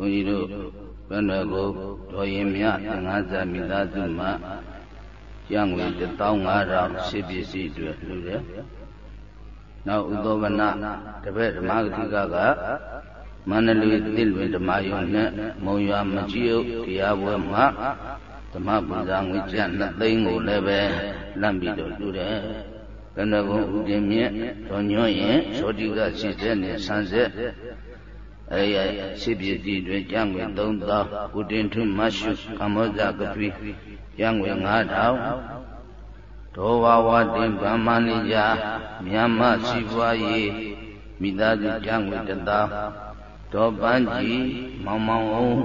ဘုန်းကြီးတို့ဘယ်တော်ကိုတော်ရင်မြသင်္ဃာဇမိသားစုမှကျန်ငွေ15000ရှစ်ပစ္စည်းတွေလှူတယ်နောက်ဥသောဝနတပည့်ဓမ္မဂတိကကမန္တလေးတိလွင်ဓမ္မယုံနဲ့မုံရွာမကြီးုပ်တရားပွဲမှာဓမ္မပူဇာငွေကျပ်2သိန်းကိုလည်းပဲလမ်းပြီးတော့လှူတယ်ကနကုဥဒင်မြင့်တော်ညွန့်ရင်သောတိကရှိတဲ့နဲ့ဆန်းဆက် အဲရရှိပြည်တည်တွင်ကျန်ငွေ3000ကုတင်ထုမရှုကမ္မောဇကပိကျန်ငွေ9000ဒောဝဝတင်ဗမ္မာနိယမြမ္မစီပွားရေးမိသားစုကျန်ငွေ1000ဒောပန်းကြီးမောင်မောင်အောင်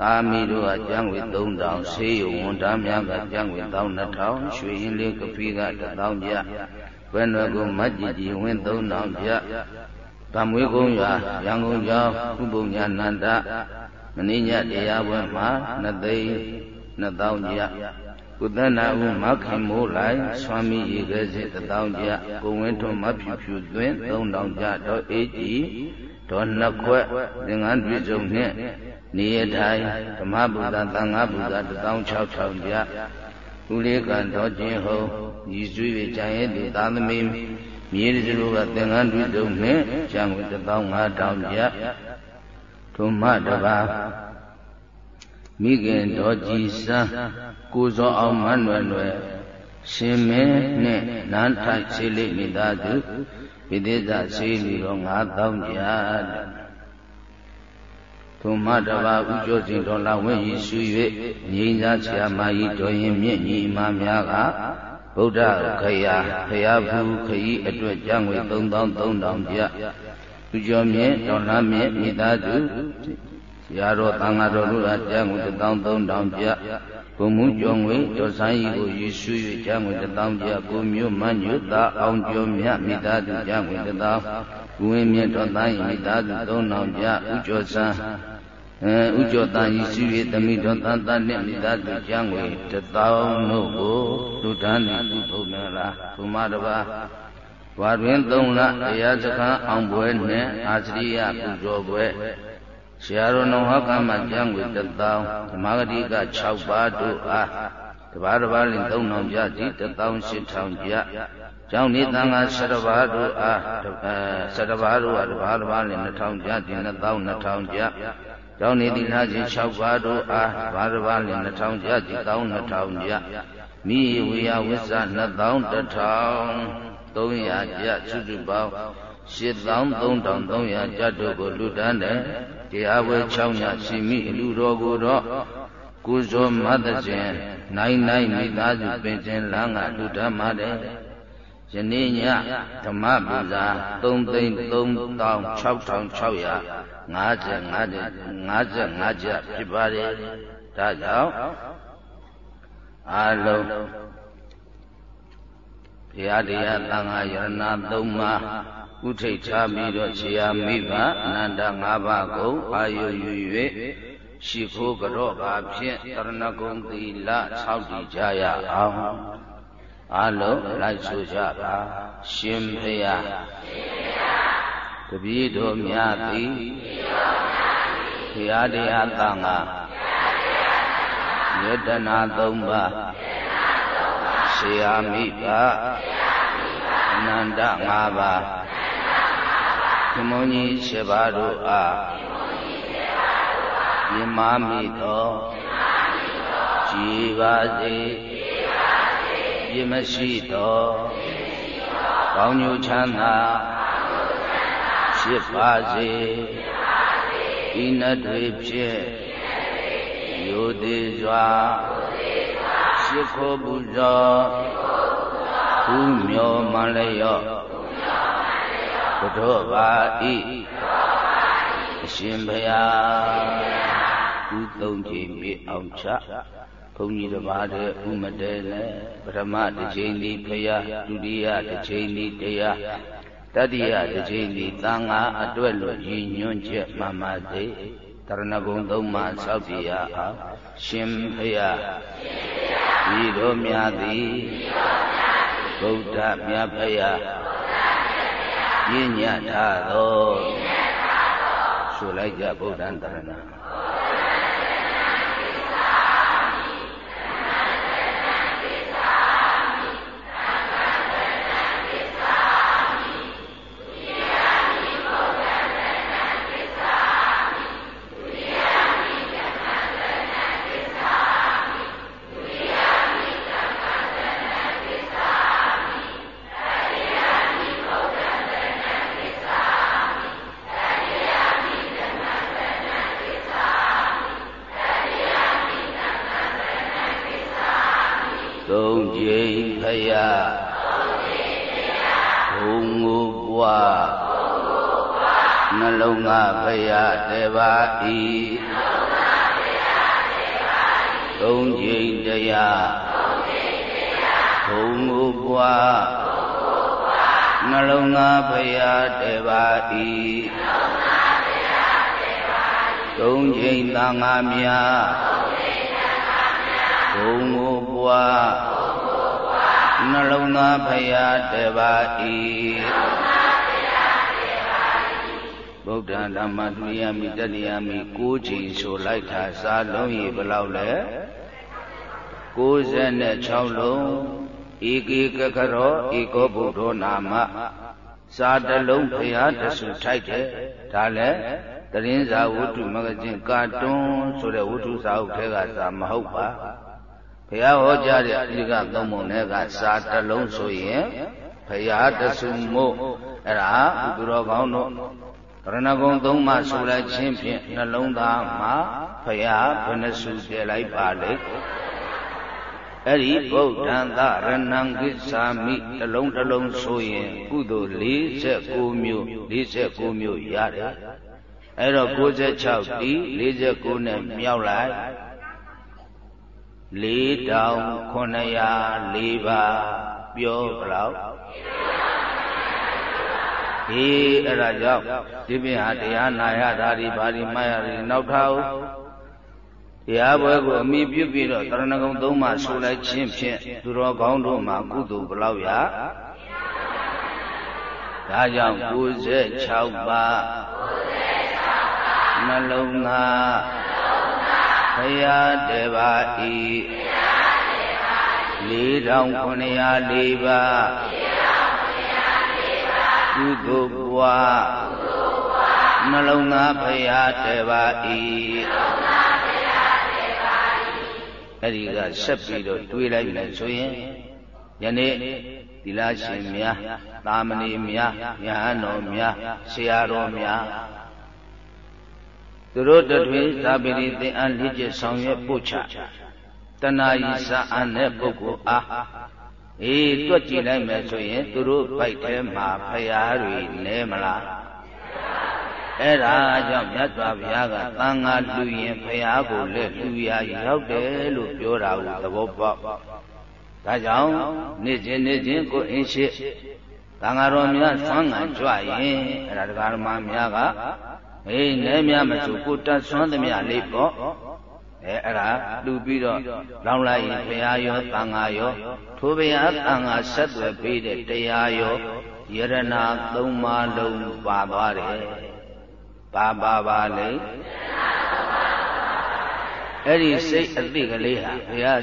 သာမီတို့ကကျန်ငွေ3000ဆေးရုံဝန်ထမ်းများကကျန်ငွေ12000ရွှေရင်လေးကပိက1000ကျဘယ်နှကုမတ်ကြီးကြီးဝင်း3000ကျ ဗမွေးကုန်းရွာရန်ကုန်ကျောင်းဥပုံညာနန္ဒမင်းညတရားပွဲမှာနှစ်သိန်းနှစ်သောင်းကျကုသနာဥမခင်မိုးလိုက်ဆွမ်းမိရေခဲစစ်တစ်သောင်းကျကိုဝင်းထွန်းမဖြူဖြူသွင်းသုံးတောင်ကျတော့အေးကြီးတော်နှစ်ခွက်သင်္ကန်းတွေ့စုံနှင့်နေရထိုင်ဓမ္မဗုဒ္ဓသံဃာဗုဒ္ဓ16000ကျဦးလေးကံတော်ခြင်းဟုံရည်စွေးကြံရဲ့သူသာသမီ မြေရစလိုကသင်္ကန်းတွေ့စုံနှင့်ကျန်ကို15000ကျထုံမတပါမိခင်တော်ကြည်စံကိုစောအောင်မန်းွယ်ွယ်ရှင်မင်းနှင့်နန်းထိုင်စေလိမိသားစုဝိသေသစေလီတော်9000ကျတဲ့ထုံမတပါဥကျော်စဉ်တော်လာဝင့်ရည်ရှု၍ငြိမ်းစားဆရာမကြီးတော်ရင်မြင့်ညီအမများက ဗုဒ္ဓခရာခရာဘူးခရီးအတွက်ကျန်ငွေ3300ကျဥကျော်မြင့်တော်လာမြင့်မိသားစုရာတော်သံဃာတော်တို့ကကျန်ငွေ13000ကျဘုံမှုကျော်ငွေတော်ဆိုင်ကြီးကိုယေရှု၍ကျန်ငွေ10000ကျကိုမျိုးမညုသာအောင်ကျော်မြတ်မိသားစုကျန်ငွေ10000ဝင်းမြင့်တော်သားမိသားစု3000ကျဥကျော်စံအဲ ဥကျော်တန်ဤရှိ၍တမိတော်တန်တန်နှင့်မိသားစုကျမ်းဝေတသောတို့ကိုလူဒန်းဤကုထုံးမလားဘုမတပါဝါတွင်သုံးလတရားစခန်းအောင်ပွဲနှင့်အာသရိယပူဇော်ပွဲဆရာတော်နောဟကမကျမ်းဝေတသောဓမ္မဂတိက6ပါးတို့အားတပါးတပါးလင်3000ပြတိ18000ပြကျောင်းနေတန်ခါ7ပါးတို့အား7ပါးတို့အားတပါးတပါးလင်2000ပြတိ2200ပြ ကောင်းနေသီလရှင်6ပါးတို့အားဘာတစ်ပါးလည်း2000ကျပ်ဒီ12000ကျပ်မိဝေယဝစ္စ2100 300ကျပ်စုစုပေါင်း8300ကျပ်တို့ကိုလူတန်းတယ်တရားပွဲ6ညရှိမိလူတော်ကိုတော့ကုဇောမသဇင်နိုင်နိုင်မိသားစုပင်ရှင်လမ်းကလူတန်းပါတယ်ယနေ့ညဓမ္မပူဇာ33,6600 55တဲ့55ချက်ဖြစ်ပါတယ်ဒါကြောင့်အာလုံးဘုရားတရားသံဃာယရဏသုံးပါးဥထိတ်ချပြီးတော့ခြေရမိဘအနန္တ၅ပါးကိုအာယုယူ၍ရှိခိုးကြော့ပါဖြင့်တရဏဂုံသီလ၆တည်ကြရအောင်အလုံးလိုက်ဆိုကြပါရှင်ဘုရားရှင်ဘုရား တပည့်တော်များသည်ဘုရားတရားသံဃာယတနာသုံးပါးရှေယာမိဘအနန္တ၅ပါးသမုန်ကြီး၈ပါးတို့အားမြမမိတော်ကြည်ပါစေပြမရှိတော်ကောင်းညိုချမ်းသာ ဖြစ်ပါစေဤနတ်တွေဖြင့်ယိုသေးစွာရှိခိုးပူဇော်ဘုမျောမလျော့ဘုဒ္ဓဘာဤအရှင်ဘုရားဥသုံးချိန်ပြအောင်ချဘုန်းကြီးတစ်ပါးတည်းဥမတဲနဲ့ပထမတစ်ချိန်ဒီဖရာဒုတိယတစ်ချိန်ဒီတရား တတိယတစ်ချိန်ဒီသံဃာအတွက်လို့ရည်ညွှန်းချက်မှမှသေးတရဏဂုံသုံးပါးဆောက်ပြရအောင်ရှင်ဖရာဤတို့များသည်ဗုဒ္ဓမြတ်ဖရာပြညတ်ထားသောဆိုလိုက်ကြဗုဒ္ဓံတရဏ ကြိမ်သံဃာများဘုံကိုပွားနှလုံးသားဖရာတပါဤဗုဒ္ဓဓမ္မဒုတိယမိတတိယမိကိုးချိန်ဆိုလိုက်တာစာလုံးရေဘယ်လောက်လဲ96လုံးဧကေကကရောဧကောဗုဒ္ဓနာမစာတလုံးဖရာတဆူထိုက်တယ်ဒါလည်း တရင်စာဝတ္ထုမဂ္ဂဇင်းကာတွန်းဆိုတဲ့ဝတ္ထုစာအုပ်ထဲကစာမဟုတ်ပါဘုရားဟောကြားတဲ့အဓိကသုံးပုံနဲ့ကစာတစ်လုံးဆိုရင်ဘုရားတဆူမို့အဲ့ဒါသူတော်ကောင်းတို့ကရဏဂုံသုံးမှဆိုလိုက်ခြင်းဖြင့်နှလုံးသားမှာဘုရားဘယ်နှဆူပြလိုက်ပါလိမ့်အဲ့ဒီဗုဒ္ဓံသရဏံကိသာမိတလုံးတလုံးဆိုရင်ကုသိုလ်49မျိုး49မျိုးရတယ် အဲ့တော့96ဒီ49နဲ့မြောက်လိုက်4904ပါးပြောဘလောက်ဒီအဲ့ဒါကြောင့်ဒီပြင်ဟာတရားနာရတာဒီဘာဒီမှတ်ရတယ်နောက်ထားဦးတရားပွဲကိုအမိပြုပြီးတော့တရဏဂုံသုံးပါဆိုလိုက်ခြင်းဖြင့်သူတော်ကောင်းတို့မှာကုသိုလ်ဘလောက်ရဒါကြောင့်96ပါး နှလုံးသားဘုရားတပါဤ4904ပါးကုသိုလ်ဘွားနှလုံးသားဘုရားတပါဤအဲ့ဒီကဆက်ပြီးတော့တွေးလိုက်မယ်ဆိုရင်ယနေ့သီလရှင်များသာမဏေများယဟန်တော်များဆရာတော်များ သူတို့တထွေသာပိရိသင်အားလေ့ကျက်ဆောင်ရွက်ပို့ချတဏှာဤစာအပ်တဲ့ပုဂ္ဂိုလ်အားအေးတွက်ကြည့်လိုက်မယ်ဆိုရင်သူတို့ဘိုက်ထဲမှာဖရာတွေနဲမလားအဲ့ဒါကြောင့်မြတ်စွာဘုရားကသံဃာလူရင်ဖရာကိုလည်းလူရရောက်တယ်လို့ပြောတာကိုသဘောပေါက်ဒါကြောင့်နေ့ချင်းနေ့ချင်းကိုအင်းရှိသံဃာတော်များဆွမ်းငံကြွရင်အဲ့ဒါတရားဓမ္မများက အေးနဲများမဆိုကိုတတ်ဆွမ်းသမျှလေးပေါ့အဲအဲ့ဒါလူပြီးတော့လောင်းလိုက်ရင်ဘုရားရောသံဃာရောထိုဘုရားသံဃာဆက်သွယ်ပေးတဲ့တရားရောယရနာသုံးပါးလုံးပါသွားတယ်ပါပါပါလေအဲ့ဒီစိတ်အတိကလေးဟာဘုရား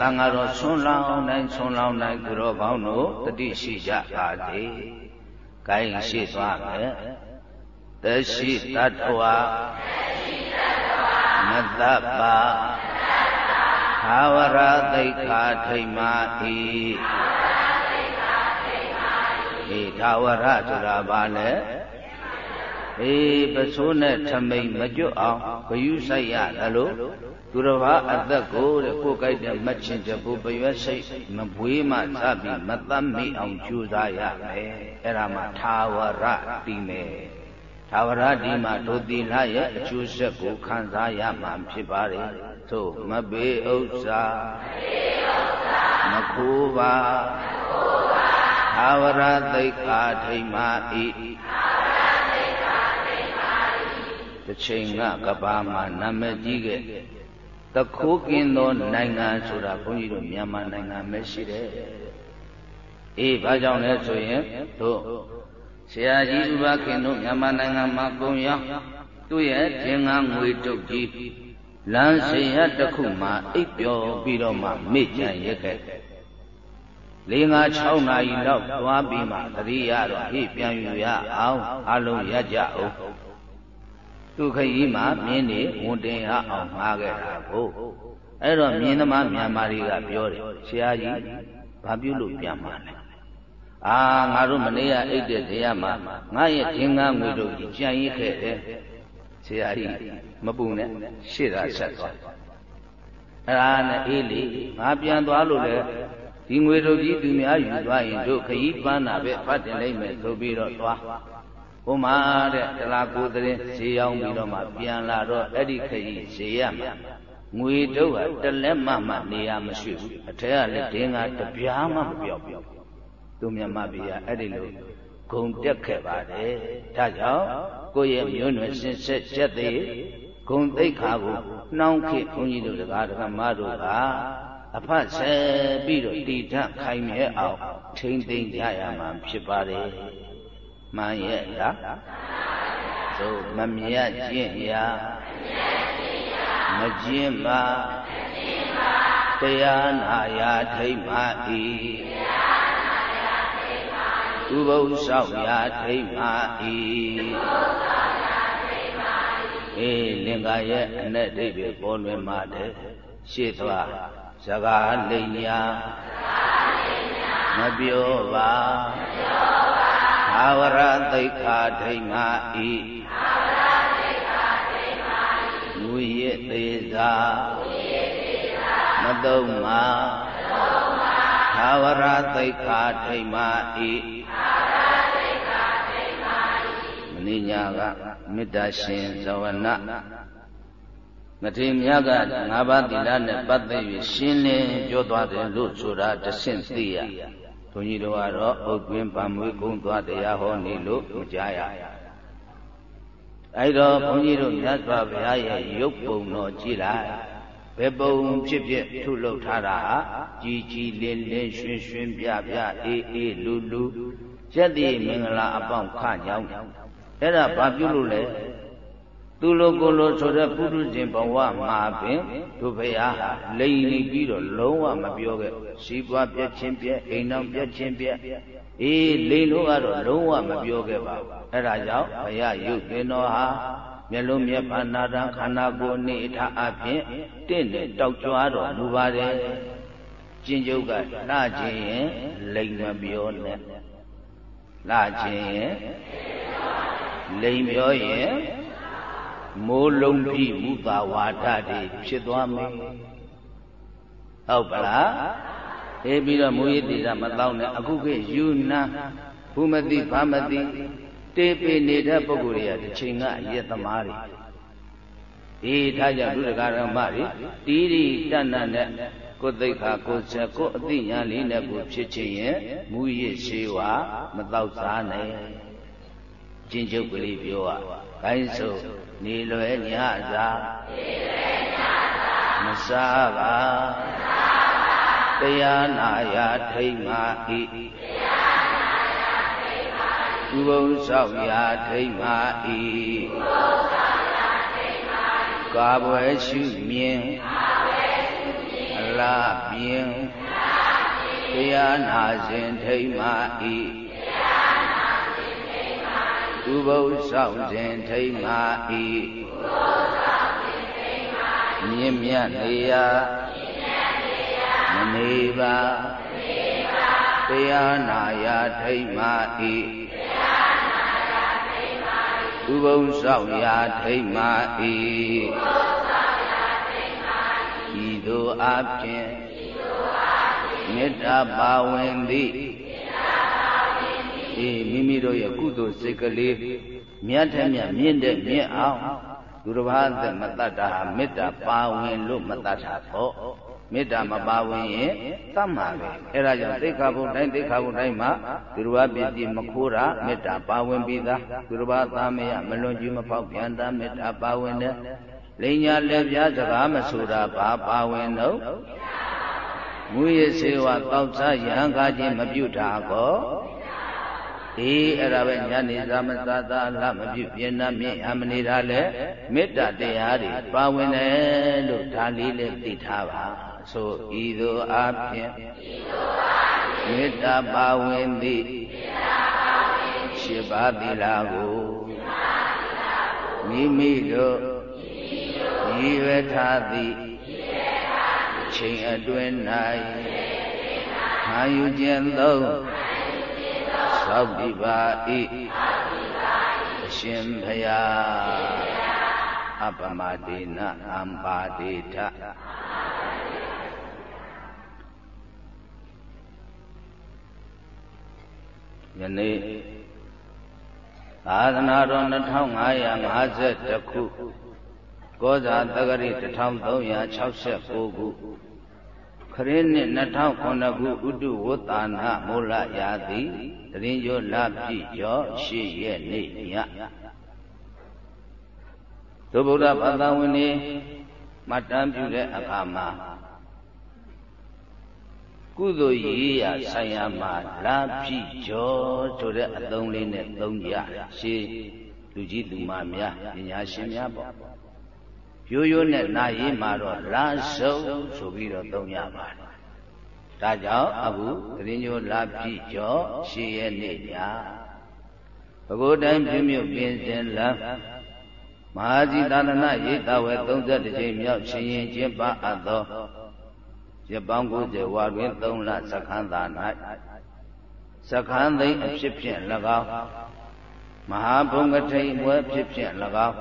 သံဃာတော်ဆွန်းလောင်းနိုင်ဆွန်းလောင်းနိုင်သူတော်ကောင်းတို့တတိရှိကြပါစေ။ကိုင်းရှိသွားမယ်။ တရှိတတ္တဝါမတ္တပါသာဝရသိက္ခာထိမ္မာဤအေးသာဝရဆိုတာဘာလဲအေးပစိုးနဲ့ထမိန်မကျွတ်အောင်ဂယုဆိုင်ရတယ်လို့သူတော်ဘာအသက်ကိုတဲ့ကိုယ်ကြိုက်တဲ့မချင်းတဲ့ဘုပရွက်စိတ်မဘွေးမှစပြီးမတတ်မိအောင်ကြိုးစားရမယ်အဲ့ဒါမှသာဝရတည်မယ် သာဝရဒီမှာဒုတိလရဲ့အကျိုးဆက်ကိုခံစားရမှာဖြစ်ပါတယ်သို့မပေဥစ္စာမခိုးပါသာဝရသိက္ခာထိမ္မာဤတချိန်ကကဘာမှာနာမည်ကြီးခဲ့တခိုးကင်းသောနိုင်ငံဆိုတာဘုန်းကြီးတို့မြန်မာနိုင်ငံပဲရှိတယ်အေးဘာကြောင့်လဲဆိုရင်တို့ ဆရာကြီးဥပခင်တို့မြန်မာနိုင်ငံမှာကုံရောက်သူ့ရဲ့သင်္ကန်းငွေတုတ်ကြီးလမ်းစင်ရတစ်ခုမှာအိပ်ပျော်ပြီးတော့မှမေ့ကြံရက်ခဲ့လေးငါ6နာရီလောက်သွားပြီးမှသတိရတော့ဟိပြန်ယူရအောင်အလုံးရကြအောင်သူခကြီးမှမြင်းနေဝန်တင်ရအောင်မှားခဲ့တာကိုအဲ့တော့မြင်းသမားမြန်မာတွေကပြောတယ်ဆရာကြီးဘာပြုလို့ပြန်มาလဲ အာငါတို့မနေ့ကအိတ်တဲ့တရားမှာငါရဲ့သင်္ကန်းငွေတို့ကြီးကြံရစ်ခဲ့တယ်ဆရာကြီးမပူနဲ့ရှေ့သာဆက်သွားအဲ့ဒါနဲ့အေးလေငါပြန်သွားလို့လေဒီငွေတို့ကြီးသူများယူသွားရင်တို့ခရီးပန်းတာပဲဖတ်တင်လိုက်မယ်ဆိုပြီးတော့သွားဟိုမှာတဲ့တလားကိုသတင်းဈေးရောက်ပြီးတော့မှပြန်လာတော့အဲ့ဒီခရီးဈေးရမှာငွေတို့ကတလက်မှမှနေရမရှိဘူးအထက်ကလည်းဒင်းကတပြားမှမပြောက်ဘူး သူမြတ်မပြည်ကအဲ့ဒီလိုဂုံတက်ခဲ့ပါတယ်ဒါကြောင့်ကိုယ့်ရဲ့မျိုးနွယ်စင်ဆက်ချက်သေးဂုံသိက္ခာကိုနှောင်းခေဘုန်းကြီးတို့တရားဓမ္မတို့ကအဖတ်ဆဲပြီးတော့တည်ထခိုင်မြဲအောင်ထိမ့်သိမ့်ကြရမှာဖြစ်ပါတယ်မှန်ရဲ့လားသို့မမြတ်ကျင့်ရာမကျင့်ပါတရားနာရာထိမ့်ပါ၏ ဥပုသ်ဆောက်ရာထိမ့်မာ၏အေးလင်္ကာရဲ့အ내ဒိဋ္ဌိပေါ်လွင်မာတဲ့ရှေ့သွားစကားလိမ်ညာမပြောပါသာဝရသိက္ခာထိမ့်မာ၏မူရသေးသာမတုံးမာ သာဝရသိက္ခာထိမ့်မာ၏နေ့ညကမေတ္တာရှင်ဇဝနမထေမြတ်ကငါးပါးသီလနဲ့ပတ်သက်၍ရှင်းလင်းပြောသွားတယ်လို့ဆိုတာတဆင့်သိရဘုန်းကြီးတို့ကတော့ဥပ္ပင်ဗံမွေးကုန်းသွားတရားဟောနေလို့မကြားရအဲ့တော့ဘုန်းကြီးတို့မြတ်စွာဘုရားရဲ့ရုပ်ပုံတော်ကြည့်လိုက် ဘယ်ပုံဖြစ်ဖြစ်ထုလုပ်ထားတာဟာကြီးကြီးလင်းလင်းရွှင်ရွှင်ပြပြအေးအေးလူလူကျက်တည်မင်္ဂလာအပေါင်းခကြောင်းအဲ့ဒါဘာပြုလို့လဲသူလိုကိုလိုဆိုတဲ့ပုထုဇဉ်ဘဝမှာပင်သူဖရာဟာလိန်လိပြီးတော့လုံးဝမပြောခဲ့ရှိပွားပြက်ချင်းပြက်အိမ်အောင်ပြက်ချင်းပြက်အေးလိန်လို့ကတော့လုံးဝမပြောခဲ့ပါဘူးအဲ့ဒါကြောင့်ဘုရားရုပ်ပင်တော်ဟာ မျက်လုံးမျက်ပါနာတံခန္ဓာကိုယ်နေအထအဖြင့်တင့်နဲ့တောက်ကြွားတော်မူပါတယ်ကျင့်ကြုတ်ကလှခြင်းရင်လိန်မပြောနဲ့လှခြင်းရင်လိမ်ပြောရင်မိုးလုံးပြီးမူတာဝါဒတွေဖြစ်သွားမယ်ဟုတ်ပလားအေးပြီးတော့မူရည်တိတာမတော့နဲ့အခုခေတ်ယူနာဘုမတိဘာမတိ တေးပေနေတဲ့ပုဂ္ဂိုလ်တွေကတစ်ချိန်ကအယက်သမားတွေဒီထားကြလူတကာရမတွေတီးတီတဏ္ဏနဲ့ကိုယ်သိက္ခာကိုယ်ချက်ကိုယ်အသိဉာဏ်လေးနဲ့ကိုဖြစ်ချင်ရင်မူရည်ရှိဝါမတော့စားနဲ့ကျင့်ချုပ်ကလေးပြောอ่ะခိုင်းဆိုနေလွယ်ညစာနေလွယ်ညစာမစားပါမစားပါတရားနာရာထိမ့်မာဤတရားနာရာထိမ့်မာဤ ဥပုံဆောက်ရာထိမ့်မာဤဥပုံဆောက်ရာထိမ့်မာဤကာပွဲရှုမြင်ကာပွဲရှုမြင်အလားပြင်းအလားပြင်းတရားနာစဉ်ထိမ့်မာဤဥပုသ်ဆောင်ခြင်းထိမ့်မာ၏မြင့်မြတ်နေရာမနေပါတရားနာယာထိမ့်မာ၏ ဥပုသ်ဆောင်ရာထိမ့်မာ၏ဤသို့အပြင်မေတ္တာပါဝင်သည်အေးမိမိတို့ရဲ့ကုသိုလ်စိတ်ကလေးမြတ်တဲ့မြတ်မြင့်တဲ့မြင့်အောင်သူတစ်ပါးသက်မတတ်တာဟာမေတ္တာပါဝင်လို့မတတ်တာပေါ့ မေတ္တာမပါဝင်ရင်တတ်မှာပဲအဲဒါကြောင့်သိက္ခာပုဒ်တိုင်းသိက္ခာပုဒ်တိုင်းမှာသူတစ်ပါးပစ္စည်းမခိုးတာမေတ္တာပါဝင်ပြီးသားသူတစ်ပါးသားမရမလွန်ကျူးမဖောက်ပြန်တာမေတ္တာပါဝင်တယ်လိညာလက်ပြားစကားမဆိုတာဘာပါဝင်တော့မူရစေဝတောက်စားရဟန်းကားခြင်းမပြုတာကောအေးအဲ့ဒါပဲညနေသာမသာသာလမပြုတ်ပြင်းနှမြင့်အမနေတာလဲမေတ္တာတရားတွေပါဝင်တယ်လို့ဒါလေးလည်းသိထားပါ ဆိုဤသို့အပြင်မေတ္တာပါဝင်သည်ရှိပါသီလာကိုမိမိတို့ရည်ရွယ်ထားသည်ချိန်အတွင်း၌ခံယူခြင်းသောသောက်တိပါဤအရှင်ဘုရားအပမတေနအမ္ပါတိထ ယနေ့သာသနာတော်2552ခုကောဇာတက္ကရီ1369ခုခရစ်နှစ်2009ခုဥတုဝတ္တနာမူလရာတိတရင်ကျော်လပြည့်ကျော်ရှိရဲ့နေ့ညသုဗုဒ္ဓဘာသာဝင်နေမှတ်တမ်းပြုတဲ့အခါမှာ ကုသိုလ်ရေးရာဆိုင်ရာမှာလာပြည့်ကျော်ဆိုတဲ့အသုံးလေးနဲ့သုံးကြရှေးလူကြီးလူမများပညာရှင်များပေါ့ရိုးရိုးနဲ့နာရေးမှာတော့လာစုံဆိုပြီးတော့သုံးရပါတယ်။ဒါကြောင့်အခုတရင်ညိုလာပြည့်ကျော်ရှေ့ရဲ့နေ့ညဘဂိုးတိုင်းပြမြို့ပြင်စင်လမ်းမဟာစီသာသနာရေးတဝဲ32ကြိမ်မြောက်ရှင်ရင်ကျင်းပအပ်သော ရပောင်း90ဝါတွင်3လစခန်းသာ၌စခန်းသိအဖြစ်ဖြင့်၎င်းမဟာဘုံကထိန်ပွဲဖြစ်ဖြင့်၎င်း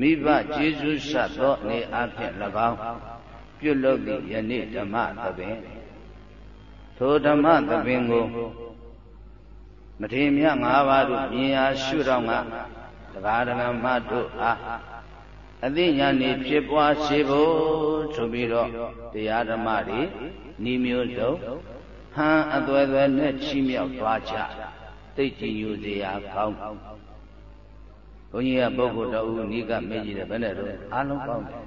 မိဘကျေးဇူးဆက်သောနေအဖြစ်၎င်းပြုလုပ်သည့်ယနေ့ဓမ္မသဘင်ထိုဓမ္မသဘင်ကိုမထေမြတ်၅ပါးတို့မြင်အားရှုတော့ကတရားဓမ္မတို့အား အသိဉာဏ်ဤဖြစ်ပွားစေဖို့ဆိုပြီးတော့တရားဓမ္မတွေဤမျိုးစုံဟန်အသွဲသွဲနဲ့ချီးမြှောက်သွားကြသိကြည်ညိုစရာကောင်းဘုန်းကြီးကပုဂ္ဂိုလ်တော်ဦးနိကမေးကြည့်တယ်ဘယ်နဲ့တော့အားလုံးကောင်းတယ်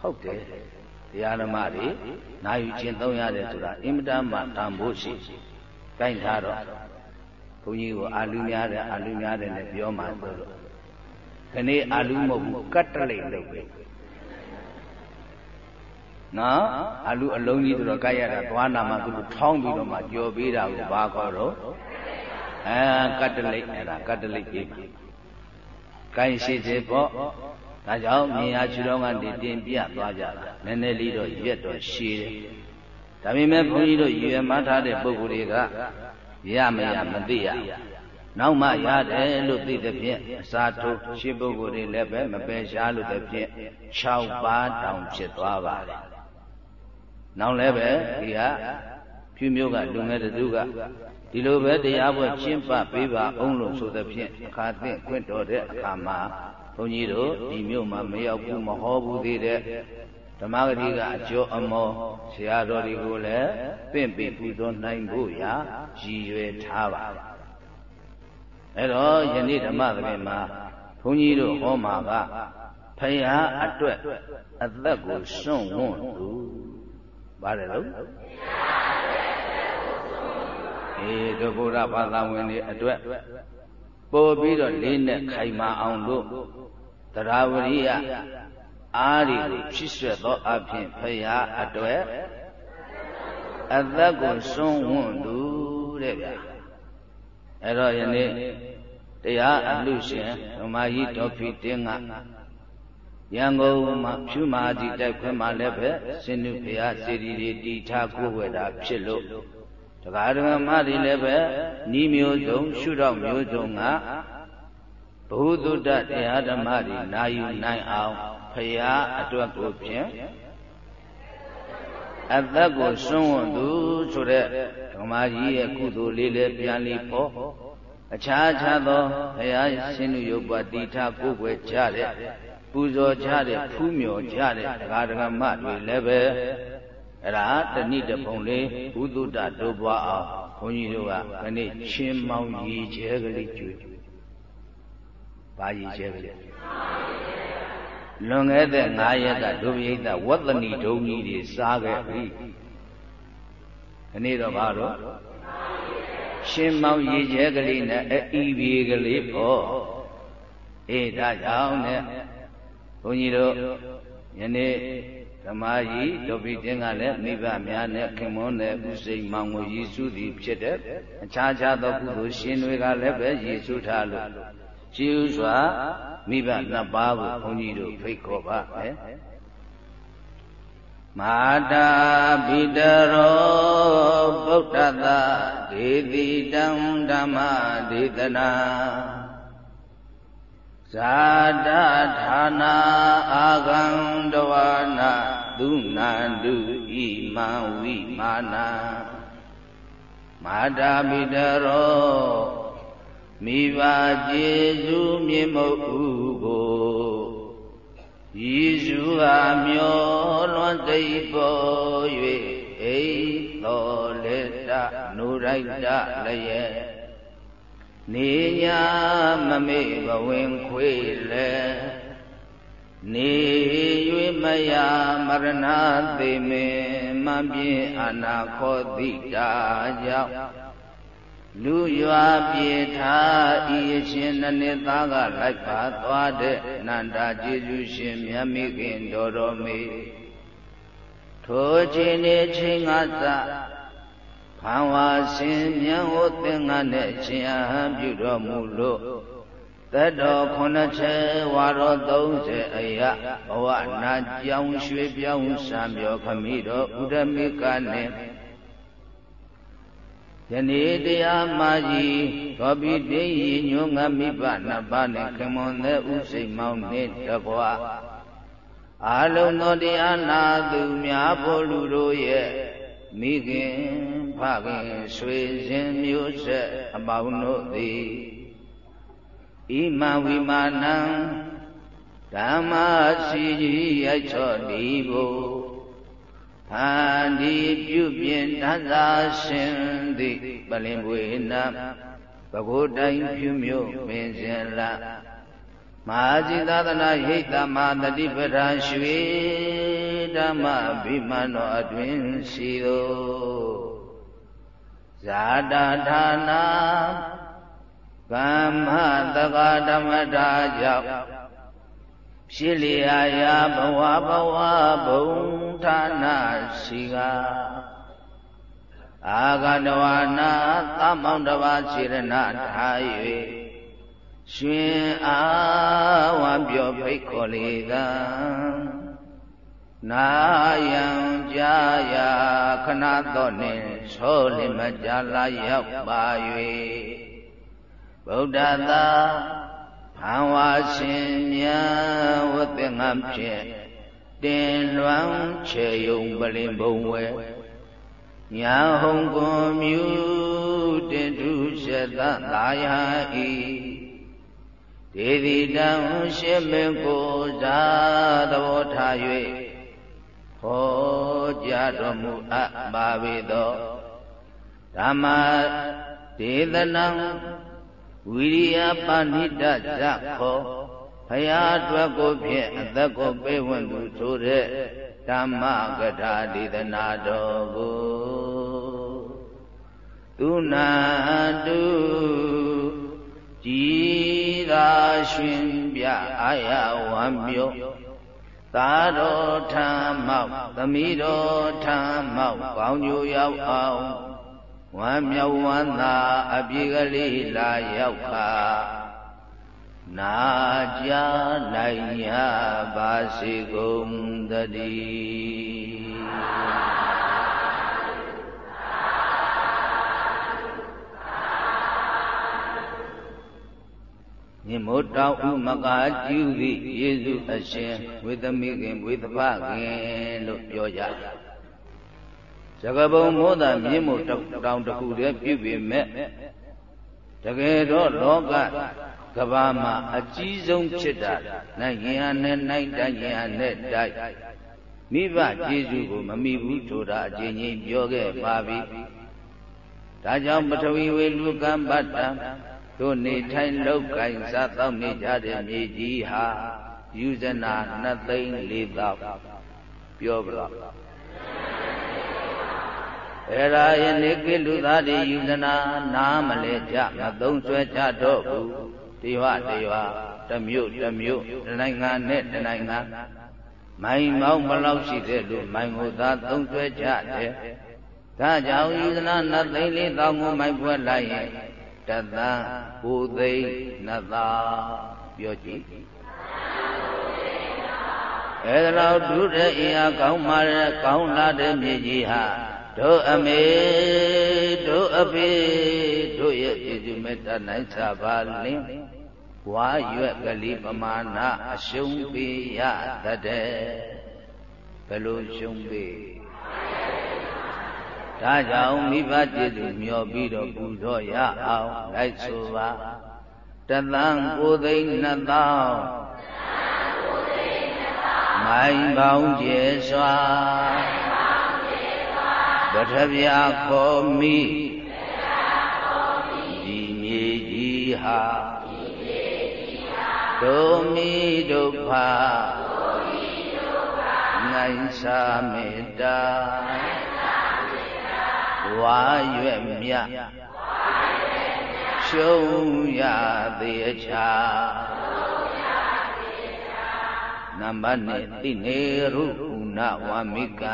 ဟုတ်တယ်တရားဓမ္မတွေနာယူကျင့်သုံးရတယ်ဆိုတာအင်မတန်မှတန်ဖိုးရှိကိုင်းထားတော့ဘုန်းကြီးကိုအာလူများတယ်အာလူများတယ်နဲ့ပြောမှဆိုလို့ ဒီနေ့အာလူမဟုတ်ဘူးကတ်တလိတ်လုပ်ပဲနော်အာလူအလုံးကြီးဆိုတော့ကတ်ရတာသွားနာမှသူထောင်းပြီးတော့မှကြော်ပေးတာကိုဘာခေါ်တော့အဲကတ်တလိတ်အဲ့ဒါကတ်တလိတ်ကြီးကိုင်းရှိစေပေါ့ဒါကြောင့်မြင်ရချူတော်ကနေတင်ပြသွားကြတာနည်းနည်းလေးတော့ရက်တော့ရှည်တယ်ဒါပေမဲ့ဘုန်းကြီးတို့ရွယ်မှတ်ထားတဲ့ပုဂ္ဂိုလ်တွေကရမရမသိရ နောက်မှရတယ်လို့သိတဲ့ဖြင့်အစာထုတ်ရှင်းပုဂ္ဂိုလ်တွေလည်းပဲမပယ်ရှားလို့တဲ့ဖြင့်6ပါးတောင်ဖြစ်သွားပါတယ်နောက်လည်းပဲဒီဟာဖြူမျိုးကလူငယ်တူကဒီလိုပဲတရားပွဲကျင့်ပပေးပါအောင်လို့ဆိုတဲ့ဖြင့်အခါသင့်ခွင့်တော်တဲ့အခါမှာဘုန်းကြီးတို့ဒီမြို့မှာမရောက်ဘူးမဟောဘူးသေးတဲ့ဓမ္မဂတိကအကျော်အမောဆရာတော်တွေကိုလည်းပင့်ပြီးပူဇော်နိုင်ဖို့ရာရည်ရွယ်ထားပါ အဲ့တော့ယနေ့ဓမ္မသဘင်မှာဘုန်းကြီးတို့ဟောမှာကဖယားအတွက်အသက်ကိုစွန့်ဝန်းသူပါတယ်လို့အေးဒုဗုဒ္ဓဘာသာဝင်တွေအတွက်ပို့ပြီးတော့လေးနဲ့ခိုင်မာအောင်လို့တရားဝရိယအားဒီကိုဖြစ်ဆွဲသောအဖြစ်ဖရာအတွက်အသက်ကိုစွန့်ဝန်းသူတဲ့ဗျာအဲ့တော့ယနေ့ တရားအလူရှင်ဓမ္မကြီးတော်ဖီတင်းကရန်ကုန်မှာဖြူမာကြီးတိုက်ခွဲမှာလည်းပဲစင်နုဖရာစေတီတွေတီထားကိုယ်ဝဲတာဖြစ်လို့တရားဓမ္မတွေလည်းပဲဤမျိုးစုံရှုတော့မျိုးစုံကဘုသူတ္တတရားဓမ္မတွေနာယူနိုင်အောင်ဖရာအတွက်ကိုဖြင့်အသက်ကိုစွန့်ဝတ်သူဆိုတဲ့ဓမ္မကြီးရဲ့ကုသိုလ်လေးလည်းပြန်လီဖို့ အခြားခြားသောဘုရားရှင်လူရုပ်ပါတိထားကိုယ်ွယ်ကြတဲ့ပူဇော်ကြတဲ့ဖူးမြော်ကြတဲ့ဒကာဒကမတွေလည်းပဲအဲ့ဒါတဏိတဖုံလေးဘုသူတ္တတို့ပွားအောင်ဘုန်းကြီးတို့ကခဏချင်းမောင်းရည်ကျဲကလေးကျွေးဘာရည်ကျဲကလေးလွန်ခဲ့တဲ့9ရက်ကဒုပရိသဝတ္တဏီဒုံကြီးတွေစားခဲ့ပြီခဏတော့ဘာလို့ချ ရှင်မောင်ရေကျဲကလေးနဲ့အီဘီကလေးပေါ့အေးဒါကြောင့်နဲ့ဘုန်းကြီးတို့ယနေ့ဓမ္မကြီးဒုပိတင်းကလည်းမိဘများနဲ့ခင်မွန်းတဲ့ဥစိန်မောင်ကိုရည်စုသည်ဖြစ်တဲ့အခြားခြားသောကုသိုလ်ရှင်တွေကလည်းပဲရည်စုထားလို့ကြည်ဥစွာမိဘနှစ်ပါးကိုဘုန်းကြီးတို့ဖိတ်ခေါ်ပါမယ် မာတာဘိတရောဗုဒ္ဓတာဒေတိတံဓမ္မဒေသနာဇာတဌာနာအာဂံတဝနာသုနန္တုဣမံဝိမာနာမာတာပိတရောမိဘကျေစုမြင့်မုတ်ဥကို ယေရှုဟာမျောလွန်သိပေါ်၍အိတော်လက်တနုရိုက်တလည်းနေညာမမေ့ဘဝင်ခွေလဲနေ၍မယမရဏသေမေမပြင်းအနာခောတိတာကြောင့် လူရွာပြေထားဤရှင်နနှစ်သားကလိုက်ပါသွားတဲ့နန္တာကျေးဇူးရှင်မြတ်မိခင်တော်တော်မေထိုချိန်နေချိန်ကစဖန်ဝါရှင်မြတ်ဟောသင်္ကန်းနဲ့ရှင်အဟံပြုတော်မူလို့တတ္တော်ခုနှစ်ချေဝါတော်30အယဘဝနာကြောင်ရွှေပြောင်းစံပြောခမိတော်ဥဒမိကနဲ့ ယနေ့တရားမာကြီးသောပိတေယညွငါမိဘနှစ်ပါးနဲ့ခမွန်တဲ့ဥစိတ်မောင်းနှင့်တကွာအာလုံသောတရားနာသူများဖို့လူတို့ရဲ့မိခင်ဖခင်ဆွေစဉ်မျိုးဆက်အပေါင်းတို့သည်ဣမဝိမာနံဓမ္မစီကြီးရိုက်ချော့ဒီဘု ဖန်ဒီပြုပြင်တတ်သာရှင်သည်ပလင်ပွေနာဘဂုတိုင်းပြုမြို့ပင်စင်လာမဟာจิตသနာဟိတမတတိပဒံရွှေဓမ္မဗိမာန်တော်အတွင်ရှိသောဇာတာဌာနာကမ္မတက္ကဓမ္မတာကြောင့် ဖြစ်လျာယာဘဝဘဝဘုံဌာနရှိကအာဂတဝနာသမောင်တပါစေရဏထား၍ရှင်အားဝံပြောဖိတ်ခေါ်လေသာနာယံကြာယာခဏတော့နှင့်သောလင်မကြလာရောက်ပါ၍ဗုဒ္ဓသာ ဖန်ဝါရှင်မြတ်ဝတ်သင်္ကန်းဖြင့်တင်လွမ်းချေယုံပလင်ဘုံဝဲညာဟုံကွန်မြူတင်ထုရှက်သသာယာဤဒေတိတံရှင်းမင်းကိုဇာသဘောထား၍ဟောကြားတော်မူအပ်ပါပေသောဓမ္မဒေသနံ ဝိရိယပါဏိတဇခောဖရာအတွက်ကိုဖြင့်အသက်ကိုပေးဝင်သူဆိုတဲ့ဓမ္မကထာဒေသနာတော်ကိုသူနာတုကြည်သာရှင်ပြအာယဝံမြို့သာတော်ထံမောက်သမီးတော်ထံမောက်ကောင်းကျိုးရောက်အောင် ဝမ်းမြောက်ဝမ်းသာအပြေကလေးလာရောက်ခါနာကြနိုင်ရပါစေကုန်သတည်းမြင်မို့တောင်းဥမကာကျူသည့်ယေရှုအရှင်ဝေသမိခင်ဝေသဖခင်လို့ပြောကြတယ်။ ဇဂဘုံမိုးသာမြင်မို့တောင်းတခုတည်းပြုပေမဲ့တကယ်တော့လောကကဘာမှာအကြီးဆုံးဖြစ်တာနိုင်ငံဟာနဲ့နိုင်တိုင်းဟာနဲ့တိုက်မိဘကျေးဇူးကိုမမိဘူးဆိုတာအချင်းချင်းပြောခဲ့ပါပြီ။ဒါကြောင့်ပထဝီဝေလူကံပတ္တတို့နေထိုင်လောက်ကင်စားတော့နေကြတဲ့မြေကြီးဟာယူဇနာ2သိန်း4သောက်ပြောပါလား အဲ့ဒါယနေ့ကိလူသားတွေယူဇနာနားမလဲကြမသုံးဆွဲကြတော့ဘူးတေဝတေဝတမျိုးတမျိုးတနိုင်ငံနဲ့တနိုင်ငံမိုင်မောင်းမလောက်ရှိတဲ့လူမိုင်ကိုသာသုံးဆွဲကြတယ်ဒါကြောင့်ယူဇနာနတ်သိန်းလေးတောင်ကိုမိုင်ပွဲလိုက်ရင်တသန်းကိုသိန်းနတ်သာပြောကြည့်အဲဒါတော့ဒုတဲ့အင်အားကောင်းမှတဲ့ကောင်းလာတဲ့မြေကြီးဟာ တို့အမေတို့အဖေတို့ရဲ့ကျေးဇူးမေတ္တာနိုင်စာပါလင်းဝါရွက်ကလေးပမာဏအရှုံးပေးရတဲ့ဘယ်လိုရှုံးပေးဒါကြောင့်မိဘကျေးဇူးမျှော်ပြီးတော့ပူဇော်ရအောင်လိုက်ဆိုပါတသန်းကိုသိန်းနှစ်သောင်းမိုင်ပေါင်းကျဲစွာ ပထဗျာခေါ်မိဒီမြေကြီးဟာဒုမိဒုက္ခနိုင်စာမေတ္တာဝါရွက်မြရှုံးရသေးအချာနံပါတ်1တိနေရုကုဏဝါမိက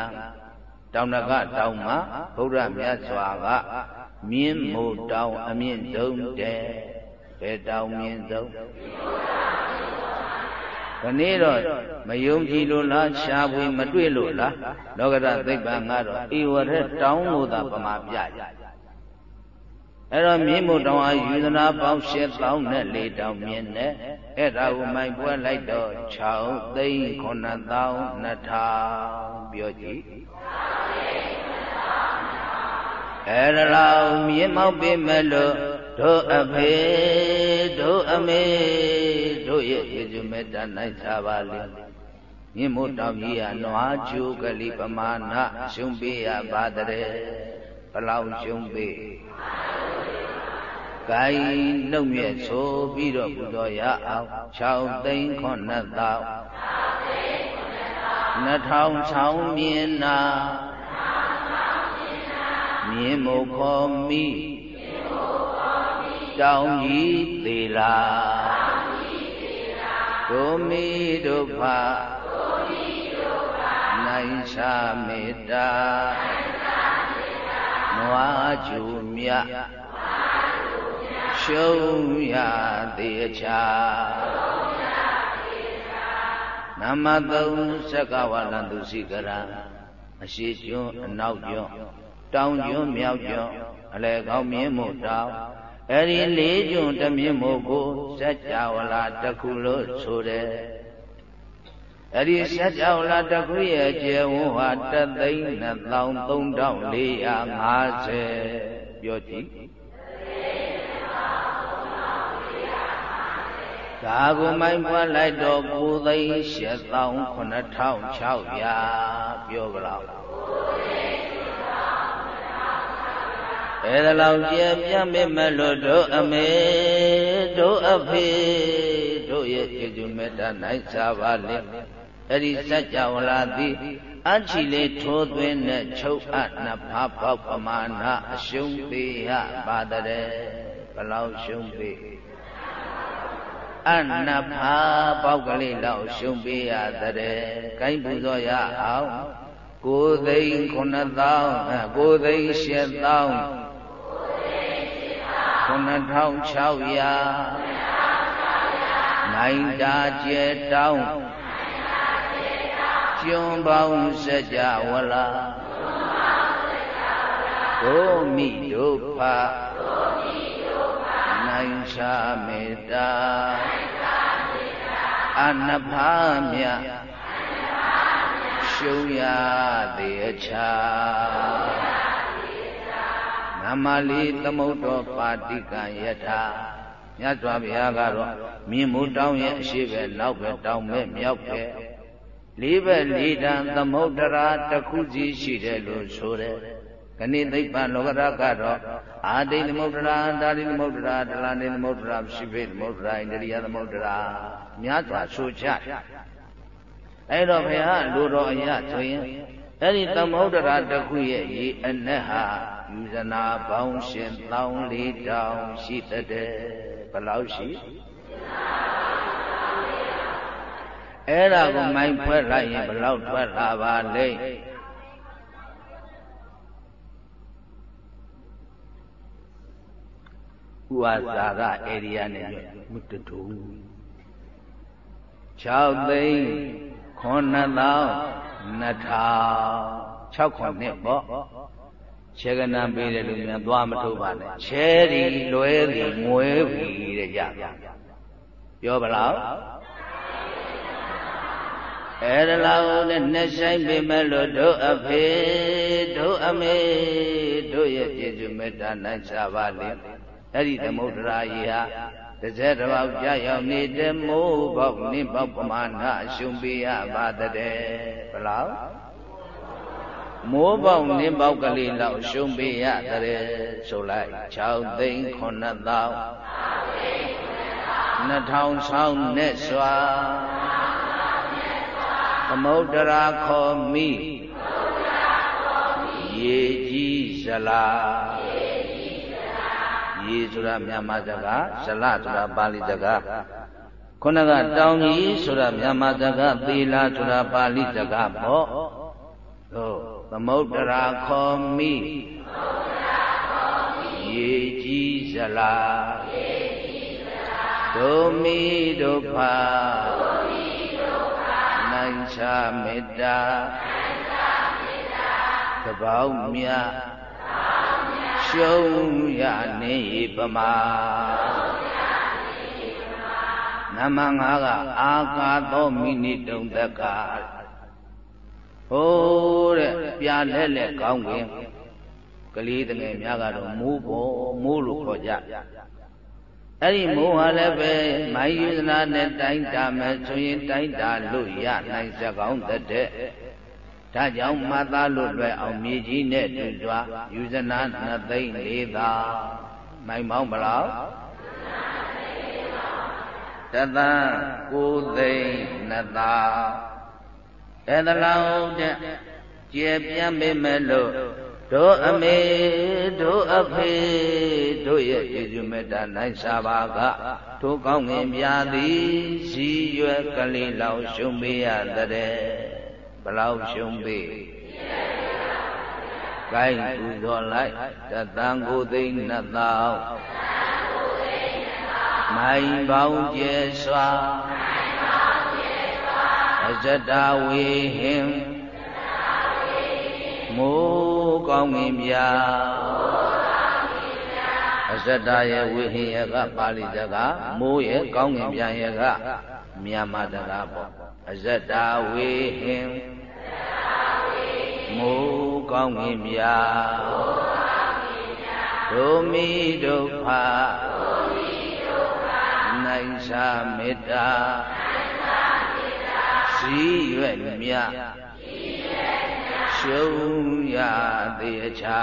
တောင်တကတောင်မှာဘုရားမြတ်စွာကမြင်းမို့တောင်အမြင့်ဆုံးတဲ့ဘယ်တောင်မြင့်ဆုံးခဏတော့မယုံကြည်လို့လားရှားပွေမတွေ့လို့လားလောကရသိပ္ပံကတော့ဧဝရတောင်းလို့သာပမာပြကြ အဲ့တော့မြင်းမို့တောင်အားယူဇနာပေါင်း8000နဲ့၄တောင်မြင့်နဲ့အဲ့ဒါကိုမိုင်ပွဲလိုက်တော့6သိန်း9000 2000ပြောကြည့်အဲ့ဒါလောက်မြင်းမောက်ပေးမလို့တို့အဖေတို့အမေတို့ရဲ့ယေရှုမေတ္တာ၌သာပါလေမြင့်မို့တောင်ကြီးဟာနွားကျိုးကလေးပမာဏရှုံးပေးရပါတဲ့ ဘလောက်ရှုံးပေးကိုင်းနှုတ်မြဲဆိုပြီးတော့ဘုတော်ရအောင်6သိန်း9သော2000မြင်နာမြင်မို့ခေါ်မိတောင်းကြီးသေးလားဒုမိဒုက္ခနိုင်ရှာမေတ္တာ နွားကျူမြရှုံးရသေးအချာနမသုံးသက္ကဝလန္တုစီကရအရှိကျွန်းအနောက်ကျွန်းတောင်ကျွန်းမြောက်ကျွန်းအလဲကောင်းမြင်းမို့တောင်အဲ့ဒီလေးကျွန်းတမြင့်မို့ကိုစัจ java လာတစ်ခုလို့ဆိုတယ် အဲ့ဒီစัจ java လာတစ်ခုရဲ့အကျယ်ဝန်းဟာတသိန်း2450ပြောကြည့်ဒါကိုမိုင်းပွားလိုက်တော့ကိုသိန်း8600ပြောကြလားအဲဒါလောက်ကြည်ပြတ်မိမလို့တို့အမေတို့အဖေတို့ရဲ့ကျေကျူမေတ္တာနိုင်စားပါလေ အဲ့ဒီစัจ java လာသည်အချီလေးထိုးသွင်းတဲ့ချုပ်အပ်နှစ်ဖားပေါက်ပမာဏအရှုံးသေးရပါတဲ့ဘလောက်ရှုံးသေးအနဖာပေါက်ကလေးလောက်ရှုံးပေးရတဲ့။ကိုင်းပူဇော်ရအောင်ကိုသိန်း9000ကိုသိန်း8000 9600နိုင်တာကျဲတောင်း ကျွန်းပေါင်းစကြဝဠာကိုမိတို့ဖာနိုင်ရှာမေတ္တာအနဖာမြရှုံးရသေးအချာနမလေးသမုဒ္ဒောပါတိကံယထာမြတ်စွာဘုရားကတော့မြင်မှုတောင်းရဲ့အရှိပဲနောက်ပဲတောင်းမဲ့မြောက်ပဲ လေးပဲလေးတန်သမုဒ္ဒရာတစ်ခုစီရှိတယ်လို့ဆိုတယ်ခဏိသိပ္ပံလောကရကတော့အာတိသမုဒ္ဒရာဒါတိသမုဒ္ဒရာဒလနိသမုဒ္ဒရာရှိဖေသမုဒ္ဒရာဣန္ဒြိယသမုဒ္ဒရာမြတ်စွာဆိုချအဲ့တော့ဘုရားလူတော်အရာဆိုရင်အဲ့ဒီသမုဒ္ဒရာတစ်ခုရဲ့ရေအနက်ဟာယူဇနာပေါင်းရှင်တောင်းလေးတောင်ရှိတဲ့ဘယ်လောက်ရှိ အဲ့ဒါကိုမိုင်းဖွဲ့လိုက်ရင်ဘယ်လောက်ထွက်လာပါလဲဥဝဇာကဧရိယာနဲ့မွတ်တူ6သိန်း9000 2000 6ခုနှစ်ပေါ့ခြေကနံပေးတယ်လို့မြန်သွားမထုတ်ပါနဲ့ခြေဒီလွဲဒီငွေပြီတဲ့ကြပြောပါလား အဲ့ဒါလောက်နဲ့နှဆိုင်ပေမဲ့လို့တို့အဖေတို့အမေတို့ရဲ့ပြည့်စုံမေတ္တာနိုင်ချပါလေအဲ့ဒီသမုဒ္ဒရာကြီးဟာတစ်စက်တစ်ပေါက်ကြာရောက်နေတဲ့မိုးပေါက်နင်းပေါက်ပမာဏအရှုံးပေးရပါတဲ့ဘလောက်မိုးပေါက်နင်းပေါက်ကလေးလောက်ရှုံးပေးရတဲ့ဆိုလိုက်6သိန်း9000 2000ဆောင်းနဲ့စွာ သမုဒ္ဒရာခေါ်မိရေကြီးဇလားရေဆိုတာမြန်မာစကားဇလဆိုတာပါဠိစကားခုနကတောင်ကြီးဆိုတာမြန်မာစကားသီလာဆိုတာပါဠိစကားပေါ့တို့သမုဒ္ဒရာခေါ်မိရေကြီးဇလားဒုမိဒုဖာနိုင် ချမေတ္တာသဘောမြတ်ရှုံးရနေပမာနမငါကအာကာသောမိနိတုံတက္ကဟိုးတဲ့ပြာလဲလဲကောင်းဝင်ကလေးတငယ်များကတော့မိုးပေါ်မိုးလို့ခေါ်ကြ အဲ့ဒီမိုးဟာလည်းပဲမိုင်းယူဇနာနဲ့တိုင်းတာမယ်ဆိုရင်တိုင်းတာလို့ရနိုင်စကောင်းတဲ့ဒါကြောင့်မသားလို့လွယ်အောင်မြေကြီးနဲ့တူစွာယူဇနာနှစ်သိန်းလေးသာမိုင်ပေါင်းဘလောက်တသန်းကိုသိန်းနှစ်သာအဲ့ဒါလောက်တဲ့ကျေပြန့်မိမဲ့လို့ တို့အမေတို့အဖေတို့ရဲ့ယေရှုမေတ္တာနိုင်စာပါကတို့ကောင်းငင်ပြသည်စီရွယ်ကလေးလောက်ရှုံးပေးရတဲ့ဘလောက်ရှုံးပေးကိုင်းပူဇော်လိုက်တသံကိုသိန်းနှစ်သောင်းမိုင်ပေါင်းကျဲစွာအဇတဝေဟင်မိုး ကောင်းငင်ပြအဇတရဲ့ဝေဟင်ရဲ့ကပါဠိစကားမိုးရဲ့ကောင်းငင်ပြရဲ့ကမြန်မာစကားပေါ့အဇတဝေဟင်မိုးကောင်းငင်မြာဒုမိဒုက္ခနိုင်စာမေတ္တာစီရွက်မြ ရှုံးရသေးအချာ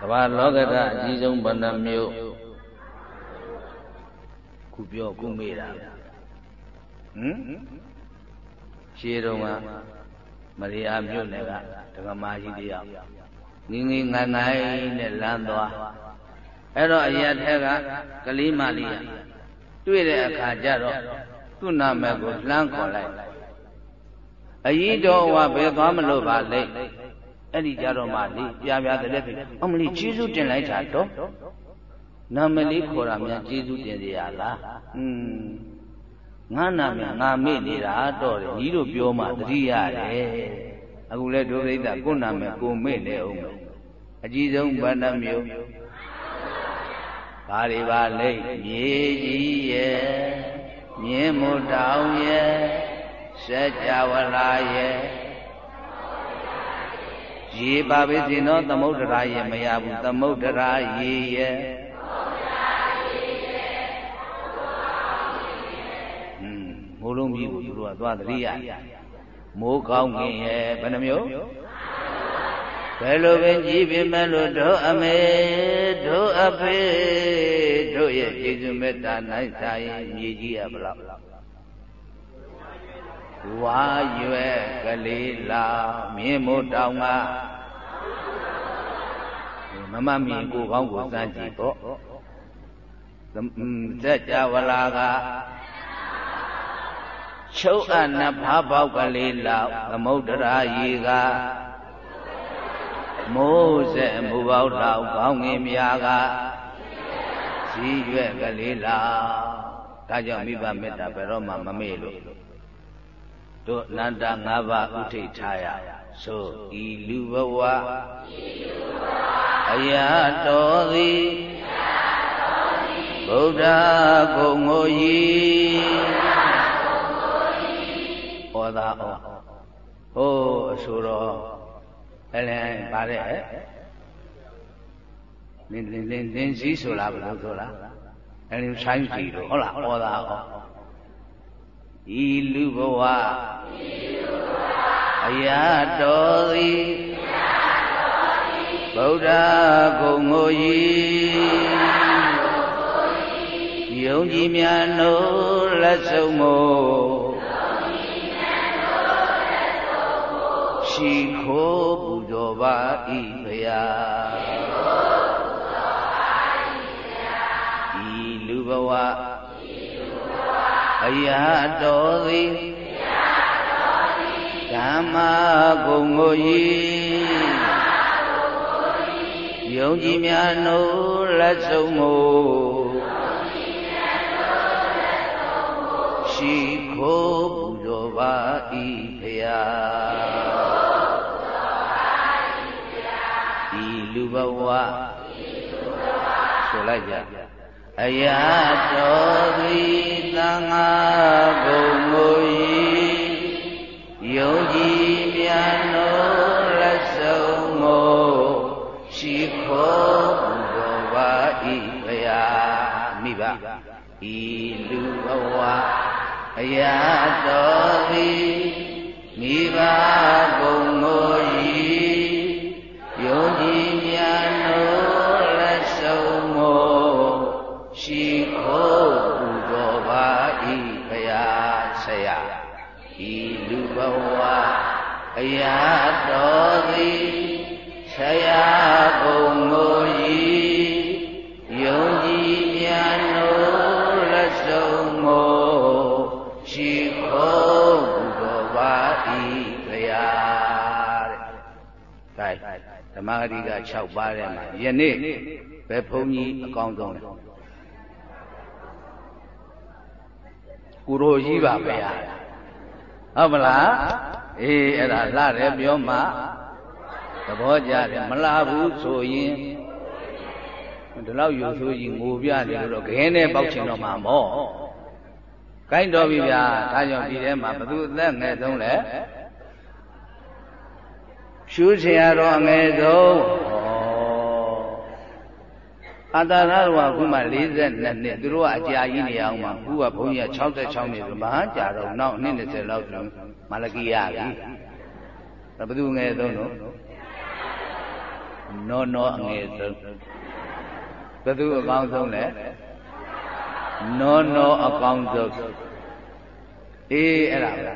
ကမ္ဘာလောကဓာအကြီးဆုံးဗန္ဓမျိုးခုပြောခုမေးတာဟမ်ရှေးတုန်းကမရိယာမြို့နယ်ကဒကမာကြီးတယောက်ငင်းငင်းငိုင်းငိုင်းနဲ့လမ်းသွားအဲ့တော့အရက်ထက်ကကလေးမလေးတွေ့တဲ့အခါကျတော့သူ့နာမည်ကိုလှမ်းခေါ်လိုက် အကြီးတော်ဝဘယ်သွားမလို့ပါလဲအဲ့ဒီကြတော့မှလေပြပြတဲ့လက်ပြီအမလီကျေးဇူးတင်လိုက်တာတော့နာမည်လေးခေါ်တာများကျေးဇူးတင်ရလားอืมငါနာမည်ငါမေ့နေတာတော့တယ်ညီတို့ပြောမှတတိရတယ်အခုလဲဒုပိဋ္ဌကိုနာမည်ကိုမေ့နေအောင်မယ်အကြီးဆုံးဗန္ဓမျိုးဘာတွေပါလဲမြေကြီးရဲ့မြင်းမတောင်ရဲ့ စัจ java လာရဲ့ရေပါပဲစင်တော့သမုဒ္ဒရာရဲ့မရဘူးသမုဒ္ဒရာရေရဲ့မိုးလုံးကြီးကိုသူတို့ကသွားသတိရမိုးကောင်းခင်ရဲ့ဘယ်နှမျိုးဘယ်လိုပဲကြည်ပြမဲ့လို့တို့အမေတို့အဖေတို့ရဲ့ကျေးဇူးမေတ္တာနိုင်စာရင်မြေကြီးရဘလောက်ဟ ဝါရွယ်ကလေးလာမြင်းမို့တောင်ကမမမီကိုကောင်းကိုစမ်းကြည့်ပေါ့ဇက်ကြဝလာကချုပ်အနဖားပေါက်ကလေးလောက်သမုဒ္ဒရာရေကမိုးစက်မူပေါက်လောက်ကောင်းငင်မြာကဇီးရွက်ကလေးလောက်ဒါကြောင့်မိဘမေတ္တာဘယ်တော့မှမမေ့လို့ တို့နန္တ၅ပါးဥထိတ်ထားရဆိုဤလူဘဝအရာတော်သည်ဗုဒ္ဓဂုံငိုဤဩသာဩဟိုးအဆိုတော်အလင်ပါတဲ့လင်းလင်းလင်းလင်းစည်းဆိုလားဘယ်လိုဆိုလားအလင်ဆိုင်စီတို့ဟုတ်လားဩသာဩ ဤလူဘဝအရာတော်သည်ဗုဒ္ဓဂုံငိုဤယုံကြည်များနိုးလက်ဆုံးမို့ရှိခိုးပူဇော်ပါဤဘုရားဤလူဘဝ အရာတော်သည်ဓမ္မဂုံကိုဤယုံကြည်များနိုးလက်ဆုံးမို့ရှိခိုးပူဇော်ပါဤဖရာဤလူဘဝဆိုလိုက်ကြ အရာတော်သည်သံဃာဘုံကိုယုံကြည်မြတ်တော်လက်ဆုံးမို့ရှိခိုးပူဇော်ပါဤဖရာမိဘဤလူဘဝအရာတော်သည်မိဘဘုံကို ရှိခိုးပူဇော်ပါဤဖရာဆရာဤလူဘဝအရာတော်သည်ဆရာဘုံကိုယုံကြည်မြတ်တော်လက်ဆုံးမို့ရှိခိုးပူဇော်ပါဤဖရာတဲ့။ဒါဓမ္မဂတိက6ပါးထဲမှာယနေ့ဘယ်ဘုန်းကြီးအကောင်းဆုံးလဲ။ ကုရိုကြီးပါဘုရားဟုတ်မလားအေးအဲ့ဒါလှတယ်ပြောမှသဘောကျတယ်မလှဘူးဆိုရင်ဒီလောက်ယူဆိုကြီးငိုပြတယ်လို့တော့ခဲနဲ့ပေါက်ချင်တော့မှာမော့ကိုင်းတော်ပြီဗျာဒါကြောင့်ဒီထဲမှာဘသူအသက်ငယ်ဆုံးလဲရှုးဆရာတော်အငယ်ဆုံး အတ္တရတော်ကခုမှ42နှစ်သူတို့ကအကြာကြီးနေအောင်မှာခုကဘုန်းကြီးက66နှစ်ဆိုဘာကြာတော့နောက်နှစ်20လောက်ဆိုမလကီရပြီဘယ်သူငယ်ဆုံးတော့နောနောအငယ်ဆုံးဘယ်သူအကောင်းဆုံးလဲနောနောအကောင်းဆုံးအေးအဲ့ဒါပဲ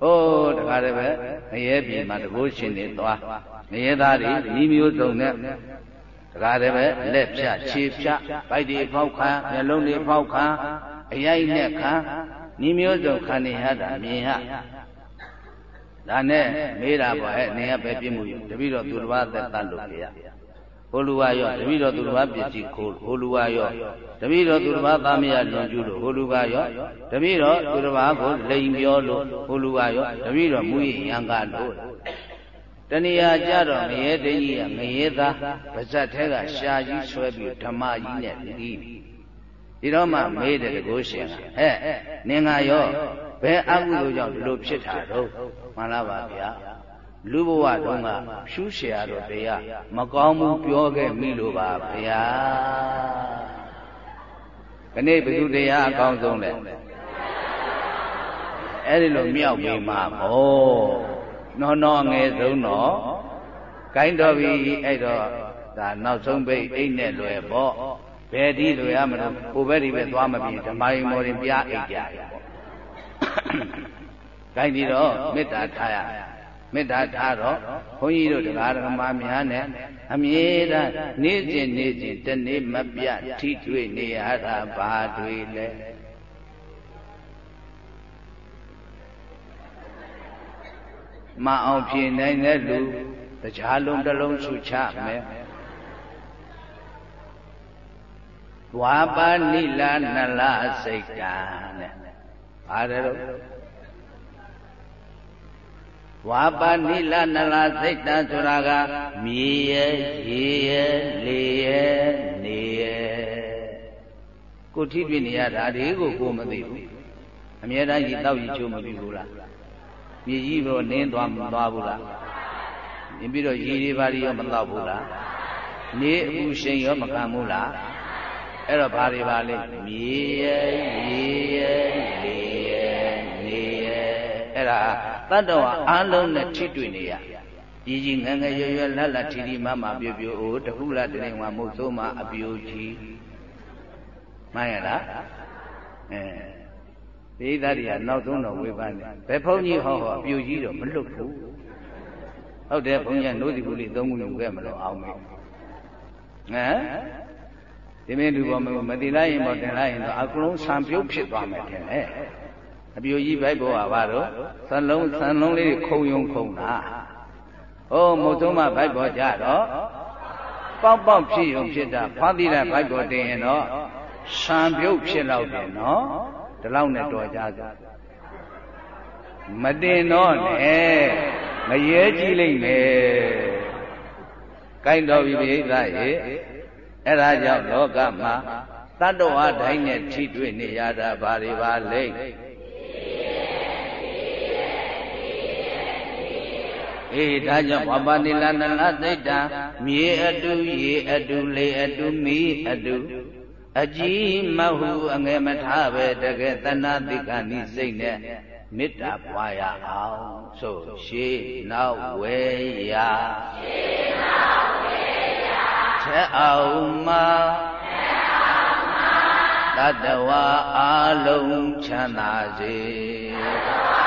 ဟိုးတခါတည်းပဲငရဲပြည်မှာတကိုးရှင်နေသွားငရဲသားတွေမိမျိုးစုံနဲ့ တခါတည်းပဲလက်ဖြတ်ခြေဖြတ်ဗိုက်တွေဖောက်ခံမျက်လုံးတွေဖောက်ခံအရိုက်နဲ့ခံမိမျိုးစုံခံနေရတာမြင်ရဒါနဲ့မေးတာပေါ့ဟဲ့နင်ကပဲပြစ်မှုတပည့်တော်သူတစ်ပါးသက်တတ်လို့ပြရဟိုလူဝါရောတပည့်တော်သူတစ်ပါးပစ္စည်းခိုးဟိုလူဝါရောတပည့်တော်သူတစ်ပါးသားမရလွန်ကျူးလို့ဟိုလူကရောတပည့်တော်သူတစ်ပါးကိုလိန်ပြောလို့ဟိုလူကရောတပည့်တော်မူရင်ရံကားလို့ တဏှာကြတော့မရေတကြီးကမရေသားပါဇက်ထဲကရှာကြီးဆွဲပြီးဓမ္မကြီးနဲ့ပြီးဒီတော့မှမေးတယ်တကိုးရှင်ကဟဲ့နင်ကရောဘယ်အကုသိုလ်ကြောင့်ဒီလိုဖြစ်တာတော့မှန်လားပါဗျာလူဘဝတုန်းကဖြူးရှရာတော့တရားမကောင်းဘူးပြောခဲ့မိလို့ပါဗျာခဏဘုသူတရားအကောင်းဆုံးလဲအဲ့ဒီလိုမြောက်ပြီးမှာပေါ့ နော်နော်ငယ်ဆုံးတော့ဂိုင်းတော်ပြီအဲ့တော့ဒါနောက်ဆုံးပိတ်အိတ်နဲ့လွယ်ပေါ့ဘယ်ဒီလွယ်ရမလို့ဟိုဘက်ဒီပဲသွားမပြီးဓမ္မယမောရင်ပြအိတ်ကြရပေါ့။ကိုင်းဒီတော့မေတ္တာထားရမေတ္တာထားတော့ဘုန်းကြီးတို့တရားဓမ္မများနဲ့အမြဲတမ်းနေ့စဉ်နေ့စဉ်တနေ့မပြတ်ထိတွေ့နေရတာဘာတွေလဲ မအောင်ဖြေနိုင်တဲ့လူတရားလုံးတစ်လုံးရှုချမယ်ဝါပါနိလာနလစိတ်တံတဲ့ပါတယ်တော့ဝါပါနိလနလစိတ်တံဆိုတာကမြေရဲ့ရေရဲ့လေရဲ့နေရဲ့ကိုထိတွေ့နေရတာဒီကိုကိုမသိဘူးအမြဲတမ်းရည်တောက်ရည်ချိုးမပြီးဘူးလား မြေကြီးတော့နင်းသွားမသွားဘူးလားနင်းပြီးတော့ရည်တွေပါရောမတော့ဘူးလားနေအပူရှိန်ရောမခံဘူးလားအဲ့တော့ဘာတွေပါလဲမြေရဲ့ရေရဲ့လေရဲ့နေရဲ့အဲ့ဒါတတ္တဝါအလုံးနဲ့ထိတွေ့နေရကြီးကြီးငယ်ငယ်ရွယ်ရွယ်လက်လက်ထီထီမမပြိုပြိုအိုတခုလားတနေဝမုတ်ဆုံးမအပြိုကြီးမှန်ရလားအဲ ပိသတိကနောက်ဆုံးတော့ဝေဖန်တယ်ဘယ်ဘုန်းကြီးဟောဟောအပြိုကြီးတော့မလွတ်ဘူးဟုတ်တယ်ဘုန်းကြီးနိုးစီဘူးလေးသုံးခုယူခဲ့မလို့အောင်မယ်ဟမ်ဒီမင်းလူပေါ်မတိလိုက်ရင်ပေါ်တင်လိုက်ရင်တော့အကုန်လုံးဆံပြုတ်ဖြစ်သွားမယ်ထင်တယ်အပြိုကြီးဘိုက်ဘောကဘာတော့သလုံးသလုံးလေးခုံယုံခုံတာဟောမုတ်သုံးမဘိုက်ဘောကြတော့ပေါက်ပေါက်ဖြစ်ယုံဖြစ်တာဖားသီးတဲ့ဘိုက်ဘောတင်ရင်တော့ဆံပြုတ်ဖြစ်တော့တယ်နော် ဒီလောက်နဲ့တော်ကြကြမတင်တော့နဲ့မရဲကြည့်လိုက်မယ်ကိုင်းတော်ပြီပိဋကရေအဲ့ဒါကြောင့်လောကမှာတတ္တဝါတိုင်းနဲ့ထိတွေ့နေရတာဘာတွေပါလဲအေးဒါကြောင့်ဝပနိလနလသိတ္တမြေအတုရေအတုလေအတုမိအတု အကြီးမဟုအငယ်မထားပဲတကယ်တဏှတိကနိစိတ်နဲ့မေတ္တာပွားရအောင်ဆိုရှေးနောက်ဝဲရရှေးနောက်ဝဲရချက်အောင်မှာတတဝါအလုံးချမ်းသာစေတတဝါ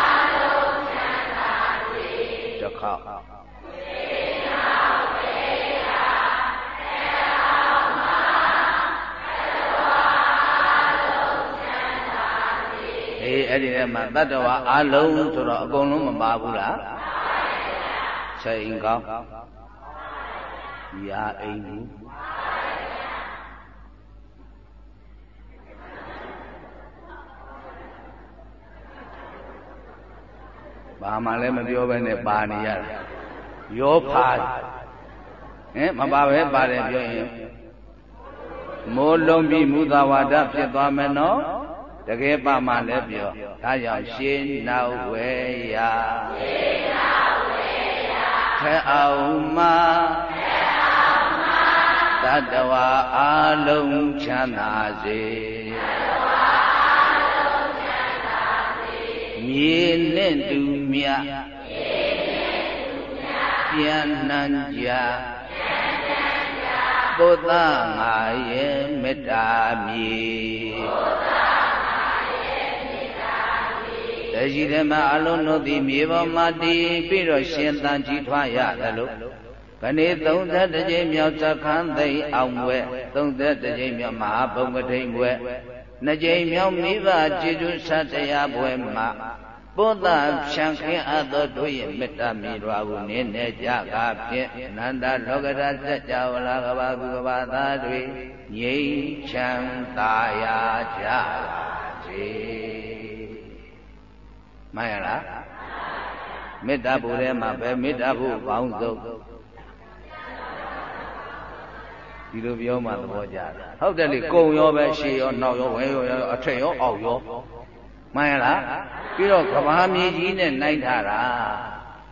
အလုံးချမ်းသာစေတစ်ခေါက် အေးအဲ့ဒီထဲမှာတတ္တဝါအလုံးဆိုတော့အကုန်လုံးမပါဘူးလားချိန်ကောင်းရာအိမ်ဘူးဘာမှလည်းမပြောဘဲနဲ့ပါနေရတယ်ရောဖာဟင်မပါပဲပါတယ်ပြောရင်မိုးလုံးပြီးမူသာဝါဒဖြစ်သွားမယ်နော် တကယ်ပါမှလည်းပြောဒါကြောင့်ရှင်းနောက်ဝဲရရှင်းနောက်ဝဲရထဲအောင်မှာထဲအောင်မှာတတဝါအလုံးချမ်းသာစေတတဝါအလုံးချမ်းသာစေမြေနဲ့တူမြမြေနဲ့တူမြပြန်နှံကြပြန်နှံကြသုသငါရဲ့မေတ္တာမြေသုသ တရှိဓမ္မအလုံးတို့သည်မြေပေါ်မှာတည်ပြီးတော့ရှင်သန်ကြီးထွားရတယ်လို့ခဏေ30ကြိမ်မြောက်သခန်းသိအောင်ဝဲ30ကြိမ်မြောက်မဟာဘုံကထိန်ဝဲနှစ်ကြိမ်မြောက်မိဘကျေကျူးဆတရားပွဲမှာပုဒ္ဒဖြံခင်းအပ်သောတို့ရဲ့မေတ္တာမြေတော်ကိုနင်းနေကြကားဖြင့်အနန္တလောကရစัจ java လာကဘာကုကဘာသားတွေငြိမ်းချမ်းသာရကြပါစေ မှန်ရလားမေတ္တာဘုထဲမှာပဲမေတ္တာဘုကောင်းဆုံးဒီလိုပြောမှသဘောကျတယ်ဟုတ်တယ်လေကုံရောပဲရှေရောနောက်ရောဝဲရောအထက်ရောအောက်ရောမှန်ရလားပြီးတော့ကဘာမြေကြီးနဲ့နိုင်ထားတာ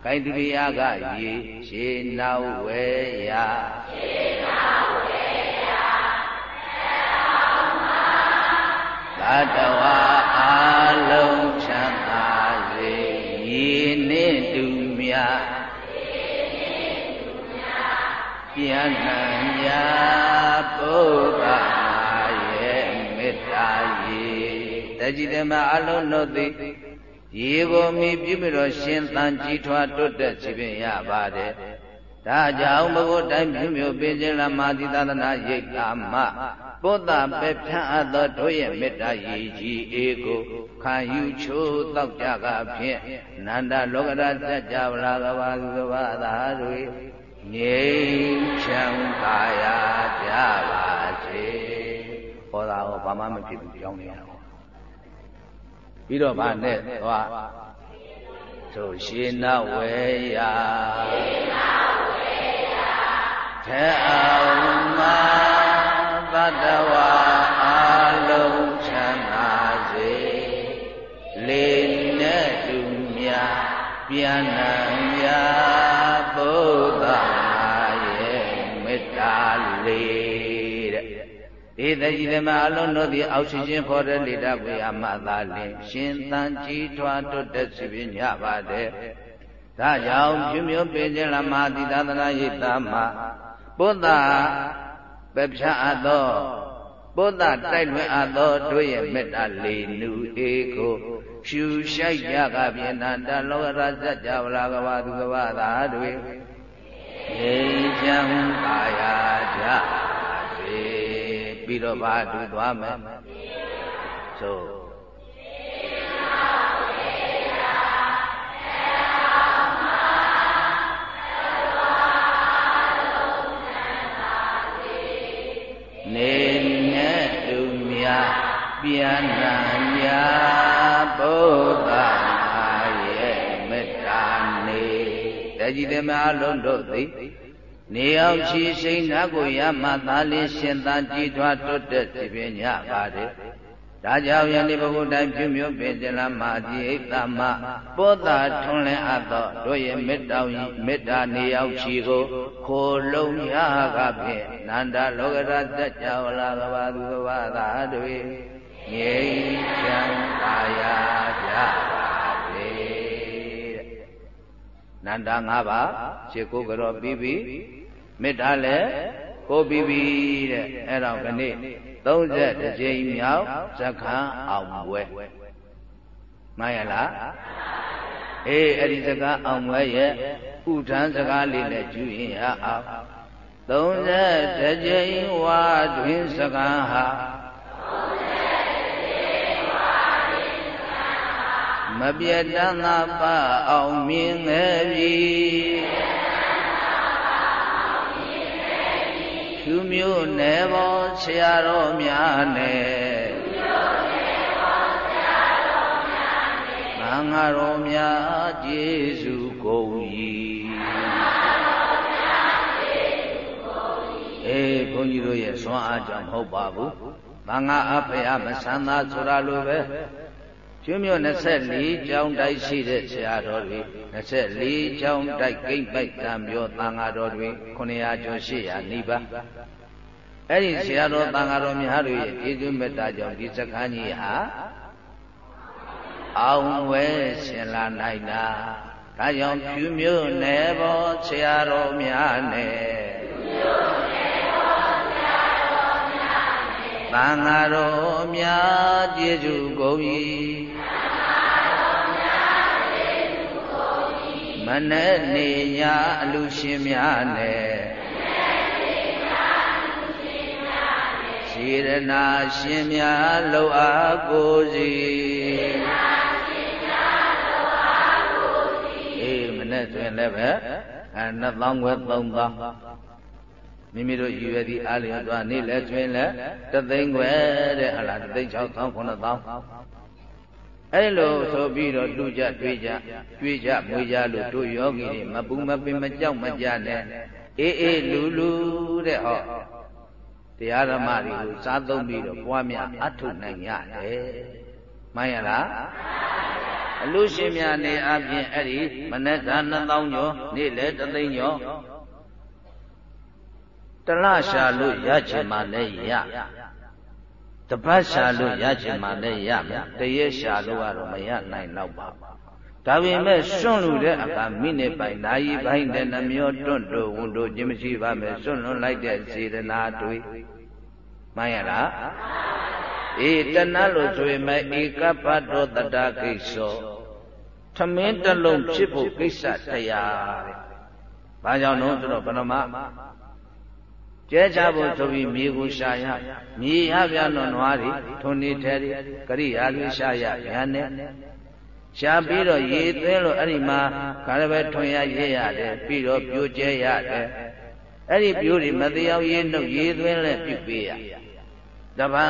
ဂိုင်းသူရိယကရေရှေနောက်ဝဲရရှေနောက်ဝဲရသတ္တဝါအလုံးချမ်း မြပြန်နှံညာပုဗ္ဗရဲ့မေတ္တာရေတကြည်ဓမ္မအလုံးတို့သည်ရေကိုမိပြုပြီးတော့ရှင်သန်ကြီးထွားတွတ်တဲ့စီပင်ရပါတယ် ဒါကြောင့်ဘုရားတိုင်းမြို့မြို့ပင်ကျလမာတိသာသနာရိတ်တာမပုဒ္ဒပဲဖြန့်အပ်သောတို့ရဲ့မေတ္တာရည်ကြီးအေကိုခံယူချိုးတောက်ကြကဖြင့်နန္ဒလောကရစัจ java လာကဘာသူကဘာသာတွေငြိမ်းချမ်းသာရကြပါစေဟောတာဟောဘာမှမဖြစ်ဘူးကြောင်းနေရတော့ပြီးတော့ဗာနဲ့သွား သို့ရှင်နဝေယရှင်နဝေယထေအောင်မှာတတဝါအလုံးချမ်းသာစေလေနဲ့တူမြပြန်နာမြ ဧတကြီးဓမ္မအလုံးတို့သည်အောက်ဆီဂျင်ဖော်တဲ့လေတဝေယမသာလင်ရှင်သန်ကြီးထွားတွတ်တဲ့စီပင်ညပါတယ်ဒါကြောင့်ပြုမျိုးပေခြင်းလမတိသာသနာယိတာမဘုဒ္ဓပဖြတ်အပ်သောဘုဒ္ဓတိုက်လွင်အပ်သောတို့ရဲ့မေတ္တာလေးနုဧကိုဖြူရှိုက်ကြကပြဏန္တလောကရဇ္ဇဝလာကဘာသူကဘာသာတွေငြိမ်းချမ်းပါရကြစေ ပြီးတော့ဘာတူသွားမယ်သို့နေနဲ့တူမြပြန်နာမြဘုရားရဲ့မေတ္တာနေတကြီးတမအလုံးတို့သည် နေအောင်ချီစိန်နာကိုရမှသာလင်းရှင်သာကြည်ထွားတွတ်တဲ့ဒီပင်ညပါတယ်ဒါကြောင့်ယနေ့ဘုရားတိုင်းပြုမျိုးပင်စလမာတိဣတမပောတာထွန်းလင်းအပ်သောတို့ရဲ့မေတ္တာမေတ္တာနေရောက်ချီကိုခိုလုံးရကဖြင့်နန္ဒလောကရတ္တကြဝလာကဘာသူကဘာသာတွေငြိမ်းချမ်းသာယာကြပါစေ နန္ဒ၅ပါးခြေကိုကြောပြီးပြီမေတ္တာလည်းကိုပြီးပြီတဲ့အဲ့တော့ခဏ30ကြိမ်မြောက်ဇခန်းအောင်ပွဲမှန်ရလားအေးအဲ့ဒီစကားအောင်ပွဲရဲ့ဥထမ်းစကားလေးနဲ့ကျူရင်ရအောင်30ကြိမ်ဝါတွင်စကားဟာ မပြတ်တမ်းသာပအောင်မြင်ခဲ့ပြီဖြူမျိုးနယ်ပေါ်ဆရာတော်များနဲ့သံဃာတော်များကျေးဇူးကုန်၏အေးဘုန်းကြီးတို့ရဲ့ဆွမ်းအားကြောင့်မဟုတ်ပါဘူး။သံဃာအဖေအမဆန္ဒဆိုတာလိုပဲ ကျွမြို့24ကျောင်းတိုက်ရှိတဲ့ဆရာတော်တွေ24ကျောင်းတိုက်ဂိတ်ပိုက်တံပြောသံဃာတော်တွေ900ကျော်800နီးပါးအဲ့ဒီဆရာတော်သံဃာတော်များတို့ရဲ့ကျေးဇူးမေတ္တာကြောင့်ဒီစခန်းကြီးဟာအောင်ဝဲရှင်လာနိုင်တာဒါကြောင့်ဖြူမြို့နယ်ပေါ်ဆရာတော်များနဲ့ သံဃာတော်များကျေးဇူးကုန်၏မနဲ့နေညာအလူရှင်များနဲ့စေရနာရှင်များလှုပ်အားကိုစီအေးမနဲ့ဆိုရင်လည်းပဲအဲနှစ်သောင်းခွဲသုံးသောင်း မိမိတို့ရည်ရွယ်သည့်အားလျော်စွာနေ့လဲဆိုရင်လည်းတသိန်းခွဲတဲ့ဟလားတသိန်း6သောင်း9သောင်းအဲ့လိုဆိုပြီးတော့တူကြတွေးကြတွေးကြမွေးကြလို့တို့ယောဂီတွေမပူမပင်မကြောက်မကြနဲ့အေးအေးလူလူတဲ့ဟောတရားဓမ္မတွေကိုစားသုံးပြီးတော့ပွားများအထုနိုင်ရတယ်မှန်ရလားအလူရှင်များနေအပြင်အဲ့ဒီမနက်စာ2000ကျော်နေ့လေ3သိန်းကျော်တ လရှာလို့ရချင်မှလည်းရတပတ်ရှာလို့ရချင်မှလည်းရမယ်တရက်ရှာလို့ကတော့မရနိုင်တော့ပါဘူးဒါပေမဲ့စွန့်လူတဲ့အခါမိနစ်ပိုင်းနာရီပိုင်းတဲ့နှမျောတွန့်တို့ဝန်တို့ခြင်းမရှိပါမယ်စွန့်လွန်လိုက်တဲ့စေတနာတွေမှန်ရလားအေးတဏှလို့ဆိုရင်မဲ့ဧကပ္ပတောတတကိစ္ဆောထမင်းတစ်လုံးဖြစ်ဖို့ကိစ္စတရားတဲ့။ဘာကြောင့်လို့ဆိုတော့ပရမ ကျဲချဖို့ဆိုပြီးမြေကိုရှာရမြေရပြတော့နွားတွေထုံနေထဲကရိယာလေးရှာရရန်နဲ့ရှာပြီးတော့ရေသွင်းလို့အဲ့ဒီမှာကာရပဲထွန်ရရေးရတယ်ပြီးတော့ပြိုကျဲရတယ်အဲ့ဒီပြိုးတွေမတရားရေးနှုတ်ရေးသွင်းလဲပြုပေးရတပံ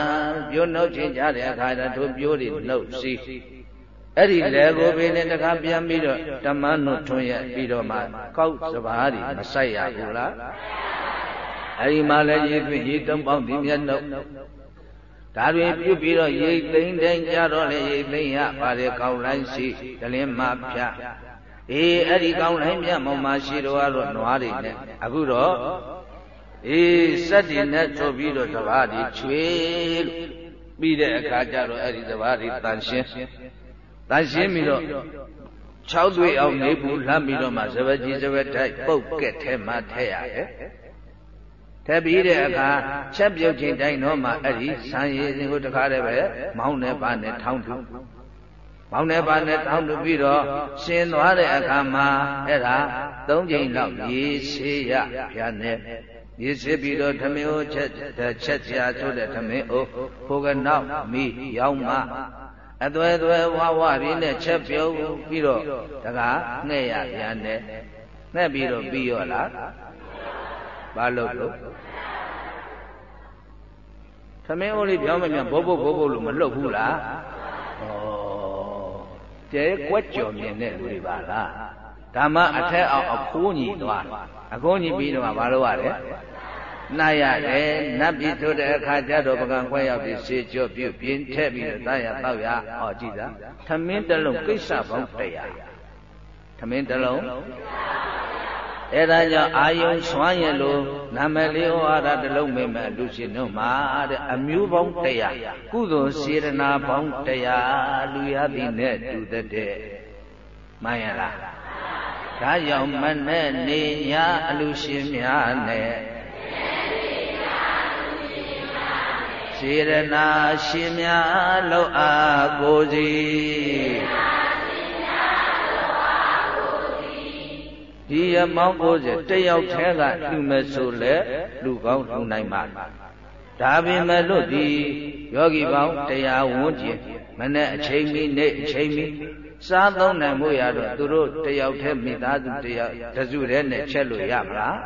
ပြိုးနှုတ်ချင်းကြတဲ့အခါတော့တို့ပြိုးတွေနှုတ်စီအဲ့ဒီလေကိုပင်နဲ့တခါပြန်ပြီးတော့ဓမ္မနုထွန်ရပြီးတော့မှကောက်စပါးတွေမဆိုင်ရဘူးလား အဲ့ဒီမှာလည်းရေသွင်းရေတုံးပေါင်းဒီမျက်နှုတ်ဒါတွေပြုပြီးတော့ရိတ်သိမ့်တိုင်းကြတော့လေရိတ်သိမ့်ရပါတယ်ကောင်းလိုက်ရှိတလင်းမဖြတ်အေးအဲ့ဒီကောင်းလိုက်မြတ်မောင်မရှိတော့ကတော့နွားတွေနဲ့အခုတော့အေးစက်တွေနဲ့ထုတ်ပြီးတော့တဘာတွေချွေလို့ပြီးတဲ့အခါကျတော့အဲ့ဒီတဘာတွေတန်ရှင်းတန်ရှင်းပြီးတော့6သွေးအောင်နေဘူးလှမ်းပြီးတော့မှဇဝကြီးဇဝထိုက်ပုတ်ကက်ထဲမှာထည့်ရတယ် ထပ်ပြီးတဲ့အခါချက်ပြုတ်ချိန်တိုင်းတော့မှအဲ့ဒီဆံရည်ကိုတခါတည်းပဲမောင်းနဲ့ပါနဲ့ထောင်းထူမောင်းနဲ့ပါနဲ့ထောင်းထူပြီးတော့ရှင်သွားတဲ့အခါမှာအဲ့ဒါ၃ချိန်လောက်ရေဆေးရဗျာနဲ့ရေဆေးပြီးတော့ဓမင်းကိုချက်ချက်ချာဆိုတဲ့ဓမင်းအိုဖိုကနောက်မိရောက်မှအသွဲသွဲဝါဝပြီးနဲ့ချက်ပြုတ်ပြီးတော့တကားငှဲ့ရဗျာနဲ့ငှက်ပြီးတော့ပြီးရောလား ဘာလို့လို့သမင်းအိုးလေးပြောင်းမမြန်ဘိုးဘိုးဘိုးဘိုးလို့မလှုပ်ဘူးလားဩကျဲကွက်ကြော်မြင်တဲ့လူတွေပါလားဓမ္မအထက်အောင်အခိုးညီသွားအခိုးညီပြီးတော့ဘာလို့ရလဲနာရတယ်နတ်ပြည်ဆိုတဲ့အခါကျတော့ပကံခွဲရောက်ပြီးရှေးကြောပြုတ်ပြင်းထက်ပြီးတော့တာရတောက်ရဟောကြည့်သာသမင်းတစ်လုံးကိစ္စပေါင်းတရားသမင်းတစ်လုံး အဲဒါကြောင့်အာယုံဆွမ်းရလို့နာမည်လေးဟောရတာတလုံးမိမဲ့လူရှင်တို့မှာတဲ့အမျိုးပေါင်းတရားကုသိုလ်စေရနာပေါင်းတရားလူရသည်နဲ့တူတဲ့မှန်ရလားဒါကြောင့်မနဲ့နေညာအလူရှင်များနဲ့စေရနာရှင်များလောက်အားကိုစီ ဒီအမောင်း90တယောက်ထဲကလှူမဲ့ဆိုလဲလူကောင်းလှူနိုင်မှာဒါပင်မဲ့လို့ဒီယောဂီပေါင်းတရားဝန်းကျင်မနဲ့အချိန်မီနေ့အချိန်မီစားသုံးနိုင်မှုရတော့သူတို့တယောက်ထဲမိသားစုတယောက်တစုတည်းနဲ့ချက်လို့ရမလား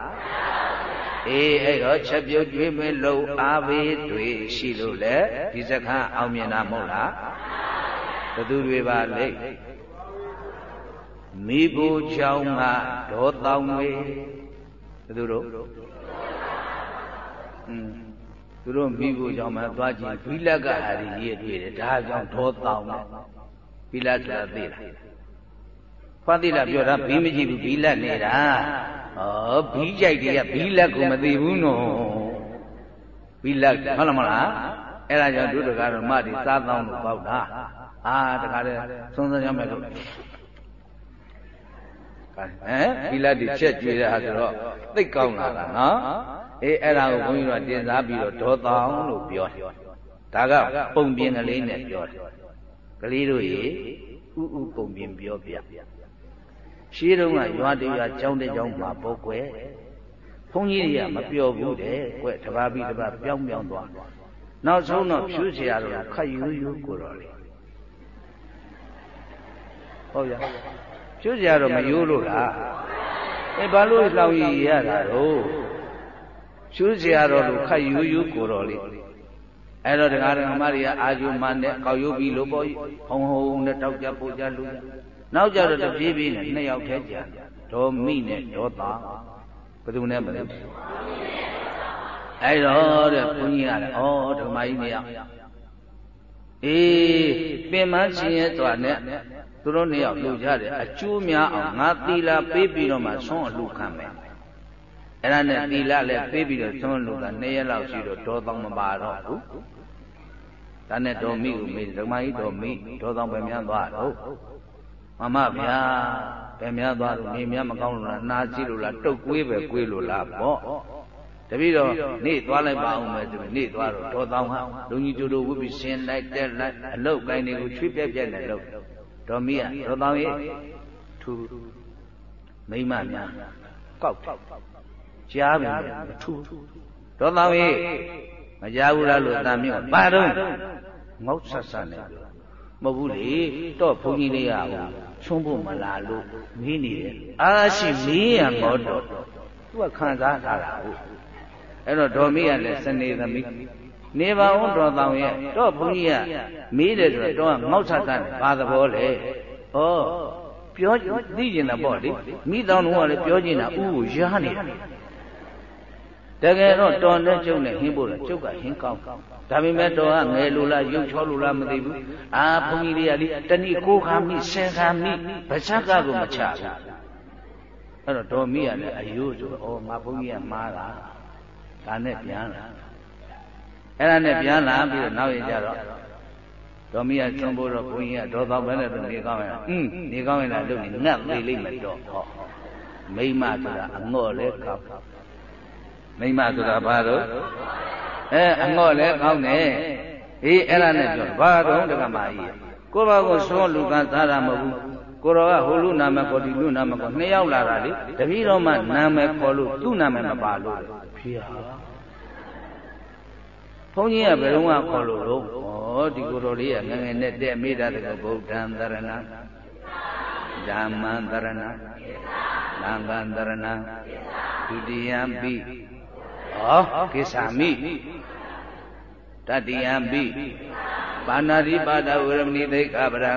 အေးအဲ့တော့ချက်ပြုတ်ကျွေးမလို့အားပေးတွေရှိလို့လေဒီစခန်းအောင်မြင်တာမဟုတ်လားဘသူတွေပါလိမ့် မိဖို့ချောင်းကဒေါတောင်းတွေဘယ်သူတို့อืมသူတို့မိဖို့ချောင်းမှာသွားကြည့်ဘိလက်ကဟာရီရေးတွေ့တယ်ဒါကြောင့်ဒေါတောင်းတယ်ဘိလက်ဆိုတာသိလားဖတ်သိလားပြောတာဘီးမကြည့်ဘူးဘီလက်နေတာဩဘီးကြိုက်တွေကဘီလက်ကိုမသိဘူးနော်ဘီလက်ဟုတ်လားမလားအဲ့ဒါကြောင့်တို့တကားတော့မတိစားတောင်းလို့ပေါက်တာအာတကားလေသုံးစမ်းရမယ်လို့ ဟမ်သီလတိချက်ကျွေးတဲ့ဟာဆိုတော့သိကောင်းလာတာနော်အေးအဲ့ဒါကိုဘုန်းကြီးတို့တင်စားပြီးတော့ဒေါသောင်းလို့ပြောတယ်ဒါကပုံပြင်ကလေးနဲ့ပြောတယ်ကလေးတို့ရေဥဥပုံပြင်ပြောပြရှိတုန်းကရွာတရွာကျောင်းတကျောင်းမှာပုတ်ွယ်ဘုန်းကြီးတွေကမပြောဘူးတဲ့ကွတပါးပြီးတပါးပြောင်းပြောင်းသွားနောက်ဆုံးတော့ဖြူးเสียရတော့ခတ်ယူယူကိုတော့လေဟုတ်ရ ကျွတ်ကြတော့မယိုးလို့လားအဲဘာလို့လောင်ရည်ရတာတော့ကျွတ်ကြတော့လို့ခတ်ယူယူကိုတော်လေးအဲ့တော့တရားဓမ္မတွေကအာယုမနဲ့ကောက်ယူပြီးလို့ပေါ့ဟုံဟုံနဲ့တောက်ကြပို့ကြလူကြနောက်ကြတော့တပြေးပြေးနဲ့နှစ်ယောက်ထဲကြဒေါမိနဲ့ဒေါတာဘယ်သူနဲ့မလဲအဲ့တော့တဲ့ဘုန်းကြီးကလည်းဩဓမ္မကြီးနေရအေးပင်မချင်းရဲ့သွားနဲ့ သူတို့နှစ်ယောက်လှူကြတယ်အကျိုးများအောင်ငါသီလာပေးပြီးတော့မှဆွမ်းအလှခံမယ်အဲ့ဒါနဲ့သီလာလည်းပေးပြီးတော့ဆွမ်းအလှကနှစ်ရက်လောက်ရှိတော့ဒေါသောင်းမပါတော့ဘူးဒါနဲ့ဒေါ်မိကိုမေးဓမ္မကြီးဒေါ်မိဒေါသောင်းပဲများသွားတော့မမဗျာပဲများသွားလို့နေများမကောင်းလို့လားနာကြည့်လို့လားတုတ်ကွေးပဲကွေးလို့လားပေါ့တပည့်တော်နေ့သွားလိုက်ပါအောင်မယ်ဆိုပြီးနေ့သွားတော့ဒေါသောင်းဟာလူကြီးတို့တို့ဝိပ္ပရှင်လိုက်တက်လိုက်အလုတ်ကိုင်းတွေကိုချွေးပြက်ပြက်နဲ့လုပ် တော်မီးကတော်တောင်ရဲ့ထူမိမများကောက်ကြားပြီမထူတော်တောင်ရဲ့မကြားဘူးလားလို့အတန်မျိုးပါတော့ငေါက်ဆက်ဆက်နေမဟုတ်ဘူးလေတော့ဘုန်းကြီးလေးကဟိုဆုံးဖို့မလာလို့မင်းနေတယ်အားရှိမင်းရမောတော့သူကခံစားထားတာဟုတ်အဲ့တော့ဒေါ်မီးကလည်းစနေသမီး နေပါဦးတော်တောင်ရဲ့တော့ဘုန်းကြီးကမေးတယ်ဆိုတော့တော့ငေါက်ဆက်ဆက်ဘာသဘောလဲဩပြောသိကျင်တာပေါ့လေမိတောင်တော်ကလည်းပြောကျင်တာဥကိုရားနေတာတကယ်တော့တော်နဲ့ကျုပ်နဲ့ဟင်းဖို့လားကျုပ်ကဟင်းကောင်းဒါပေမဲ့တော်ကငယ်လိုလားရုပ်ချောလိုလားမသိဘူးအာဘုန်းကြီးတွေကလေတဏိကိုခါမိဆင်ခါမိဗချက်ကကိုမချဘူးအဲ့တော့တော်မိရလည်းအယိုးဆိုတော့ဩငါဘုန်းကြီးကမှားတာဒါနဲ့ပြန်လာ အဲ့ဒါနဲ့ပြန်လာပြီးတော့နောက်ရကြတော့တော်မီးကကျွန်းဖို့တော့ဘုန်းကြီးကဒေါသောပဲနဲ့တော့နေကောင်းရင်อืมနေကောင်းရင်လည်းလုပ်နေငတ်သေးလိမ့်မယ်တော့ဟောမိမဆိုတာအငေါ့လဲကောင်းမိမဆိုတာဘာလို့အဲအငေါ့လဲကောင်းတယ်အေးအဲ့ဒါနဲ့ပြောဘာတော့တက္ကမကြီးကိုယ့်ဘာကိုသွန်းလူကစားတာမဟုတ်ဘူးကိုတော်ကဟိုလူနာမခေါ်ဒီလူနာမခေါ်နှစ်ယောက်လာတာလေတပည့်တော်မှနာမည်ခေါ်လို့သူ့နာမည်မပါလို့ဖေဟာ ဘုန်းကြီးကဘယ်တော့မှခေါ်လို့တော့ဩဒီကိုတော်လေးကငငယ်နဲ့တဲ့မိတာတကဗုဒ္ဓံတရဏဓမ္မံတရဏသံဃံတရဏဒုတိယံပိဟောကိစ္ဆာမိတတိယံပိပါဏာတိပါဒဝရမဏိသိက္ခာပရံ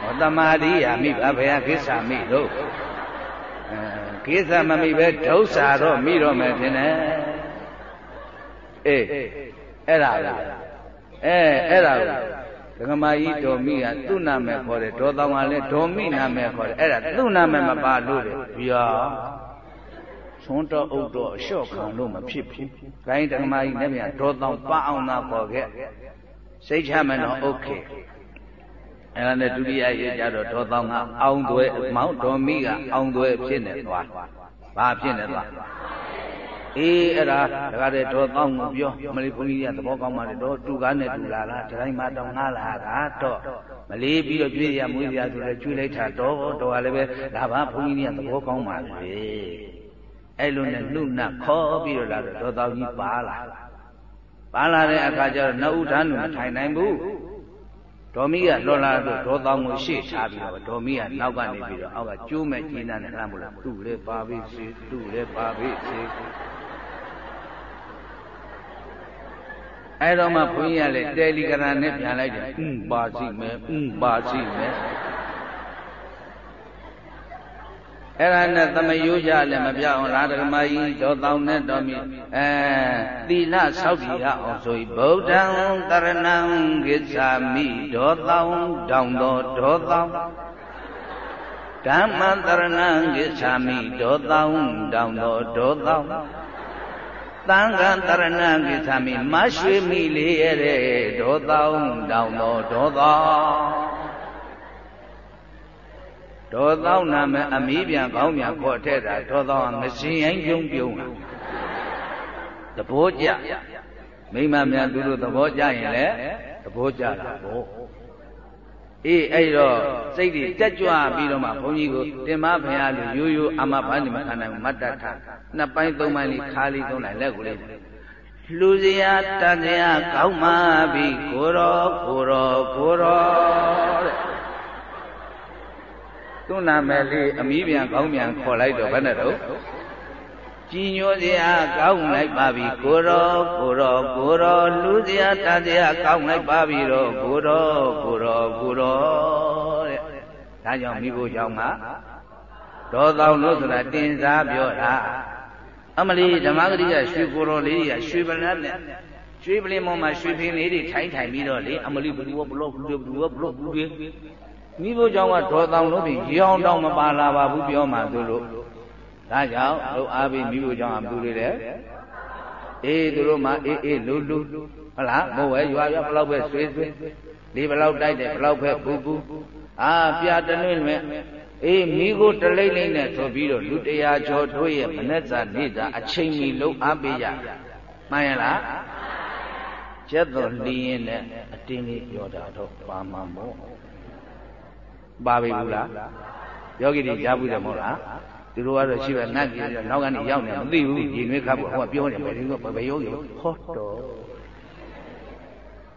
ဟောတမာရိယာမိဘဘယကိစ္ဆာမိတို့ကိစ္ဆာမမိပဲဒုစရတော့မိတော့မယ်ထင်တယ် အေးအဲ့ဒါလားအဲအဲ့ဒါဒကမာကြီးဒေါ်မိကသူ့နာမည်ခေါ်တယ်ဒေါ်တောင်ကလည်းဒေါ်မိနာမည်ခေါ်တယ်အဲ့ဒါသူ့နာမည်မပါလို့တယ်ဗျာသွန်းတော့အုပ်တော့အလျှော့ခံလို့မဖြစ်ဘူး။ခိုင်းဒကမာကြီးလည်းပြန်ဒေါ်တောင်ပအောင်သာခေါ်ခဲ့စိတ်ချမယ်နော်โอเคအဲ့ဒါနဲ့ဒုတိယရကြတော့ဒေါ်တောင်ကအောင်သွဲမောင်ဒေါ်မိကအောင်သွဲဖြစ်နေသွားဘာဖြစ်နေသွား အေးအဲ့ဒါတခါတည်းဒေါ်ကောင်းကိုပြောမလေးဘုန်းကြီးကသဘောကောင်းပါလေတော့တူကားနဲ့တူလာလားဒီတိုင်းမှတော့ငားလာတာတော့မလေးပြီးတော့ကြွေးရမွေးရဆိုလဲကြွေးလိုက်တာတော့တော့ကလည်းပဲဒါပါဘုန်းကြီးကသဘောကောင်းပါလေအဲ့လိုနဲ့နှုတ်နခေါ်ပြီးတော့လာတော့ဒေါ်တော်ကြီးပါလာပါလာတဲ့အခါကျတော့နှုတ်ထမ်းလို့မထိုင်နိုင်ဘူးဒေါ်မီကလောလာတော့ဒေါ်တောင်ကိုရှေ့ထားပြီးတော့ဒေါ်မီကနောက်ကနေပြီးတော့အောက်ကကျိုးမဲ့ကျင်းတဲ့နဲ့လှမ်းမလို့သူ့လည်းပါပြီစီသူ့လည်းပါပြီစီ အဲတော့မှဘုန်းကြီးကလည်းတယ်လီဂရမ်နဲ့ပြန်လိုက်တယ်ဥပါစီမယ်ဥပါစီမယ်အဲ့ဒါနဲ့သမယိုးကြလည်းမပြအောင်ရာဓကမကြီးတော်တောင်းနဲ့တော်မြင်အဲသီလဆောက်တည်ရအောင်ဆိုဗုဒ္ဓံတရဏံဂစ္ဆာမိဒေါတောင်းတောင်းတော်ဒေါတောင်းဓမ္မတရဏံဂစ္ဆာမိဒေါတောင်းတောင်းတော်ဒေါတောင်း သံဃံတရဏကိသမိမရွှေမိလေးရတဲ့ဒေါသောတောင်းတော်ဒေါသောဒေါသောနာမအမိပြန်ကောင်းပြန်ခေါ်ထဲတာဒေါသောမစင်ရင်ပြုံးပြုံးသဘောကျမိမများသူတို့သဘောကျရင်လည်းသဘောကျတာပေါ့ အေးအဲ့တော့စိတ်တွေတက်ကြွပြီးတော့မှဘုန်းကြီးကိုတင်မဖရာလူရိုးရိုးအမဘာနေမခံနိုင်မတ်တတ်ထားနှစ်ပိုင်းသုံးပိုင်းလေးခါလေးသုံးလိုက်လက်ကိုလေးလူစရာတန်စရာကောင်းမှပြီကိုရောကိုရောကိုရောတဲ့သူ့နာမည်လေးအမီးပြန်ကောင်းပြန်ခေါ်လိုက်တော့ဘယ်နဲ့တော့ ကြည်ညိုစရာကောင်းလိုက်ပါပြီကိုရောကိုရောကိုရောလူစရာတန်စရာကောင်းလိုက်ပါပြီတော့ကိုရောကိုရောကိုရောတဲ့ဒါကြောင့်မိဖို့ကြောင့်မှာဒေါသောလို့ဆိုတာတင်စားပြောတာအမလီဓမ္မဂရိကရွှေကိုရောလေးတွေကရွှေပလတ်နဲ့ရွှေပလင်းပေါ်မှာရွှေဖင်းလေးတွေထိုင်ထိုင်ပြီးတော့လေအမလီဘလူဘလော့ဘလူဘလူဘလော့ဘလူတွေမိဖို့ကြောင့်ကဒေါသောလို့ပြီးရောင်းတောင်းမပါလာပါဘူးပြောမှသူလို့ ဒါကြောင့်တို့အားပြီးမိဖို့ကြောင့်အပူတွေတဲ့အေးသူတို့မှအေးအေးလူလူဟုတ်လားမို့ဝဲရွာရွာဘလောက်ပဲဆွေးဆွေးဒီဘလောက်တိုက်တယ်ဘလောက်ပဲပူပူအာပြတနွင့်မဲ့အေးမိကိုတလိမ့်လိမ့်နဲ့ဆိုပြီးတော့လူတရားကျော်တို့ရဲ့မနဲ့စာနေ့စာအချိန်မီလုံးအားပေးရမှန်ရလားကျက်တော်လီးရင်နဲ့အတင်းလေးပြောတာတော့ပါမှာမို့ပါပြီဘူးလားယောဂီတွေကြားဘူးတယ်မဟုတ်လား သူတို့ကတော့ရှိပဲနတ်ကြီးနောက်ကနေရောက်နေမသိဘူးရေနွေးခတ်ဖို့ဟိုကပြောနေတယ်ဒီကဘယ်ယောဂီဟောတော်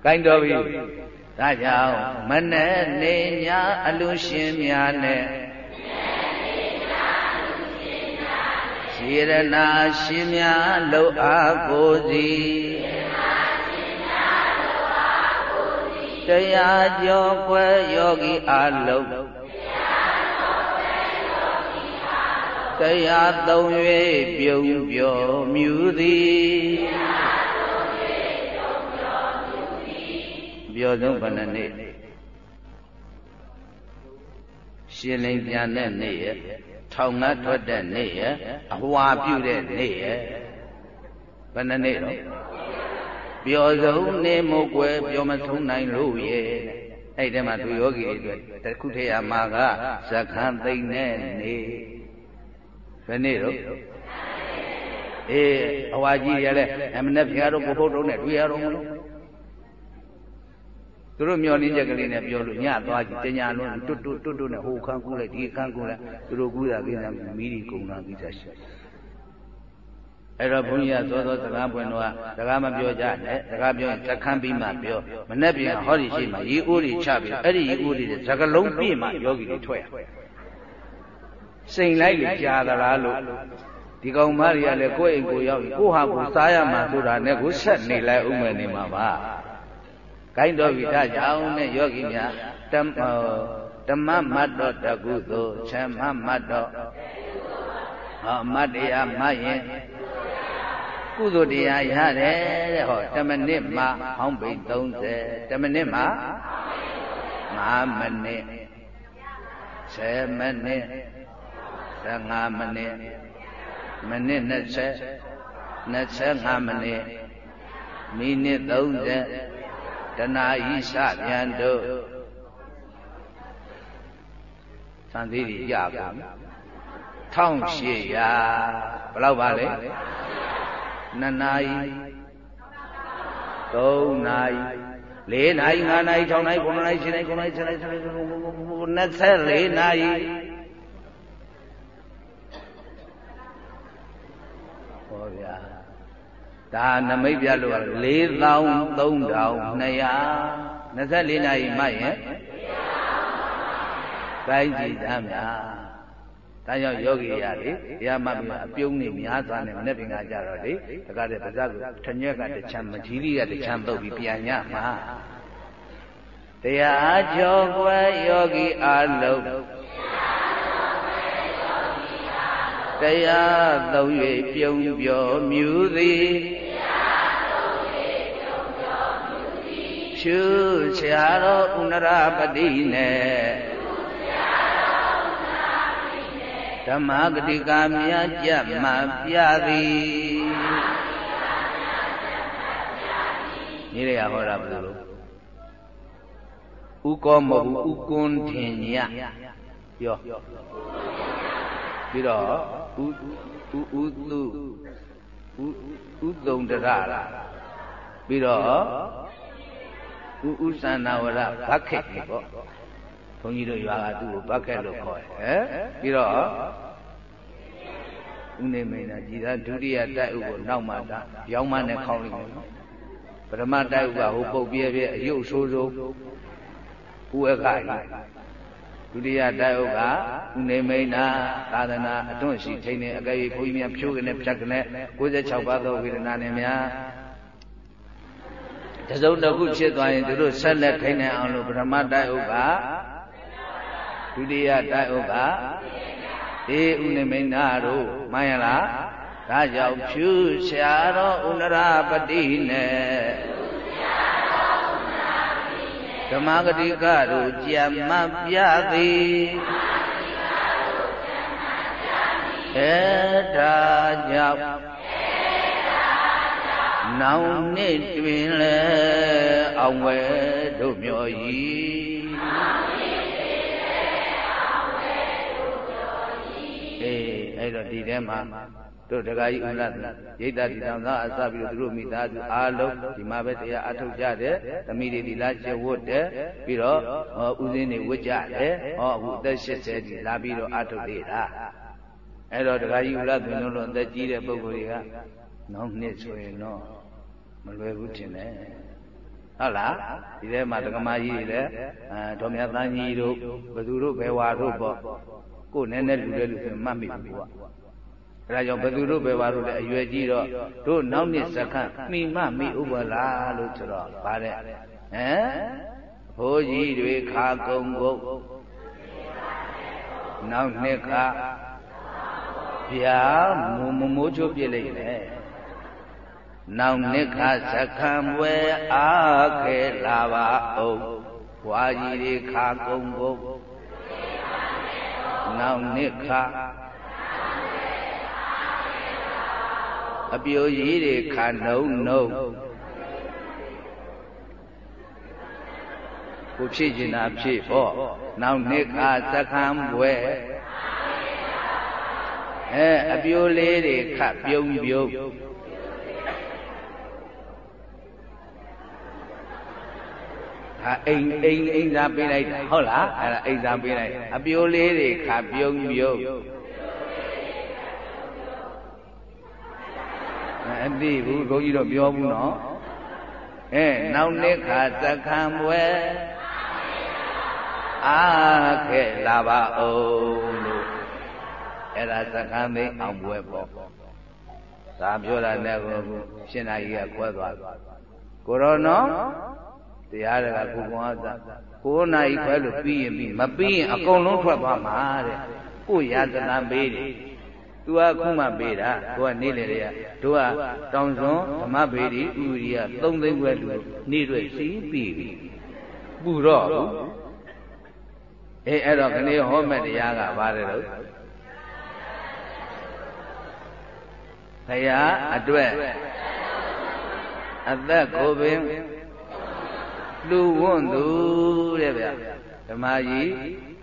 ကိုင်းတော်ပြီဒါကြောင့်မနဲ့နေညာအလူရှင်များနဲ့စေရနာရှင်များလှုပ်အားကိုစီတရားကြောကွယ်ယောဂီအလုံး တရားသုံး၍ပြုံးပြောမြူသည်ပြောဆုံးဘယ်နှနေ့ရှင်းလင်းပြန်တဲ့နေ့ရဲ့ထောင်ငတ်ထွက်တဲ့နေ့ရဲ့အဝါပြုတဲ့နေ့ရဲ့ဘယ်နှနေ့တော့ပြောဆုံးနေမို့ကွယ်ပြောမဆုံးနိုင်လို့ရဲ့အဲ့ဒီမှာသူယောဂီတွေအတွက်တခုထေရမှာကဇခန်းသိမ့်တဲ့နေ့ ဘယ်နေ့တော့အေးအဝါကြီးရလဲအမနဲ့ဖျားတော့ဘုဖို့တော့နဲ့တွေ့ရတော့မလို့သူတို့မျောလင်းချက်ကလေးနဲ့ပြောလို့ညသွားကြည့်တညာလုံးတွတ်တွတ်တွတ်တွတ်နဲ့ဟိုခန်းကူးလိုက်ဒီခန်းကူးလိုက်သူတို့ကူးတာကိစ္စမီးဒီကုံတာကိစ္စရှိအဲ့တော့ဘုန်းကြီးကသောသောစကားပွင့်တော့စကားမပြောကြနဲ့စကားပြောရင်တခန်းပြီးမှပြောမနဲ့ပြင်ဟောဒီရှိမှရေအိုးတွေချပြီးအဲ့ဒီရေအိုးတွေစကလုံးပြည့်မှယောဂီတွေထွက်ရ စိန်လိုက်လို့ကြာသလားလို့ဒီကောင်မတွေကလည်းကိုယ့်အိမ်ကိုရောက်ရင်ကိုဟာကိုစားရမှာဆိုတာနဲ့ကိုဆက်နေလိုက်ဦးမယ်နေမှာပါကိုင်းတော်ပြီဒါကြောင့်နဲ့ယောဂီများတမဓမ္မမတ်တော်တကုသိုလ်ချမ်းမမတ်တော်ဟောမတ်တရားမရင်ကုသိုလ်တရားရတယ်တဲ့ဟော10မိနစ်မှဟောင်းပိန်30 10မိနစ်မှ5မိနစ်10မိနစ် 15မိနစ်မိနစ်20 25မိနစ်မိနစ်30တဏှာဤစပြန်တို့သံသေးကြီးရပါ1800ဘယ်လောက်ပါလဲ2နာရီ3နာရီ4နာရီ5နာရီ6နာရီ9နာရီ10နာရီ9နာရီ10နာရီ10နာရီ 24နာရီဟောဗျာဒါနမိတ်ပြလို့4300 24နာရီမှရင်တိုင်းကြည်တမ်းများဒါကြောင့်ယောဂီရလေတရားမှပြီးအပြုံးနေများစွာနဲ့မနေ့ပင်ကကြတော့လေတကားတဲ့ပါဇက်ကထညက်ကတချမ်းမကြီးလေးကတချမ်းပုတ်ပြီးပြန်ညမှာတရားကြောကွယ်ယောဂီအလုံးတရား သုံး၍ပြုံးပြောမြူသည်ရှုဆရာတော်ဥနရပတိနဲ့ဓမ္မဂတိကာမြတ်ကြမှပြသည်ညီရဟောတာဘယ်လိုဥကောမဟုတ်ဥကွန်းထင်ညပြောပြီးတော့ ဥဥဥသူဥဥသုံတရလားပြီးတော့ဥဥသန္နာဝရဘခက်ကြီးပေါ့ဘုန်းကြီးတို့ရွာကသူ့ကိုဘခက်လို့ခေါ်တယ်ဟမ်ပြီးတော့ဥနေမိန်နာကြည်သာဒုတိယတိုက်ဥကိုနောက်မှတာရောင်းမနဲ့ခေါင်းလိုက်မယ်နော်ပထမတိုက်ဥကဟိုပုတ်ပြဲပြဲအယုတ်ဆိုးဆိုးဥဝကကြီး ဒုတိယတိုက်ဥကဥနေမိန်နာသာသနာအတွန့်ရှိထိန်နေအကယ်၍ဘုန်းကြီးများဖြိုးကနေဖြတ်ကနေ96ပါးသောဝေဒနာနဲ့များတစုံတစ်ခုဖြစ်သွားရင်သူတို့ဆက်လက်ခိုင်းနိုင်အောင်လို့ပထမတိုက်ဥကဒုတိယတိုက်ဥကအေးဥနိမိန်နာတို့မှန်ရလားဒါကြောင့်ဖြူရှာတော်ဥနရပတိနဲ့ ဓမ္မဂတိကတို့ကြံမပြသည်အဲဒါကြောင့်နောင်နှစ်တွင်လဲအောင်ဝဲတို့မျော်ဤအေးအဲ့တော့ဒီထဲမှာဒ တို့တခါကြီးဥလရိတ်တာဒီတောင်သားအစပြီးတော့သူတို့မိသားစုအားလုံးဒီမှာပဲတရားအထုတ်ကြတယ်သမီးတွေဒီလားကျဝတ်တယ်ပြီးတော့ဥစဉ်တွေဝတ်ကြတယ်ဟောအခုအသက်80ဒီလာပြီးတော့အထုတ်နေတာအဲ့တော့တခါကြီးဥလသွင်းလို့အသက်ကြီးတဲ့ပုဂ္ဂိုလ်တွေကနောက်နှစ်ဆိုရင်တော့မလွယ်ဘူးထင်တယ်ဟုတ်လားဒီထဲမှာဒကမာကြီးတွေလည်းအဲဒေါ်မြတ်သန်းကြီးတို့ဘသူတို့ဘယ်ဝါတို့ပေါ့ကိုယ်နည်းနည်းလူတဲ့လူဆိုမှတ်မိဘူးကွာ အဲဒါကြောင့်ဘသူတို့ဘယ်ဝါတို့လည်းအရွယ်ကြီးတော့တို့နောက်နှစ်စက္ကန့်မိမမိဥပလားလို့ဆိုတော့ဗါတဲ့ဟမ်ဘိုးကြီးတွေခါကုံကုတ်နောက်နှစ်ခါဗျာမမမိုးချိုးပြစ်လိုက်တယ်နောက်နှစ်ခါစခံပွဲအားခဲလာပါအောင်ဘွာကြီးတွေခါကုံကုန်နောက်နှစ်ခါ အပြိုကြီးတွေခါနှုံနှုံကိုဖြစ်ကျင်တာဖြစ်ပေါ့နောက်နှစ်ခါစခံပွဲအဲအပြိုလေးတွေခတ်ပြုံးပြုံးဟာအိမ်အိမ်အိမ်သာပေးလိုက်တာဟုတ်လားအဲ့ဒါအိမ်သာပေးလိုက်အပြိုးလေးတွေခါပြုံးပြုံး အတိဘူးဘုန်းကြီးတော့ပြောဘူးနော်အဲနောက်နှစ်ခါသက္ခံပွဲအားခဲ့လာပါအောင်လို့အဲ့ဒါသက္ခံသိအောင်ပွဲပေါ့ဒါပြောတာနဲ့ကိုရှင်နာကြီးကခွဲသွားကိုရောနော်တရားတကကိုကွန်အားသာ9နာရီခွဲလို့ပြီးရင်ပြီးမပြီးရင်အကုန်လုံးထွက်သွားမှာတဲ့ကိုရတနာပေးတယ် သူကခုမှပေးတာကိုကနေ့လေတွေကတို့ကတောင်စွန်းဓမ္မဗေဒီဥရိယ3သိန်းခွဲလူနေ့တွေစီးပြီးပြီပူတော့ဘူးအေးအဲ့တော့ခဏဟောမဲ့တရားကပါတယ်လို့ခရာအတွက်အသက်ကိုပင်လူဝွန့်သူတဲ့ဗျဓမ္မကြီး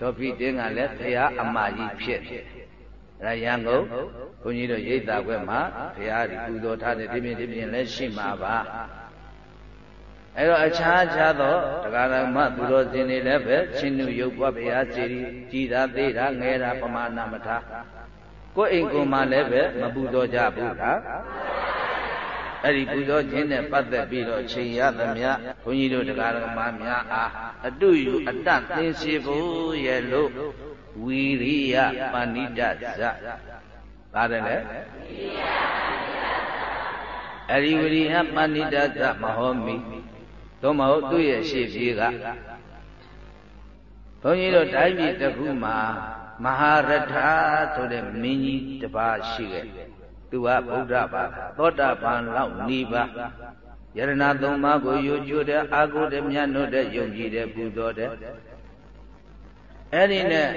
ဒေါ်ဖိတင်းကလည်းဘုရားအမကြီးဖြစ် အဲရန်ကုန်ဘုန်းကြီးတို့ရိတ်တာခွဲမှာဘုရားဒီပူဇော်ထားတဲ့ဒီပြင်ဒီပြင်လည်းရှိမှာပါအဲတော့အခြားခြားသောတရားဓမ္မသူတော်စင်တွေလည်းပဲချင်းနုရုပ်ပွားဘုရားစီရီကြည်သာသေးတာငဲတာပမာဏမထားကိုယ်အိမ်ကိုမှလည်းပဲမပူဇော်ကြဘူးလားအဲ့ဒီပူဇော်ခြင်းနဲ့ပတ်သက်ပြီးတော့ချိန်ရသမျှဘုန်းကြီးတို့တရားဓမ္မများအားအတုယူအတ္တသင်္စေဖို့ရဲ့လို့ ဝီရိယပဏိတဇပါတယ်လေအဲ့ဒီဝိရိယပဏိတဇမဟောမိသို့မဟုတ်သူ့ရဲ့ရှေ့ပြေးကဘုန်းကြီးတို့တိုင်းပြည်တစ်ခုမှာမဟာရထဆိုတဲ့မင်းကြီးတစ်ပါးရှိခဲ့သူကဗုဒ္ဓဘာသောတာပန်လောက်နေပါယရဏသုံးပါးကိုယူကျိုတဲ့အာဟုတဲ့မြတ်တို့တဲ့ယုံကြည်တဲ့ပူဇော်တဲ့ အဲ့ဒီနဲ့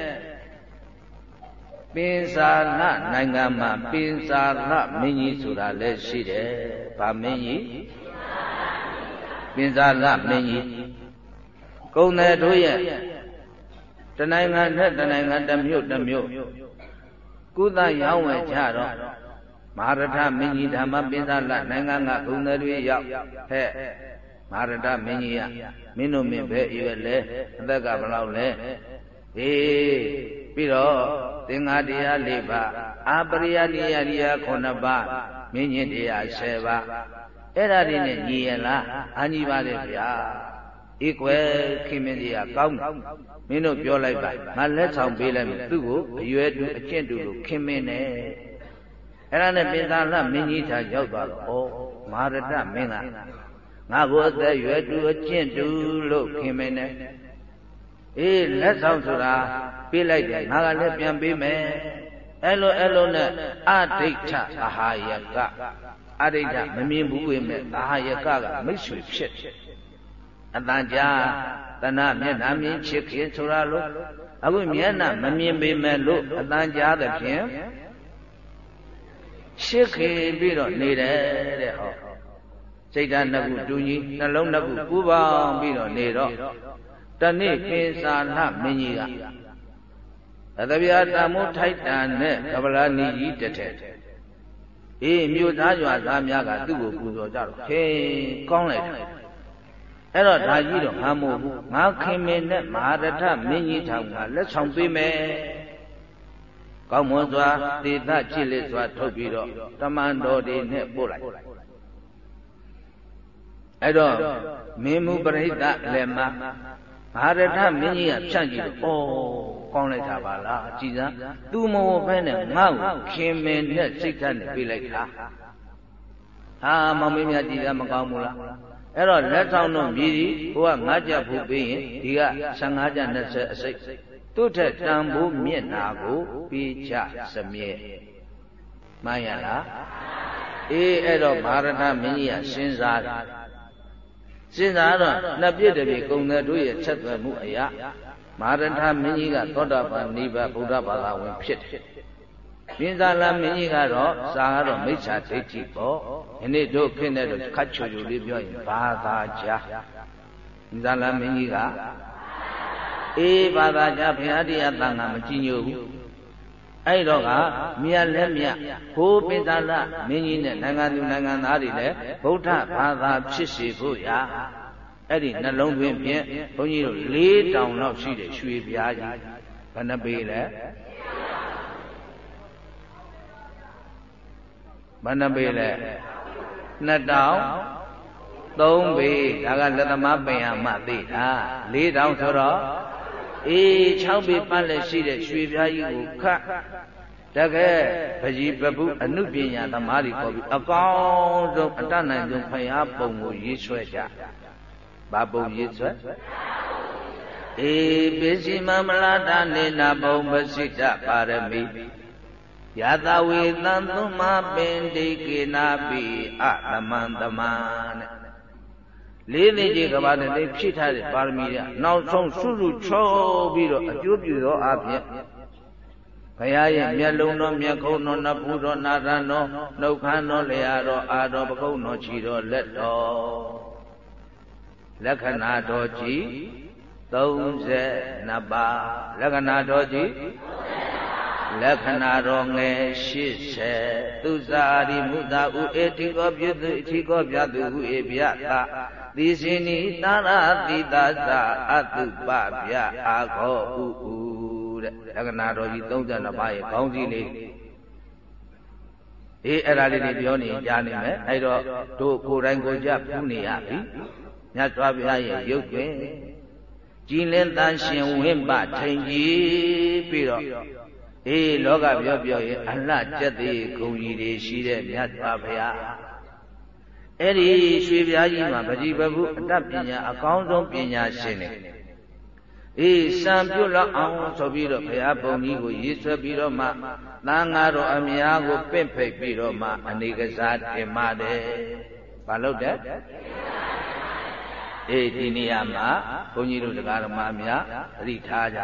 ပင်စာလနိုင်ငံမှာပင်စာလမင်းကြီးဆိုတာလည်းရှိတယ်။ဗာမင်းကြီးပင်စာလမင်းကြီးကုံတဲ့တို့ရဲ့တနိုင်ငံနဲ့တနိုင်ငံတစ်မြို့တစ်မြို့ကုသရောင်းဝယ်ကြတော့မဟာရထမင်းကြီးဓမ္မပင်စာလနိုင်ငံကဂုဏတွေရောက်ဟဲ့မဟာရထမင်းကြီးကမင်းတို့မင်းပဲရွယ်လဲအသက်ကဘယ်လောက်လဲ အေးပြီးတော့သင်္ဃာတရား၄ပါးအာပရိယတရားတရား9ပါးမင်းကြီးတရား10ပါးအဲ့ဒါတွေနဲ့ညီရလားအာညီပါလေဗျာဤကွယ်ခင်မင်းကြီးကကောင်းတယ်မင်းတို့ပြောလိုက်ပါငါလက်ဆောင်ပေးလိုက်မယ်သူ့ကိုအရွယ်တူအကျင့်တူလို့ခင်မင်းနဲ့အဲ့ဒါနဲ့ပင်သာလမင်းကြီးသာရောက်သွားတော့ဩမဟာရတမင်းကငါကိုအသက်ရွယ်တူအကျင့်တူလို့ခင်မင်းနဲ့ အေးလက်ဆောင်ဆိုတာပေးလိုက်တယ်ငါကလည်းပြန်ပေးမယ်အဲ့လိုအဲ့လိုနဲ့အဋိဋ္ဌအာဟာယကအဋိဋ္ဌမမြင်ဘူးပေမဲ့အာဟာယကကမိတ်ဆွေဖြစ်အတန်ကြာတဏမျက်နှာမြင်ချစ်ခင်ဆိုတာလို့အခုမျက်နှာမမြင်ပေမဲ့လို့အတန်ကြာသဖြင့်ရှစ်ခေပြီးတော့နေတယ်တဲ့ဟောစိတ်ဓာတ်နှစ်ခုတူညီနှလုံးနှစ်ခုပူပေါင်းပြီးတော့နေတော့ တနေ့ပင်စာလမင်းကြီးကအတဗျာတမိုးထိုက်တန်နဲ့ကပလာနီကြီးတထဲအေးမြို့သားရွာသားများကသူ့ကိုပူဇော်ကြတော့ဟေးကောင်းလိုက်တယ်အဲ့တော့ဒါကြီးတော့ငါမို့ဘူးငါခင်မင်းနဲ့မဟာရထမင်းကြီးထောင်ကလက်ဆောင်ပေးမယ်ကောင်းမွန်စွာသေသကြည်လက်စွာထုတ်ပြီးတော့တမန်တော်တွေနဲ့ပို့လိုက်အဲ့တော့မင်းမှုပရိသတ်လည်းမ မဟာရထမင်းကြီးကဖြန့်ကြည့်တော့ဩကောင်းလိုက်တာပါလားကြည်စမ်းသူမဟုတ်ဘဲနဲ့ငါ့ကိုခင်မင်းနဲ့စိတ်ဓာတ်နဲ့ပြေးလိုက်တာဟာမောင်မင်းများကြည်စမ်းမကောင်းဘူးလားအဲ့တော့လက်ဆောင်တော့မြည်ဒီဟိုကငါးကြဖို့ပြီးရင်ဒီက15ကြ20အစိတ်သူ့ထက်တန်ဖိုးမျက်နာကိုပေးချစမြဲမှန်ရလားအေးအဲ့တော့မဟာရဏမင်းကြီးကစဉ်းစားတယ် စဉ်းစားတော့နှစ်ပြည့်တပြည့်ကုံတဲ့တို့ရဲ့ချက်သွယ်မှုအရာမဟာရဏမင်းကြီးကသောတာပန်နိဗ္ဗာန်ဗုဒ္ဓဘာသာဝင်ဖြစ်တယ်မြင်းသာလာမင်းကြီးကတော့စာကတော့မိစ္ဆာဒိဋ္ဌိပေါ့ဒီနေ့တို့ခင်းတဲ့တော့ခတ်ချူချူလေးပြောရင်ဘာသာကြားမြင်းသာလာမင်းကြီးကအေးဘာသာကြားဘုရားတရားတန်ခါမကြည်ညိုဘူး အဲ့တော့ကမြတ်လက်မြတ်ဘိုးပိသလမင်းကြီးနဲ့နိုင်ငံသူနိုင်ငံသားတွေလည်းဗုဒ္ဓဘာသာဖြစ်စေဖို့ရာအဲ့ဒီနှလုံးသွင်းဖြင့်ဘုန်းကြီးတို့၄တောင်လောက်ရှိတဲ့ရွှေပြားကြီးဘယ်နှပေလဲဘယ်နှပေလဲနှစ်တောင်သုံးပေဒါကလက်သမားပင်ရမှသိတာ၄တောင်ဆိုတော့ အေး6ပေပတ်လက်ရှိတဲ့ရွှေပြားကြီးကိုခတ်တကယ်ပကြီးပပုအနုပညာသမားတွေခေါ်ပြီးအကောင်းဆုံးအတတ်နိုင်ဆုံးဖရာပုံကိုရေးဆွဲကြဘာပုံရေးဆွဲအေပိစီမမလာတာနေနာဘုံပစိတပါရမီယသဝေသံသုမပင်တိကေနာပိအသမန္တမနဲ့ လေးလေးကြီးကဘာနဲ့လေးဖြည့်ထားတဲ့ပါရမီတွေနောက်ဆုံးစုစုချုံပြီးတော့အကျိုးပြုသောအဖြစ်ဘုရားရဲ့မျက်လုံးတော်မျက်ခုံးတော်နဖူးတော်နာရတော်နှုတ်ခမ်းတော်လျာတော်အာတော်ပကုံးတော်ခြီတော်လက်တော်လက္ခဏာတော်ကြည်32ပါးလက္ခဏာတော်ကြည်လက္ခဏာတော်ငယ်80သူစာရိမုသာဥအေတိကောပြုသူအထိကောပြသူဟုဧဗျတာ သီစိနိတာရတိတာသအတုပပြအာခောဥဥတဲ့လက္ခဏာတော်ကြီး32ပါးရဲ့ခေါင်းစည်းလေးအေးအဲ့ဒါလေးတွေပြောနေကြားနေမယ်အဲ့တော့တို့ကိုယ်တိုင်ကိုယ်ကြပူးနေရပြီမြတ်စွာဘုရားရဲ့ရုပ်တွင်ကြည်လင်းတန်ရှင်ဝိမ့်ပထိန်ကြီးပြီးတော့အေးလောကပြောပြောရင်အလှကြက်သေးဂုံကြီးတွေရှိတဲ့မြတ်စွာဘုရား အဲ့ဒီရွှေပြားကြီးမှာပฏิပပုအတတ်ပညာအကောင်းဆုံးပညာရှင်တွေအေးစံပြုတ်လောက်အောင်ဆိုပြီးတော့ဘုရားပုံကြီးကိုရေးဆွဲပြီးတော့မှသံဃာတော်အများကိုပင့်ဖိတ်ပြီးတော့မှအနေကစားတင်ပါတယ်။ဘာလို့တဲ့အေးဒီနေရာမှာဘုန်းကြီးတို့တရားဓမ္မများသတိထားကြ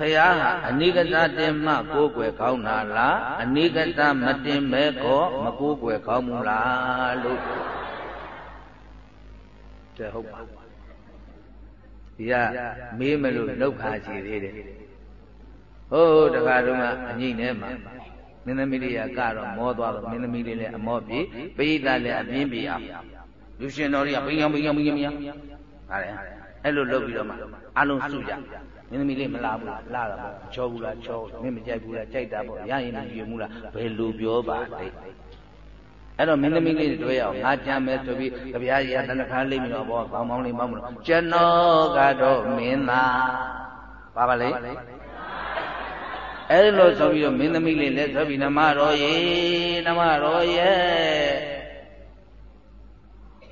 ဖယားဟာအနိကတတင်မှကိုးကွယ်ကောင်းတာလားအနိကတမတင်မဲကောမကိုးကွယ်ကောင်းဘူးလားလို့တဲ့ဟုတ်ပါဒီကမေးမလို့လောက်ခါချီသေးတယ်ဟိုးတခါတုန်းကအငိမ့်ထဲမှာမင်းသမီးလေးကကတော့မောသွားတော့မင်းသမီးလေးလည်းအမောပြေပိဋကလည်းအပြင်းပြေအောင်လူရှင်တော်တွေကဘိယံဘိယံဘိယံဘိယံဟာလေအဲ့လိုလုပ်ပြီးတော့မှအလုံးစုကြ မင်းသမီးလေးမလာဘူးလားလာတာပေါ့ချောဘူးလားချောမင်းမကြိုက်ဘူးလားကြိုက်တာပေါ့ရရင်လည်းယူမှုလားဘယ်လိုပြောပါလဲအဲ့တော့မင်းသမီးလေးတွေ့ရအောင်ငါကြမ်းမယ်ဆိုပြီးကြပြားကြီးကတနခါလိမ့်ပြီးတော့ဘောကောင်းကောင်းလေးမောင်းမလို့ကျွန်တော်ကတော့မင်းသားပါပါလေအဲ့လိုဆိုပြီးတော့မင်းသမီးလေးလည်းဆိုပြီးနမတော်ရေနမတော်ရဲ့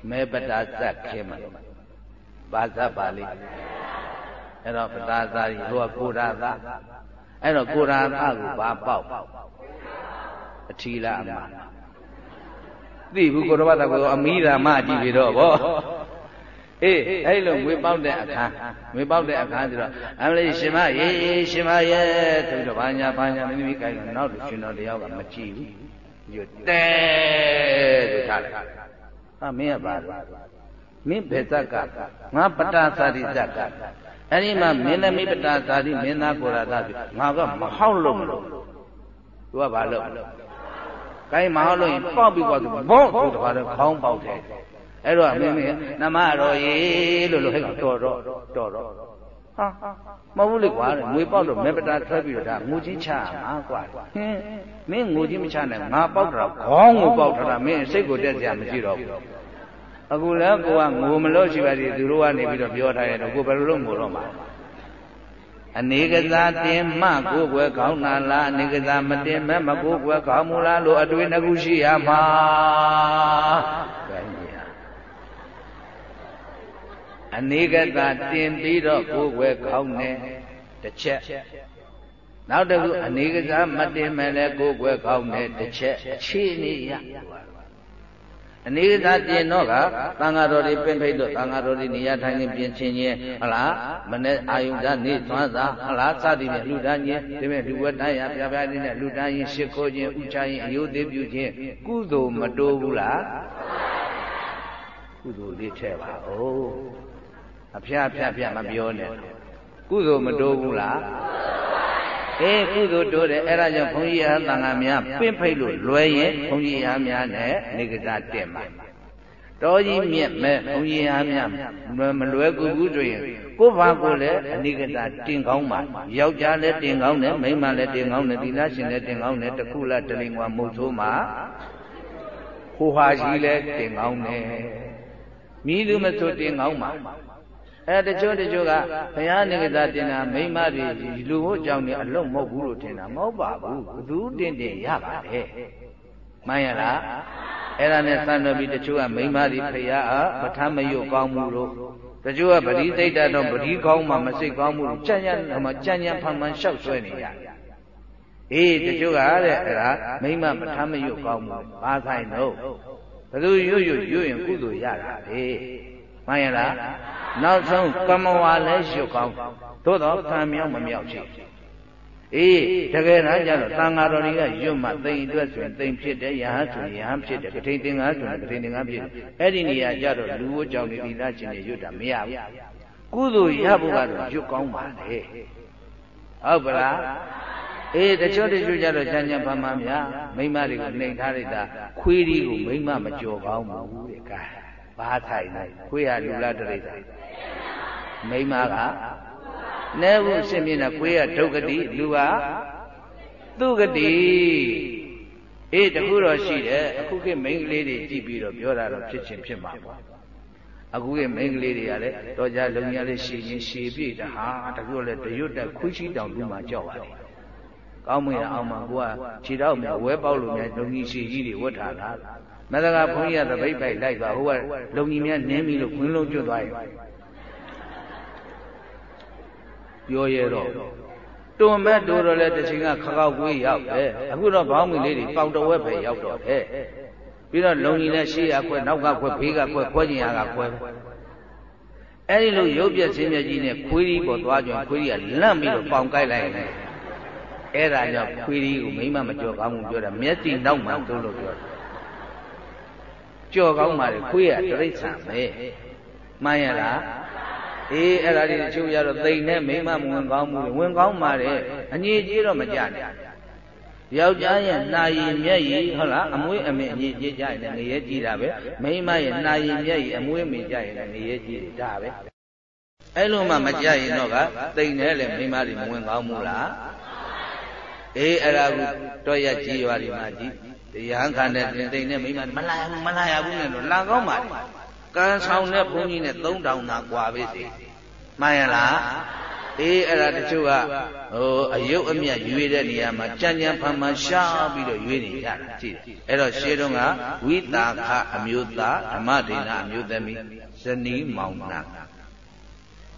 မဲပတာဇတ်ခဲမှာဘာဇတ်ပါလိ အဲ့တော့ပတာဇာကြီးဟိုကကိုရာသအဲ့တော့ကိုရာသကိုဘာပေါက်အထီလာအမသိဘူးကိုရဘတာကိုအမိရာမကြည့်ပြီတော့ဗောအေးအဲ့လိုငွေပေါက်တဲ့အခါငွေပေါက်တဲ့အခါဆိုတော့အမလေးရှင်မရေရှင်မရဲ့ဆိုတော့ဘာညာဘာညာမင်းသမီးကိုင်တော့နောက်ရှင်တော်တယောက်ကမကြည့်ဘူးညတဲဆိုထားတယ်ဟာမင်းကပါမင်းဘယ်ဇက်ကငါပတာသာရိဇက်က အဲ့ဒီမှာမင်းသမီးပတာသာရိမင်းသားကိုရသာပြီငါကမဟောက်လို့မလို့သူကဘာလို့ကိုင်းမဟုတ်လို့ရင်ပေါက်ပြီးသွားသူဘော့ဆိုတခါတော့ခေါင်းပေါက်တယ်အဲ့တော့မင်းမင်းနမတော်ရေလို့လို့ဟဲ့ကတော်တော့တော်တော့ဟာမဟုတ်ဘူးလေကွာငွေပေါက်တော့မေပတာထွက်ပြီးတော့ဒါငိုချင်းချမှာကွာဟင်းမင်းငိုချင်းမချနိုင်ငါပေါက်တာခေါင်းကိုပေါက်ထားတာမင်းစိတ်ကိုတက်ကြမရှိတော့ဘူး အခုလည်းကိုကငိုမလို့ရှိပါသေးသူတို့ကနေပြီးတော့ပြောထားရတော့ကိုဘယ်လိုလုပ်ငိုတော့မှာအနေကစားတင်မှကိုယ်ွယ်ကောင်းတာလားအနေကစားမတင်မဲ့မကိုယ်ွယ်ကောင်းမလားလို့အတွေ့အကြုံရှိရမှာအနေကသာတင်ပြီးတော့ကိုယ်ွယ်ကောင်းတယ်တစ်ချက်နောက်တစ်ခုအနေကစားမတင်မဲ့လဲကိုယ်ွယ်ကောင်းတယ်တစ်ချက်အခြေအနေရ အနေသာပြင်တော့ကသံဃာတော်တွေပြင်ဖိတ်လို့သံဃာတော်တွေနေရာထိုင်နေပြင်ချင်းချင်းဟလားမနေ့အာယုဇာနေသွမ်းသာဟလားစသည်ဖြင့်လူတန်းချင်းဒီမဲ့လူဝတ်တန်းရပြပြနေတဲ့လူတန်းရင်ရှ िख ိုးခြင်းဥချရင်အယုသေးပြုခြင်းကုသိုလ်မတိုးဘူးလားကုသိုလ်လေးထဲပါဦးအဖျားဖျားဖျားမပြောနဲ့ကုသိုလ်မတိုးဘူးလား အေးကုသိုလ်တိုးတယ်အဲ့ဒါကြောင့်ဘုန်းကြီးအားတန်ခါများပင့်ဖိတ်လို့လွယ်ရင်ဘုန်းကြီးအားများနဲ့နေကစားတင်ပါတော်ကြီးမြက်မဲ့ဘုန်းကြီးအားများမလွယ်ကူဘူးဆိုရင်ကိုယ့်ဘာကိုလည်းအနိကတာတင်ကောင်းပါယောက်ျားလည်းတင်ကောင်းတယ်မိန်းမလည်းတင်ကောင်းတယ်သီလရှင်လည်းတင်ကောင်းတယ်တခုလားတလင်ကွာမုတ်ဆိုးမှာဟိုဟာကြီးလည်းတင်ကောင်းတယ်မိလူမဆိုတင်ကောင်းပါ အဲတချို့တချို့ကဘုရားနေကသာတင်တာမိမတွေလူဟိုကြောင့်နေအလုံးမဟုတ်ဘူးလို့ထင်တာမဟုတ်ပါဘူးဘသူတင်တင်ရပါတယ်မှန်ရလားအဲ့ဒါနဲ့သံတော်ပြီးတချို့ကမိမတွေဖရာအားပဋ္ဌာမယုတ်ကောင်းမှုလို့တချို့ကပရိသိတ္တတော့ပရိကောင်းမှမစိတ်ကောင်းမှုလို့ကြံ့ကြံ့ဟိုမှာကြံ့ကြံ့ဖန်ဖန်လျှောက်ဆွဲနေရအေးတချို့ကတဲ့အဲ့ဒါမိမပဋ္ဌာမယုတ်ကောင်းမှုဘာဆိုင်တော့ဘသူရွတ်ရွတ်ရွတ်ရင်ကုသိုလ်ရတာပဲ မှန်ရလားနောက်ဆုံးကမ္မဝါလည်းရွတ်ကောင်းသို့တော့ခံမြောက်မမြောက်ချင်အေးတကယ်တော့ကြတော့သံဃာတော်တွေကရွတ်မှသိင်အတွက်ဆိုရင်သိင်ဖြစ်တယ်ယဟန်ဆိုရင်ယဟန်ဖြစ်တယ်ကထိန်သင်္ကားဆိုရင်ကထိန်သင်္ကားဖြစ်တယ်အဲ့ဒီနေရာကြတော့လူဝတ်ကြောင့်ဒီသီလရှင်တွေရွတ်တာမရဘူးကုသိုလ်ရဖို့ကတော့ရွတ်ကောင်းပါလေဟုတ်ပလားအေးတချို့တချို့ကြတော့ချမ်းချမ်းဖမ်းဖမ်းများမိမတွေကိုနှိမ်ထားလိုက်တာခွေးဒီကိုမိမမကြော်ကောင်းဘူးတဲ့ကဲ ဘာထိုင်လဲခွေးရလူလားတရိစ္ဆာန်မိမကနဲဘူးရှင်မြင်တဲ့ခွေးရဒုက္ကတိလူကသူကတိအေးတခုတော့ရှိတယ်အခုခေတ်မိန်းကလေးတွေကြည့်ပြီးတော့ပြောတာတော့ဖြစ်ချင်းဖြစ်မှာပေါ့အခုရဲ့မိန်းကလေးတွေကလည်းတော်ကြလုံရလေးရှည်ချင်းရှည်ပြည့်တာဟာတခုလည်းတရွတ်တက်ခွေးချီတောင်လူမှကြောက်ပါတယ်ကောင်းမွေအောင်မှာကိုကခြေတော့မြဝဲပေါက်လို့များလုံကြီးရှည်ကြီးတွေဝတ်ထားတာ မသကဘုန်းကြီးကသပိတ်ပိုက်လိုက်သွားဟိုကလုံကြီးများနင်းပြီးလို့ခွင်းလုံးကျွတ်သွားရင်ပြောရဲတော့တွန်မဲ့တိုးတော့လဲတစ်ချိန်ကခကောက်ကွေးရောက်တယ်အခုတော့ဘောင်းမီလေးတွေပေါက်တဝက်ပဲရောက်တော့တယ်ပြီးတော့လုံကြီးနဲ့ရှေ့ရခွဲနောက်ကခွဲဘေးကခွဲခွဲကျင်ရကခွဲအဲ့ဒီလိုရုပ်ပြက်ခြင်းမြတ်ကြီးနဲ့ခွေးကြီးပေါ်သွားကြွခွေးကြီးကလန့်ပြီးတော့ပေါင်ကိုက်လိုက်တယ်အဲ့ဒါကြောင့်ခွေးကြီးကိုမိမမကြော်ကောင်းဘူးပြောတာမျက်စိနောက်မှသို့လို့ပြောတယ် ကြော်ကောင်းပါလေခွေးရတရိစ္ဆာန်ပဲမှန်ရလားအေးအဲ့ဒါဒီတချို့ရတော့တိမ်နဲ့မိမမဝင်ကောင်းဘူးဝင်ကောင်းပါလေအငြိကြီးတော့မကြနဲ့ယောက်ျားရဲ့နှာရည်မျက်ရည်ဟုတ်လားအမွေးအမေအငြိကြီးကြရင်ငရဲကြီးတာပဲမိမရဲ့နှာရည်မျက်ရည်အမွေးအမေကြရင်ငရဲကြီးတယ်ဒါပဲအဲ့လိုမှမကြရင်တော့ကတိမ်နဲ့လေမိမတွေမဝင်ကောင်းဘူးလားအေးအဲ့ဒါကတော့ရကြီးရွာဒီမှာကြည့် တရားခံတဲ့ပြင်သိမ့်နဲ့မိမမလာမလာရဘူးနဲ့လို့လာကောင်းပါလေကံဆောင်တဲ့ဘုန်းကြီးနဲ့၃တောင်သာကွာပဲစေမှန်ရလားအေးအဲ့ဒါတချို့ကဟိုအယုတ်အမြတ်ရွေတဲ့နေရာမှာကြံကြံဖန်ဖန်ရှားပြီးတော့ရွေနေကြတာကြည့်အဲ့တော့ရှေးတုန်းကဝိတာခအမျိုးသားဓမ္မဒေနာအမျိုးသမီးဇနီးမောင်နာ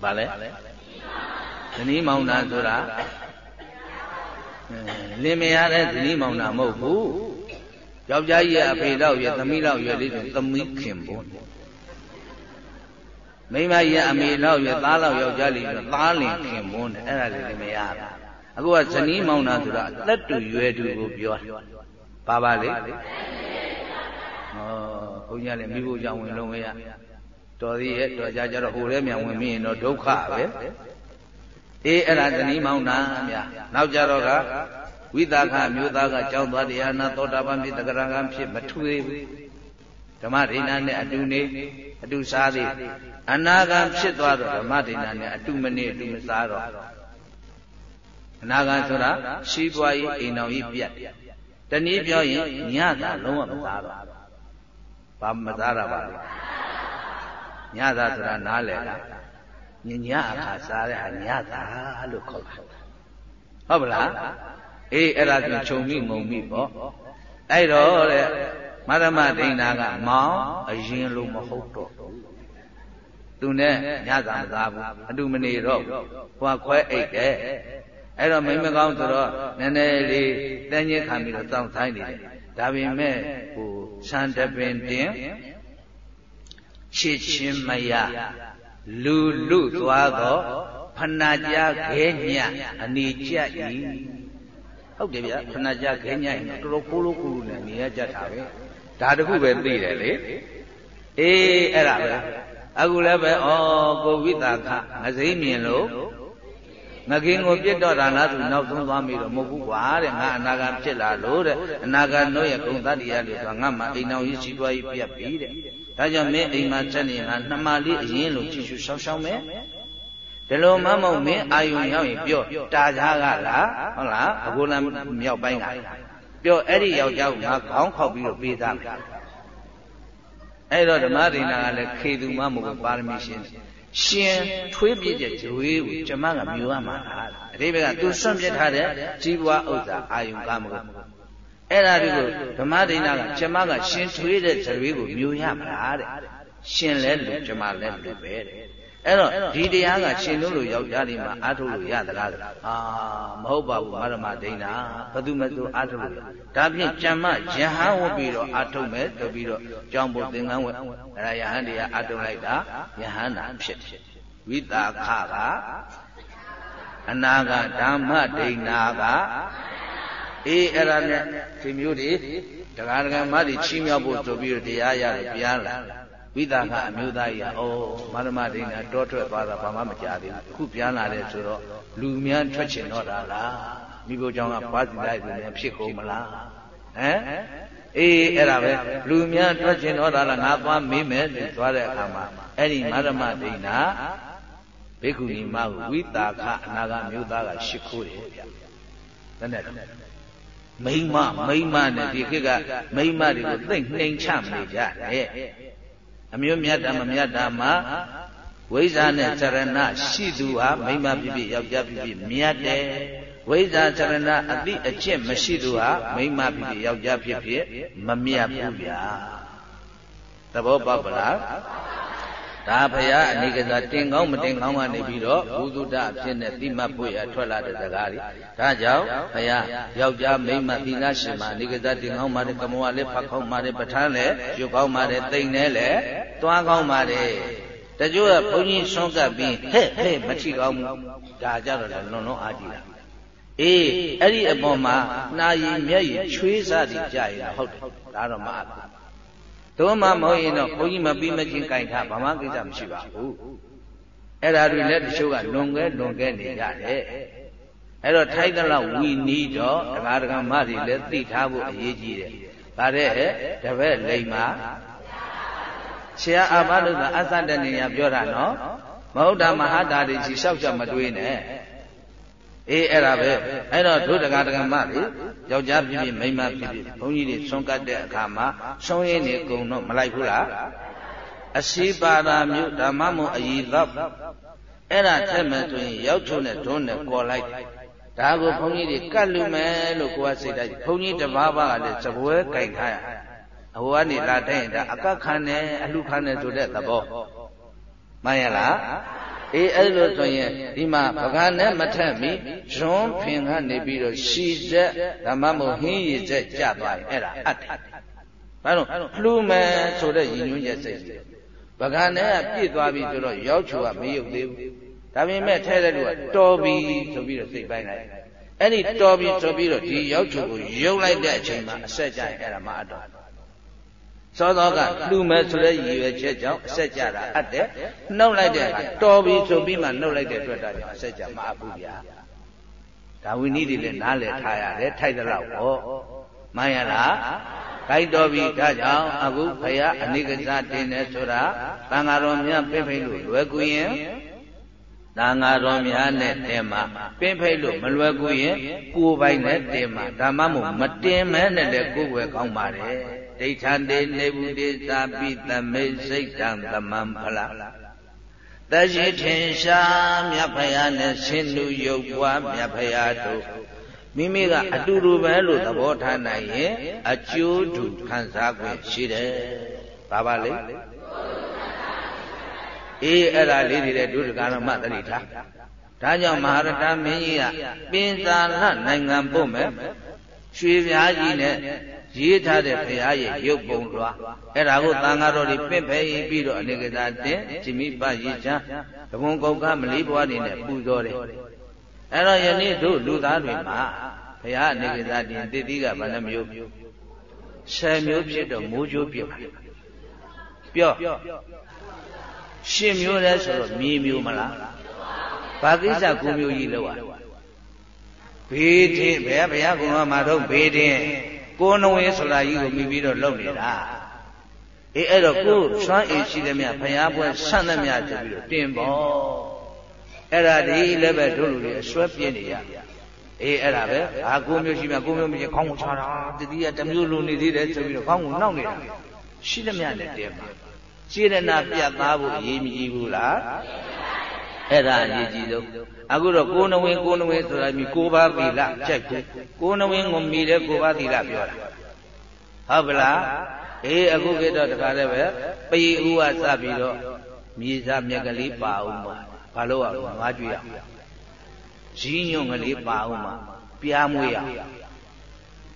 ဗာလဲဇနီးမောင်နာဆိုတာလင်မရတဲ့ဇနီးမောင်နာမဟုတ်ဘူး ယောက်ျားကြီးရဲ့အဖေတော့ရဲ့သမီးတော့ရဲ့လေးဆိုသမီးခင်ပေါ့မိမကြီးအမေလောက်ရွယ်သားလောက်ယောက်ျားလေးဆိုသားလင်ခင်မွန်းတယ်အဲ့ဒါလေးမရဘူးအခုကဇနီးမောင်နှံဆိုတာအသက်တူရွယ်တူကိုပြောပါပါလေဟောဘုန်းကြီးလည်းမိဖို့ကြောင့်ဝင်လုံးဝရတော်သေးရဲ့တော်ကြကြတော့ဟိုထဲမြန်ဝင်မိရင်တော့ဒုက္ခပဲအေးအဲ့ဒါဇနီးမောင်နှံများနောက်ကြတော့က ဝိသခမျိုးသားကကြောင်းသွားတရားနာသောတာပန်ဖြစ်တဂရကံဖြစ်မထွေဘူးဓမ္မဒိဏနဲ့အတူနေအတူစားသေးအနာဂံဖြစ်သွားတော့ဓမ္မဒိဏနဲ့အတူမနေအတူမစားတော့အနာဂံဆိုတာရှိပွားရေးအိမ်တော်ကြီးပြတ်တနည်းပြောရင်ညတာလုံးဝမစားတော့ဘာမစားတာပါလဲညတာဆိုတာနားလည်လားညညအခါစားတဲ့ဟာညတာလို့ခေါ်တာဟုတ်ပလား အေးအဲ့ဒါဆိုခြုံမိငုံမိပေါ့အဲ့တော့တဲ့မရမဒိဏကမောင်အရင်လိုမဟုတ်တော့သူနဲ့ညစာမစားဘူးအတူမနေတော့ဟိုကခွဲအိတ်တယ်အဲ့တော့မိမကောင်းဆိုတော့နည်းနည်းလေးတန်းချင်းခံပြီးတော့စောင့်ဆိုင်နေတယ်ဒါပေမဲ့ဟိုဆန်တပင်တင်ချစ်ချင်းမရလူလူသွားတော့ဖနာကြခဲညအနီကြဤ ဟုတ်တယ်ဗျဖနာကြခဲညရင်တော်တော်ကိုလိုကိုလိုနဲ့နေရကြတာပဲဒါတခုပဲသိတယ်လေအေးအဲ့ဒါပဲအခုလည်းပဲဩကိုဝိတာခငစိမ့်မြင်လို့ငကင်းကိုပြစ်တော့တာလားသူနောက်ဆုံးသွားမိတော့မဟုတ်ဘူးကွာတဲ့ငါအနာဂတ်ဖြစ်လာလို့တဲ့အနာဂတ်တို့ရဲ့ဂုံတတ္တိယလို့ဆိုတာငါမှအိမ်တော်ကြီးရှိသွားကြီးပြတ်ပြီတဲ့ဒါကြောင့်မင်းအိမ်မှာချက်နေငါနှမလေးအရင်လို့ချီချူရှောင်းရှောင်းမယ် ဒီလိုမမုံမင်းအာယုံရောက်ရင်ပြောတာကြကလားဟုတ်လားအကိုလံမြောက်ပိုင်းကပြောအဲ့ဒီယောက်ျားကငါခေါင်းခောက်ပြီးတော့ပေးသားမယ်အဲ့တော့ဓမ္မဒိနာကလည်းခေသူမမဟုတ်ပါရမီရှင်ရှင်ထွေးပြည့်တဲ့ဇွေးကိုကျမကမြူရမှာလားအတိပ္ပယ်ကသူစွန့်ပြစ်ထားတဲ့ကြီးပွားဥစ္စာအာယုံကမဟုတ်အဲ့ဒါတွေကိုဓမ္မဒိနာကကျမကရှင်ထွေးတဲ့ဇွေးကိုမြူရမှာလားတဲ့ရှင်လဲလူကျမလဲလူပဲတဲ့ အဲ့တော့ဒီတရားကရှင်တို့လိုယောက်ျားတွေမှာအားထုတ်လို့ရသလားအာမဟုတ်ပါဘူးမရမဒိဏဘသူမသူအားထုတ်လို့ဒါဖြင့်ကြံမယဟန်ဝတ်ပြီးတော့အားထုတ်မယ်ဆိုပြီးတော့ကြောင်းဖို့သင်္ကန်းဝတ်အဲ့ဒါယဟန်တရားအားထုတ်လိုက်တာယဟန်နာဖြစ်ဝိတာခကအနာဂဓမ္မဒိဏကအေးအဲ့ဒါနဲ့ဒီမျိုးတွေတရားဒဂမတွေချီးမြှောက်ဖို့ဆိုပြီးတော့တရားရတယ်ပြန်လာ ဝိသကအမျိုးသားကြီးကအိုးမရမဒိဏတောထွက်သွားတာဘာမှမကြသေးဘူးခုပြန်လာတယ်ဆိုတော့လူများထွက်ချင်တော့တာလားမိဘကြောင့်ကဘာစီလိုက်လူများဖြစ်ကုန်မလားဟမ်အေးအဲ့ဒါပဲလူများထွက်ချင်တော့တာလားငါသွားမေးမယ်လို့သွားတဲ့အခါမှာအဲ့ဒီမရမဒိဏဘိက္ခုနီမကိုဝိတာခအနာဂမျိုးသားကရှ िख ိုးတယ်ဗျတနေ့မိမမိမနဲ့ဒီခေတ်ကမိမတွေကိုသိမ့်နှိမ်ချမနေကြတယ် အမျိုးမြတ်တာမမြတ်တာမှာဝိဇ္ဇာနဲ့စရဏရှိသူဟာမိမဖြစ်ဖြစ်ယောက်ျားဖြစ်ဖြစ်မြတ်တယ်ဝိဇ္ဇာစရဏအတိအကျင့်မရှိသူဟာမိမဖြစ်ဖြစ်ယောက်ျားဖြစ်ဖြစ်မမြတ်ဘူးဗျာသဘောပေါက်ပလား ဒါဖရာအနိကသာတင်ကောင်းမတင်ကောင်းကနေပြီးတော့ဘုဒ္ဓအဖြစ်နဲ့တိမတ်ပွေရထွက်လာတဲ့စကားတွေဒါကြောင့်ဖရာယောက်ျားမိန်းမသီလရှင်မအနိကသာတင်ကောင်းပါတယ်ကမောလည်းဖတ်ကောင်းပါတယ်ပဋ္ဌာန်းလည်းရုပ်ကောင်းပါတယ်တိမ်လည်းလည်းသွားကောင်းပါတယ်တချို့ကဘုန်းကြီးဆွန့်ကပ်ပြီးဟဲ့ဟဲ့မထီကောင်းဘူးဒါကြတော့လည်းလွန်လွန်အားကြီးတာအေးအဲ့ဒီအပေါ်မှာနှာရည်မျက်ရည်ချွေးစားတည်ကြရင်ဟုတ်တယ်ဒါတော့မအားဘူး တို့မှမဟုတ်ရင်တော့ဘုန်းကြီးမပြီးမချင်းကြိုင်ထားဘာမှကိစ္စမရှိပါဘူးအဲ့ဒါတွေလည်းတချို့ကလွန်ကဲလွန်ကဲနေကြတယ်အဲ့တော့ထိုက်သလောက်ဝီနီးတော့ဒကာဒကာမတွေလည်းသိထားဖို့အရေးကြီးတယ်ဗါတဲ့တပည့်လိမ္မာဆရာအာဘလို့ကအသတ္တနေရပြောတာနော်မဟုတ်တာမဟာတာတွေကြီးလျှောက်ကြမတွေးနဲ့ အေးအဲ့ဒါပဲအဲ့တော့ဒုဒကာဒကမတွေယောက်ျားဖြစ်ဖြစ်မိန်းမဖြစ်ဖြစ်ဘုန်းကြီးတွေဆွန့်ကတ်တဲ့အခါမှာဆုံးရင်းနေကုံတော့မလိုက်ဘူးလားအရှိပါဒာမျိုးဓမ္မမို့အည်သောအဲ့ဒါထက်မဲ့ဆိုရင်ရောက်ချုံနဲ့ဒွန်းနဲ့ကော်လိုက်ဒါကိုဘုန်းကြီးတွေကတ်လူမယ်လို့ကိုယ်ကစိတ်တိုင်းဘုန်းကြီးတစ်ပါးပါးကလည်းသပွဲကြိုင်ထားရအဟိုကနေလာတဲ့ဒါအကတ်ခံတယ်အလှခံတယ်ဆိုတဲ့သဘောမှန်ရလား အေးအဲ့လိုဆိုရင်ဒီမှာပကံနဲ့မထက်မီဇွန်းဖင်ကနေပြီးတော့ရှည်ချက်ဓမ္မမို့ဟင်းရည်ချက်ကြသွားရင်အဲ့ဒါအတ္တဘာလို့လှူမယ်ဆိုတဲ့ရည်ညွှန်းချက်စိတ်ပကံနဲ့ပြည့်သွားပြီဆိုတော့ရောက်ချူကမရုပ်သေးဘူးဒါပေမဲ့ထဲတဲ့လူကတော်ပြီဆိုပြီးတော့စိတ်ပိုင်းလိုက်အဲ့ဒီတော်ပြီဆိုပြီးတော့ဒီရောက်ချူကိုရုပ်လိုက်တဲ့အချိန်မှာအဆက်ကြရင်အဲ့ဒါမအပ်တော့ စောစောကလှူမဲ့ဆိုတဲ့ရည်ရွယ်ချက်ကြောင့်အဆက်ကြတာအပ်တယ်နှုတ်လိုက်တဲ့အခါတော်ပြီဆိုပြီးမှနှုတ်လိုက်တဲ့အတွက်ဒါကြောင့်အဆက်ကြမအပ်ဘူးဗျာဒါဝိနည်းတွေလည်းနားလည်ထားရတယ်ထိုက်သလောက်ပေါ့မှန်ရလားကြိုက်တော်ပြီဒါကြောင့်အခုဖရာအနိကစားတင်တယ်ဆိုတာတန်ဃာတော်များပြိဖိတ်လို့လွယ်ကူရင်တန်ဃာတော်များနဲ့တင်မှာပင်ဖိတ်လို့မလွယ်ကူရင်ကိုယ်ပိုင်နဲ့တင်မှာဒါမှမဟုတ်မတင်မဲနဲ့လည်းကိုယ်ွယ်ကောင်းပါတယ်ဒိ ဋ္ဌံတေနေဘူးတေသာပိသမေစိတ်တံသမံဖလားတရှိထင်ရှားမြတ်ဖရာနဲ့ဆင်းလူရုပ်ပွားမြတ်ဖရာတို့မိမိကအတူတူပဲလို့သဘောထားနိုင်ရင်အကျိုးတူခံစား권ရှိတယ်။ဘာပါလဲ။အေးအဲ့ဒါလေးတွေဒုဒကရမသတိထား။ဒါကြောင့်မဟာရတမင်းကြီးကပင်သာလနိုင်ငံပို့မယ်ရွှေပြားကြီးနဲ့ ရေးထားတဲ့ဘုရားရဲ့ရုပ်ပုံလွှာအဲ့ဒါကိုသံဃာတော်တွေပြင့်ဖဲပြီးတော့အနေကစားတင်ဇိမိပရေးချမ်းတဘုံကုတ်ကမလေးဘွားတွေနဲ့ပူဇော်တယ်အဲ့တော့ယနေ့တို့လူသားတွေမှာဘုရားအနေကစားတင်တည်တည်ကဘယ်နှမျိုးဆယ်မျိုးဖြစ်တော့မိုးချိုးပြပါပြောရှင်းမျိုးလဲဆိုတော့မြေမျိုးမလားဘာကိစ္စကိုမျိုးကြီးလောက်อ่ะဘေးတင်ဘယ်ဘုရားကုံမှာတော့ဘေးတင် ကိုနဝင်းဆိုတာကြီးကိုမိပြီးတော့လုပ်နေတာအေးအဲ့တော့ကိုစွမ်းအင်ရှိသမျှဘုရားပွဲဆန့်သမျှဆိုပြီးတော့တင်ပေါ်အဲ့ဒါဒီလည်းပဲတို့လူတွေအစွဲပြင်းနေရအေးအဲ့ဒါပဲအာကိုမျိုးရှိမှကိုမျိုးမရှိခေါင်းကိုချတာတတိယတစ်မျိုးလိုနေသေးတယ်ဆိုပြီးတော့ခေါင်းကိုနှောက်နေတာရှိသမျှနဲ့တင်ပါစေရနာပြတ်သားဖို့အရေးမကြီးဘူးလား အဲ့ဒါအရေးကြီးဆုံးအခုတော့ကိုနဝင်ကိုနဝင်ဆိုတာမြည်ကိုပါသီလကြိုက်ဘူးကိုနဝင်ကိုမြည်တဲ့ကိုပါသီလပြောတာဟုတ်ပလားအေးအခုခေတ်တော့တခါတည်းပဲပယီဥဝစပြီးတော့မြေစားမြက်ကလေးပါအောင်ပါဘာလို့อ่ะငါကြွေးရရင်းညွန့်ကလေးပါအောင်ပါပြားမွေးရ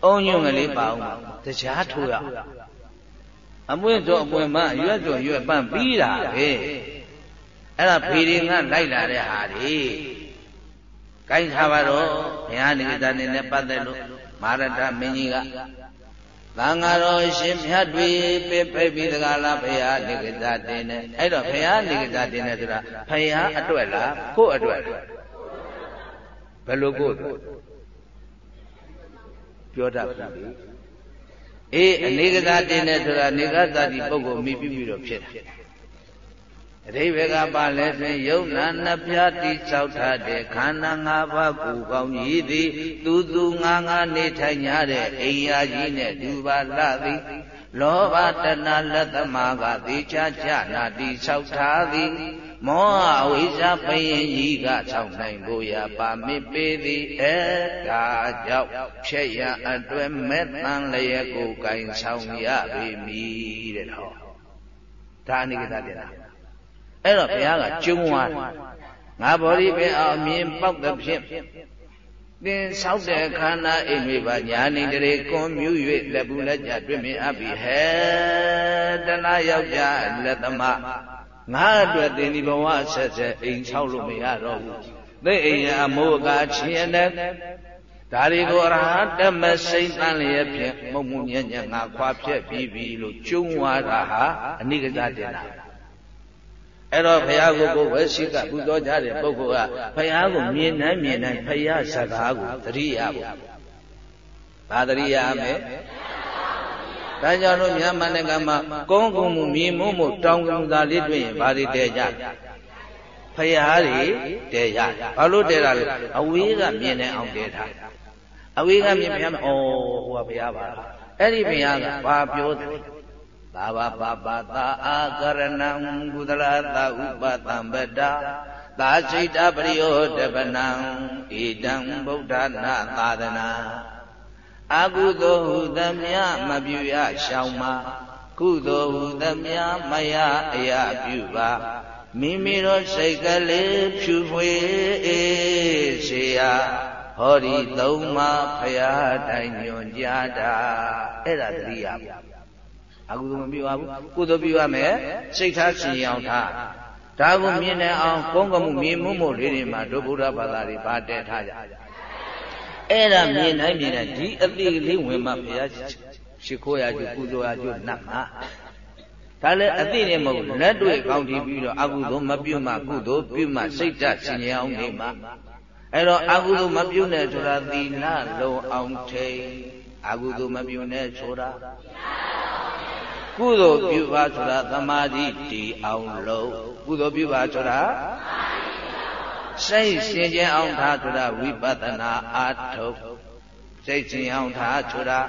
အုံညွန့်ကလေးပါအောင်ပါတရားထိုးရအမွင့်တော့အပွင့်မရွက်တော့ရွက်ပန့်ပြီးတာပဲ အဲ့ဒါဖေရင်ကလိုက်လာတဲ့ဟာတွေကိုင်းထားပါတော့ဘုရားနိဂတနေနဲ့ပတ်သက်လို့မာရတမင်းကြီးကသံဃာတော်ရှင်မြတ်တွေပြပိတ်ပြီးတကားလားဘုရားနိဂတတင်နေအဲ့တော့ဘုရားနိဂတတင်နေဆိုတာဘုရားအတွက်လားကို့အတွက်ဘယ်လိုကို့ပြောတတ်ပြီအေးအနေကစားတင်နေဆိုတာနေကသာတိပုဂ္ဂိုလ်မိပြီးပြီးတော့ဖြစ်တာ အဓိပ္ပာယ်ကပါလဲဆိုရင်ယုံနာနှစ်ပြားတိဆောက်ထားတဲ့ခန္ဓာ၅ပါးကိုကောင်းကြီးသည်သူသူငါငါနေထိုင်ကြတဲ့အိမ်ယာကြီးနဲ့ဒူပါလာသည်လောဘတဏလက်သမားကသေချာချနာတိဆောက်ထားသည်မောဟအဝိဇ္ဇပယင်ကြီးကဆောက်နိုင်ဖို့ရာပါမစ်ပေသည်အဲဒါကြောင့်ဖြစ်ရအတွက်မဲ့တန်လျက်ကိုကင်ဆောင်ရပေမည်တဲ့ဟောဒါအနိကတပြတာ အဲ့တော့ဘုရားကကျုံသွားတယ်ငါဘောရီပင်အောင်မြင်ပေါက်သဖြင့်သင်ဆောက်တဲ့ခန္ဓာအိမ်တွေပါညာနေတရေကွန်မြူ၍လက်ဘူးလက်ကြတွေ့မြင်အပ်ပြီဟဲတဏယောက်ျားလက်သမားငါအတွက်သင်ဒီဘဝဆက်ဆက်အိမ်ဆောက်လို့မရတော့ဘူးသိအိမ်ရအမိုးကချင်းတဲ့ဒါတွေကိုအရဟတမစိတ်တန်လျက်ဖြင့်မုံမှုညံ့ညံ့ငါခွာဖြက်ပြီးပြီလို့ကျုံသွားတာဟာအနိကဇတင်တာ အဲ့တော့ဘုရားကိုကိုယ်ပဲရှိကပူဇော်ကြတဲ့ပုဂ္ဂိုလ်ကဘုရားကိုမြင်နိုင်မြင်နိုင်ဘုရားစကားကိုသတိရဖို့။ဘာသတိရမယ်။ဒါကြောင့်လို့မြန်မာနိုင်ငံမှာကုန်းကုန်းမှုမြင်မှုမှုတောင်းကုန်းသာလေးတွေ့ရင်ဘာတွေတဲကြ။ဘုရားတွေတဲရ။ဘာလို့တဲတာလဲ။အဝေးကမြင်နေအောင်တဲထား။အဝေးကမြင်ပြန်ဩဟိုကဘုရားပါ။အဲ့ဒီဘုရားကဘာပြောတယ် သာဝပပသာအာကရဏံကုသလသာဥပတံပတသာစိတ်တပရိယောတပနံဣတံဗုဒ္ဓနာသာသနာအကုသိုလ်ဟုသမျှမပြုရရှောင်မှာကုသိုလ်ဟုသမျှမယအယပြုပါမိမိတို့စိတ်ကလေးဖြူဖွေးစေရဟောဒီသုံးပါးဖရာတိုင်ညွန်ကြတာအဲ့ဒါတတိယ အကုသိုလ်မပြုရဘူးကုသိုလ်ပြုရမယ်စိတ်ထားရှင်အောင်ထားဒါကိုမြင်နေအောင်ကုန်းကမှုမြင်မှုမှုလေးတွေမှာဒုဗုဒ္ဓဘာသာတွေဗာတဲထားကြအဲ့ဒါမြင်တိုင်းမြင်တိုင်းဒီအတိလေးဝင်မှဘုရားရှိခိုးရကျကုသိုလ်ရကျနတ်မှာဒါလည်းအတိနဲ့မဟုတ်လက်တွေ့ကောင်းတည်ပြီးတော့အကုသိုလ်မပြုမှကုသိုလ်ပြုမှစိတ်ဓာတ်ရှင်အောင်နေမှာအဲ့တော့အကုသိုလ်မပြုနဲ့ဆိုတာသီလလုံးအောင်ထိန်အကုသိုလ်မပြုနဲ့ဆိုတာ ကုသိုလ်ပြုပါဆိုတာသမာဓိတည်အောင်လို့ကုသိုလ်ပြုပါဆိုတာစိတ်ရှင်ခြင်းအောင်ထားဆိုတာဝိပဿနာအာထုတ်စိတ်ရှင်အောင်ထားဆိုတာ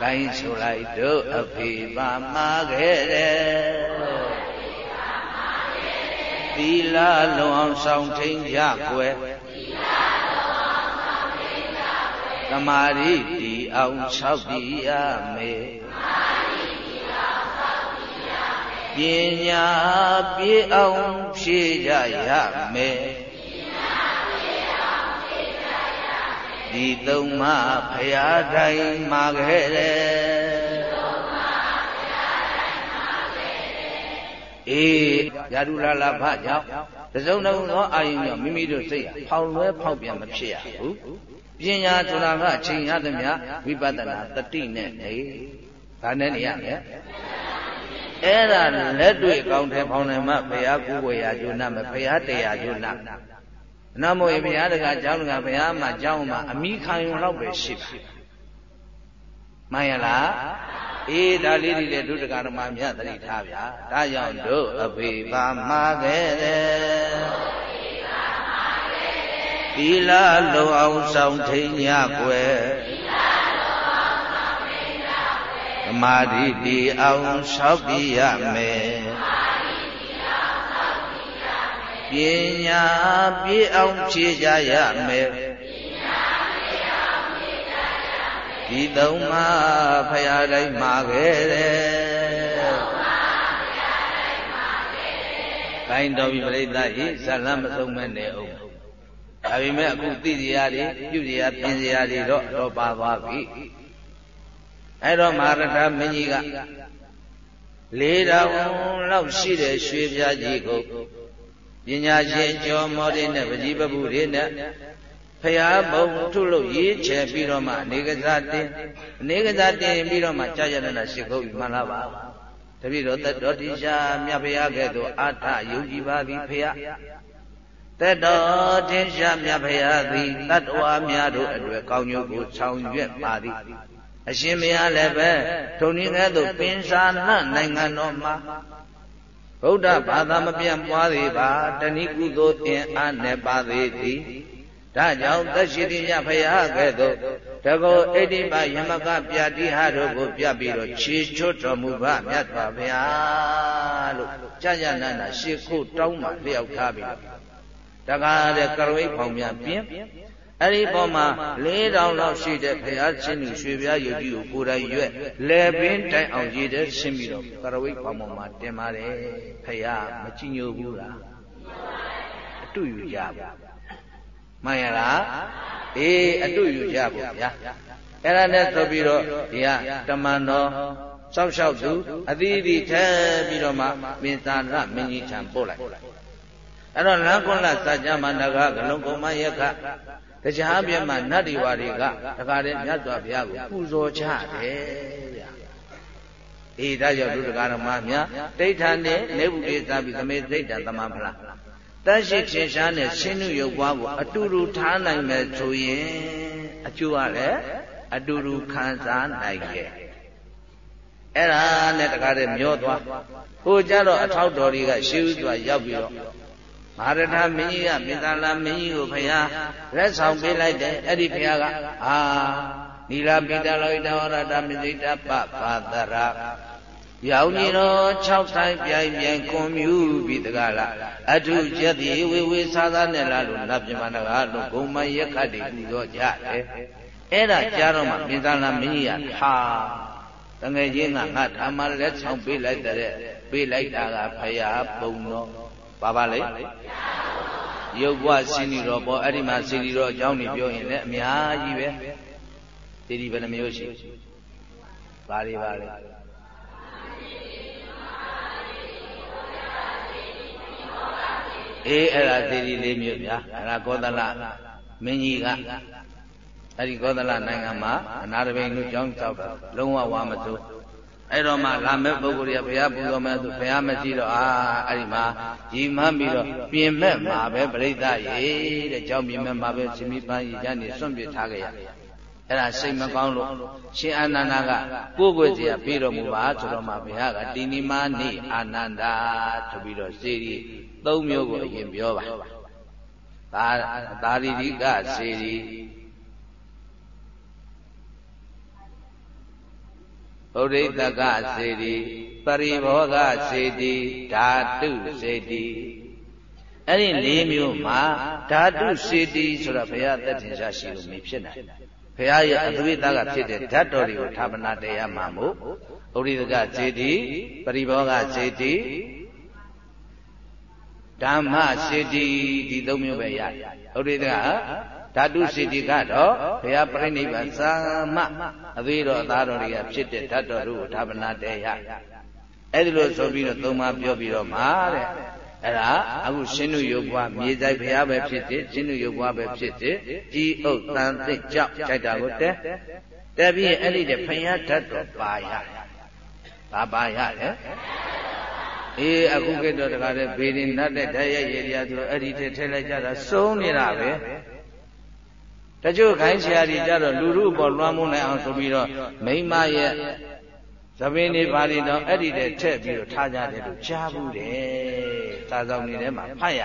တိုင်းဆိုလိုက်တို့အဖေပါမှာခဲ့တယ်သီလလုံအောင်ဆောင်ထိန်ကြွယ်သ မာဓိတည်အောင်ဆောက်တည်ရမယ်ပညာပြေအောင်ဖြည့်ကြရမယ်ဒီသုံးမဖရာတိုင်းမှာခဲ့တယ်အေးယာရုလာလာဖကြောင့်တစုံတခုသောအာယုံကြောင့်မိမိတို့စိတ်ဖောင်လွဲဖောက်ပြန်မဖြစ်ရဘူး ပညာဆိုတာကအချိန်ရသမျှဝိပဿနာတတိနဲ့နေဒါနဲ့နေရမယ်အဲ့ဒါလက်တွေ့ကောင်းတယ်ဖောင်တယ်မှဘုရားကိုယ်ဝေရာကျုံနာမဘုရားတရားကျုံနာနမောဘုရားတကားကျောင်းတကားဘုရားမှာကျောင်းမှာအမိခံရုံလောက်ပဲရှိပါမှန်ရလားအေးဒါလေးတွေလည်းဒုဒကဓမ္မမြတ်သတိထားဗျာဒါကြောင့်တို့အဖေပါမှာခဲ့တယ် သီလလုံအောင်ဆောင်ထိန်ညကွယ်သမာဓိတည်အောင်ဆောက်ပြရမယ်ပညာပြည့်အောင်ဖြည့်ကြရမယ်ဒီသုံးပါးဖရာတိုင်းမှာခဲ့တယ်။ခိုင်းတော်ပြီပြိဿဤဇလံမဆုံးမဲ့နေအောင်။ ဒါပေမဲ့အခုသိစရာတွေပြုစရာပြင်စရာတွေတော့တော့ပါသွားပြီ။အဲတော့မဟာရထမင်းကြီးကလေးတော်လောက်ရှိတဲ့ရွှေပြားကြီးကိုပညာရှင်ကျော်မော်တွေနဲ့ပကြီးပပုတွေနဲ့ဖရာဘုံထုလို့ရေးချယ်ပြီးတော့မှအနေကစားတင်အနေကစားတင်ပြီးတော့မှကြာရနာရှိခုတ်မှန်လားပါတပည့်တော်သက်တော်တိရှာမြတ်ဖရာကဲ့သို့အာထယုံကြည်ပါသည်ဖရာ သက်တော်တင်ရှာမြတ်ဖရာသည်တတ္တဝါများတို့အတွေ့ကောင်းကျိုးကိုဆောင်ရွက်ပါသည်အရှင်မယားလည်းပဲထုံနည်းကဲ့သို့ပင်စာနနိုင်ငံတော်မှာဗုဒ္ဓဘာသာမပြန့်ပွားသေးပါတဏိကုသိုလ်သင်အားနဲ့ပါသေးသည်ဒါကြောင့်သက်ရှိတိယဖရာကဲ့သို့တကောဣတိပယမကပြတိဟတို့ကိုပြပြီးတော့ခြေချွတ်တော်မူပါမြတ်စွာဘုရားလို့ကြာကြာနာနာရှေခုတောင်းမှလျှောက်ထားပြီး တကားတဲ့ကရဝိဖောင်များပြင်းအဲ့ဒီပေါ်မှာလေးတောင်လောက်ရှိတဲ့ဘုရားရှင်လူရွှေပြားယုတ်ကြီးကိုကိုယ်တိုင်ရွက်လဲပင်တိုင်အောင်ရည်တဲ့ရှင်းပြီးတော့ကရဝိဖောင်ပေါ်မှာတင်ပါတယ်ဘုရားမကြည်ညိုဘူးလားအတူယူကြပါမှန်ရလားအေးအတုယူကြပါဗျာအဲ့ဒါနဲ့ဆိုပြီးတော့ဒီကတမန်တော်စောက်ရှောက်သူအသီးသီးထဲပြီးတော့မှမင်းသာရမင်းကြီးထံပို့လိုက် အဲ့တော့လမ်းကွန်းလစာကြမှာနဂကလုံးကုံမယက္ခတရားပြမှာနတ်ဒီဝါတွေကတခါတည်းမြတ်စွာဘုရားကိုပူဇော်ကြတယ်ဗျာအေးဒါကြောင့်လူတကာဓမ္မများတိဋ္ဌာနဲ့နေဘူးကိစ္စပြီးသမေသိဋ္ဌာသမဖလားတတ်ရှိထင်ရှားတဲ့ရှင်းနုရုပ်ပွားကိုအတူတူထားနိုင်မယ်ဆိုရင်အကျိုးကလည်းအတူတူခံစားနိုင်တယ်အဲ့ဒါနဲ့တကားတည်းမျောသွားဟိုကြတော့အထောက်တော်တွေကရှေးဥစွာရောက်ပြီးတော့ မဟာရထမင်းကြီးကမေတ္တာလာမင်းကြီးကိုဖျားလက်ဆောင်ပေးလိုက်တယ်အဲ့ဒီဖျားကအာနီလာပိတလောဣတဝရတမစိတပပါဒရာရောင်ကြီးတော်6ဆိုင်ပြိုင်ပြိုင်ကွန်မြူပြီးတကားလားအထုချက်တိဝေဝေစားစားနဲ့လားလို့နတ်ပြမနကလို့ဂုံမရက်ခတ်တွေပူဇော်ကြတယ်အဲ့ဒါကြားတော့မှမြင်သာလားမင်းကြီးကဟာတငယ်ချင်းကငါဓမ္မလက်ဆောင်ပေးလိုက်တဲ့ပေးလိုက်တာကဖရာပုံတော် ပါပါလေရုပ်ဘဝစီနီတော်ပေါ်အဲ့ဒီမှာစီနီတော်အကြောင်းကြီးပြောရင်လည်းအများကြီးပဲဒီဒီဘယ်နှမျိုးရှိပါလေပါလေအေးအဲ့ဒါသီရိလေးမျိုးဗျာအဲ့ဒါကောသလမင်းကြီးကအဲ့ဒီကောသလနိုင်ငံမှာအနာတပိန်လူကြောင်းကြောက်တာလုံးဝဝမစိုး အဲ့တော့မှလာမဲ့ပုဂ္ဂိုလ်တွေကဘုရားပူဇော်မယ်ဆိုဘုရားမရှိတော့အာအဲ့ဒီမှာရီမန်းပြီးတော့ပြင်မဲ့မှာပဲပြိဿရေတဲ့ကြောင်းပြင်မဲ့မှာပဲရှင်မိပန်းကြီးကနေစွန့်ပစ်ထားကြရအဲ့ဒါစိတ်မကောင်းလို့ရှင်အာနန္ဒာကကိုယ်ကိုယ်စီပြီးတော်မူပါဆိုတော့မှဘုရားကတိနိမာနိအာနန္ဒာဆိုပြီးတော့စေရီသုံးမျိုးကိုအရင်ပြောပါသာသာရိတိကစေရီ ဗုဒ္ဓတကစေတီပရိဘောဂစေတီဓာတုစေတီအဲ့ဒီ၄မျိုးမှာဓာတုစေတီဆိုတာဘုရားသက်ထင်ရှားရှိလို့မဖြစ်နိုင်ဘုရားရဲ့အသွေးသားကဖြစ်တဲ့ဓာတ်တော်တွေကိုဌာပနာတရားမှာမို့ဥရိဒကစေတီပရိဘောဂစေတီဓမ္မစေတီဒီသုံးမျိုးပဲရတယ်ဥရိဒက ဓာတုစေတီကတော့ဘုရားပြိဋိဘံသာမအသေးတော်အသားတော်တွေကဖြစ်တဲ့ဓာတ်တော်တို့ကိုဌာပနာတဲရအဲ့ဒီလိုဆိုပြီးတော့သုံးပါပြောပြီးတော့မှာတဲ့အဲ့ဒါအခုရှင်းနုယုတ်ဘွားမြေဆိုင်ဘုရားပဲဖြစ်တဲ့ရှင်းနုယုတ်ဘွားပဲဖြစ်တဲ့ကြီးအုပ်တန်သိကြောက်ကြိုက်တာကိုတဲတဲပြီးအဲ့ဒီတဲ့ဖယားဓာတ်တော်ပါရဘာပါရတယ်အေးအခုကိတော့တခါတည်းဘေရင်နတ်တဲ့ဓာတ်ရဲ့ရေရာဆိုအဲ့ဒီထဲထည့်လိုက်ကြတာစုံနေတာပဲ တချို့ခိုင်းဆရာကြီးကြတော့လူလူပေါ်လွှမ်းမိုးနိုင်အောင်ဆိုပြီးတော့မိမရဲ့သပင်းတွေပါနေတော့အဲ့ဒီတဲ့ထည့်ပြီးတော့ထားကြတယ်လို့ကြားဘူးတယ်သာဆောင်နေထဲမှာဖတ်ရ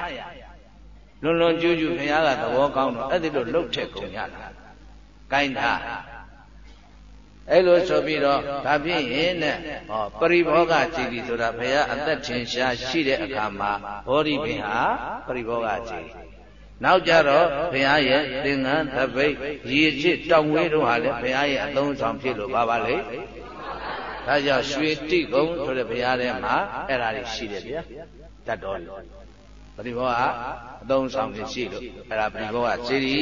လွန်လွန်ကျူးကျူးခင်ဗျားကသဘောကောင်းတော့အဲ့ဒီလိုလှုပ်ထက်ကုန်ရတာကိုင်းတာအဲ့လိုဆိုပြီးတော့ဒါဖြင့်ရင်နဲ့ဟောပရိဘောဂကြည်ဒီဆိုတာဘုရားအသက်ထင်ရှားရှိတဲ့အခါမှာဘောဓိပင်ဟာပရိဘောဂကြည် နောက်ကြတော့ဘုရားရဲ့သင်္ကန်းသပိတ်ရည်ချစ်တောင်ဝေးတို့ဟာလည်းဘုရားရဲ့အသုံးဆောင်ဖြစ်လို့ပါပါလေဒါကြောင့်ရွှေတိကုံဆိုတဲ့ဘုရားထဲမှာအဲ့ဒါတွေရှိတယ်ဗျာတတ်တော်ပရိဘောကအသုံးဆောင်နေရှိလို့အဲ့ဒါပရိဘောကစေရီ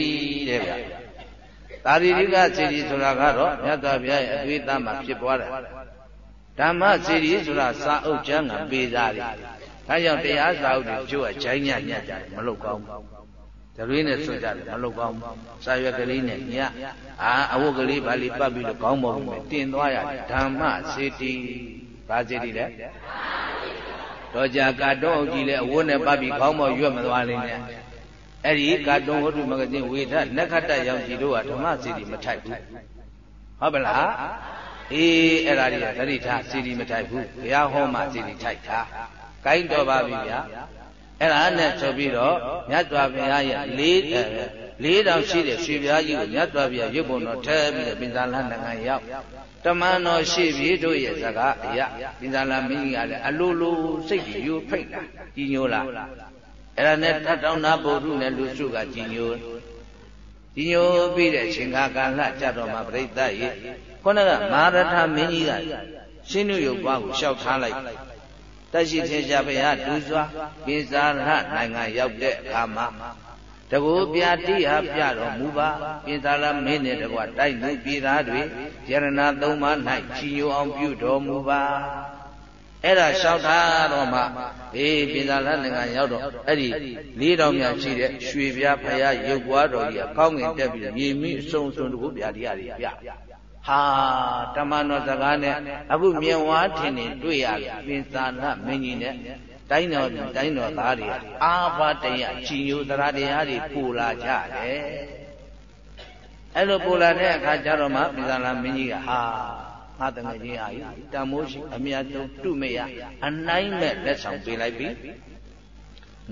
တဲ့ဗျာသာရိတိကစေရီဆိုတာကတော့မြတ်စွာဘုရားရဲ့အသွေးသားမှာဖြစ်ပွားတယ်ဓမ္မစေရီဆိုတာစာအုပ်ကျမ်းကပေးစားတယ်ဒါကြောင့်တရားစာအုပ်တွေကျိုးကဂျိုင်းညညကြတယ်မလုပ်ကောင်းဘူးတ ရွေးနဲ့ဆွကြတယ်မလုပ်ကောင်းဘူးစာရွက်ကလေးနဲ့ညအာအဝတ်ကလေးပါဠိပတ်ပြီးတော့ခေါင်းပေါ်မှာတင်သွားရတယ်ဓမ္မစေတီဘာစေတီလဲတော့ကြာကာတွန်းအုပ်ကြီးလဲအဝတ်နဲ့ပတ်ပြီးခေါင်းပေါ်ရွက်မသွားလိမ့်နဲ့အဲ့ဒီကာတွန်းဝတ္ထုမဂ္ဂဇင်းဝေထနက္ခတ္တရောင်ကြီးတို့ကဓမ္မစေတီမထိုက်ဘူးဟုတ်ပလားအေးအဲ့ဒါတွေကသတိထားစေတီမထိုက်ဘူးဘုရားဟောမှစေတီထိုက်တာကိုင်းတော်ပါပြီဗျာ အဲ့ဒါနဲ့ဆိုပြီးတော့မြတ်စွာဘုရားရဲ့လေးလေးတောင်ရှိတဲ့ရွှေပြားကြီးကိုမြတ်စွာဘုရားရုပ်ပုံတော်ထဲပြီးတော့ပင်ဇာလနိုင်ငံရောက်တမန်တော်ရှိပြီတို့ရဲ့စကားအရာပင်ဇာလမင်းကြီးကလည်းအလိုလိုစိတ်ကြီးယူဖိတ်လာကြီးညိုလာအဲ့ဒါနဲ့တတောင်းနာပုရုနဲ့လူစုကကြီးညိုကြီးညိုပြီးတဲ့အချိန်ခါကာလကြတော့မှပြိဿရေခုနကမဟာရထမင်းကြီးကရှင်းညုပ်ဘွားကိုလျှောက်ထားလိုက် တရှိထင်ရှားဘုရားဒူစွာပိဇာရနိုင်ငံရောက်တဲ့အခါမှာတကူပြတိဟာပြတော်မူပါပိဇာရမင်းနဲ့တကွာတိုက်သူပြည်သားတွေယရဏသုံးပါး၌ချီညိုအောင်ပြုတော်မူပါအဲ့ဒါလျှောက်ထားတော့မှအေးပိဇာရနိုင်ငံရောက်တော့အဲ့ဒီလေးတော်များရှိတဲ့ရွှေပြားဖရာရုပ်ပွားတော်ကြီးကကောင်းငင်တက်ပြီးမြေမိအစုံစုံတကူပြတိရတွေပြ ဟာတမန်တော်စကားနဲ့အခုမြင်ဝါထင်နေတွေ့ရပြီပင်သာနာမင်းကြီးနဲ့တိုင်းတော်တိုင်းတော်သားတွေအာဘတရားကြည်ညိုတရားတရားတွေပူလာကြတယ်အဲ့လိုပူလာတဲ့အခါကျတော့မှပင်သာနာမင်းကြီးကဟာငါတငယ်ချင်းအာယူတမိုးရှိအမြတ်တုံတုမရအနိုင်မဲ့လက်ဆောင်ပေးလိုက်ပြီ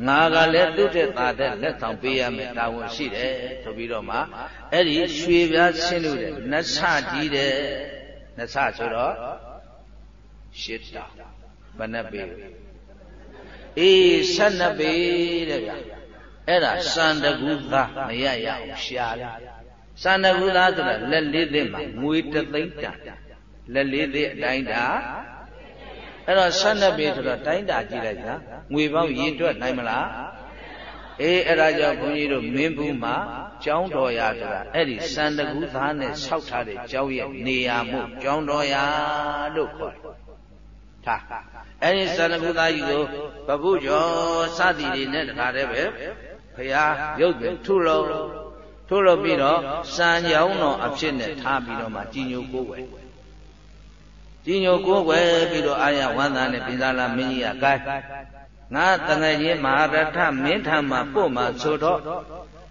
ငါကလည်းသူ့တဲ့သားတဲ့လက်ဆောင်ပေးရမယ်တာဝန်ရှိတယ်ဆိုပြီးတော့မှအဲ့ဒီရွှေပြားရှင်းလို့တဲ့နဆကြီးတဲ့နဆဆိုတော့ရှစ်တောင်ဘယ်နှပေအေးဆက်နှစ်ပေတဲ့ဗျအဲ့ဒါစံတကူသားမရရအောင်ရှာတယ်စံတကူသားဆိုတာလက်လေးသိမှာငွေတသိန်းတန်လက်လေးသိအတိုင်းတာ အဲ့တော့12ပေဆိုတော့တိုင်းတာကြည့်လိုက်စမ်းငွေပေါင်းရည်တွက်နိုင်မလားအေးအဲ့ဒါကြောင့်ဘုန်းကြီးတို့မင်းဘူးမှာကျောင်းတော်ရာဆိုတာအဲ့ဒီစံတကူသားနဲ့ဆောက်ထားတဲ့ကျောင်းရဲ့နေရာမှုကျောင်းတော်ရာလို့ခေါ်တယ်။ထားအဲ့ဒီစံတကူသားကြီးကိုပပုကျော်စသည်တွေနဲ့တခါတည်းပဲဖရာရုပ်တွေထုလို့ထုလို့ပြီးတော့စံကျောင်းတော်အဖြစ်နဲ့ထားပြီးတော့မှကြီးညိုကိုးဝယ် ကြကြီးညိုကိုးကွယ်ပြီးတော့အာရဝန္တာနဲ့ပိဇာလာမင်းကြီးကကိုင်းငါတငယ်ချင်းမဟာရထမင်းထံမှာပို့မှာဆိုတော့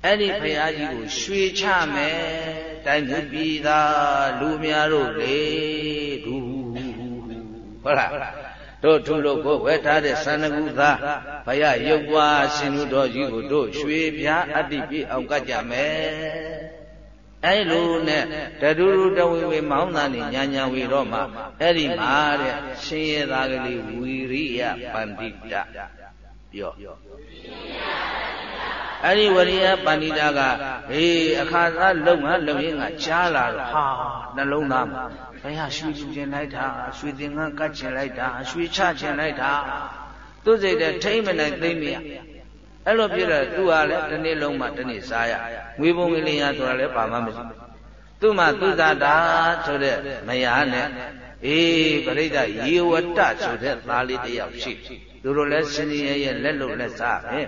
အဲ့ဒီဖရာကြီးကိုရွှေချမယ်တိုင်းသူပြည်သားလူများတို့လေဒူဟုတ်လားတို့ထုလို့ကိုဝဲထားတဲ့သန္နကုသာဘယရုပ်ပွားရှင်လူတော်ကြီးကိုတို့ရွှေပြားအတ္တိပြအောင်ကကြမယ် အဲ့လိုနဲ့တဒူရူတဝေဝေမောင်းသားနေညာညာဝေတော့မှအဲ့ဒီမှာတဲ့ရှင်ရသားကလေးဝီရိယပန္တိတပြောအဲ့ဒီဝရိယပန္တိတာကဟေးအခါသားလုံငါလုံရင်ကကြားလာတော့ဟာနှလုံးသားမှာဘုရားရွှေကျင်လိုက်တာရွှေသင်္ကန်းကတ်ချင်လိုက်တာရွှေချချင်လိုက်တာသူစိတ်တဲ့ထိမ့်မနိုင်သိမ့်မရ အဲ့လိုဖြစ်တော့သူဟာလည်းတစ်နေ့လုံးမှတစ်နေ့စားရငွေပုံငွေလင်းရဆိုတာလည်းဘာမှမရှိသူ့မှာသူဇာတာဆိုတဲ့မယားနဲ့အေးပရိဒရေဝတ္တဆိုတဲ့သားလေးတစ်ယောက်ရှိသူတို့လည်းစင်ကြီးရဲ့လက်လို့လက်စားပဲ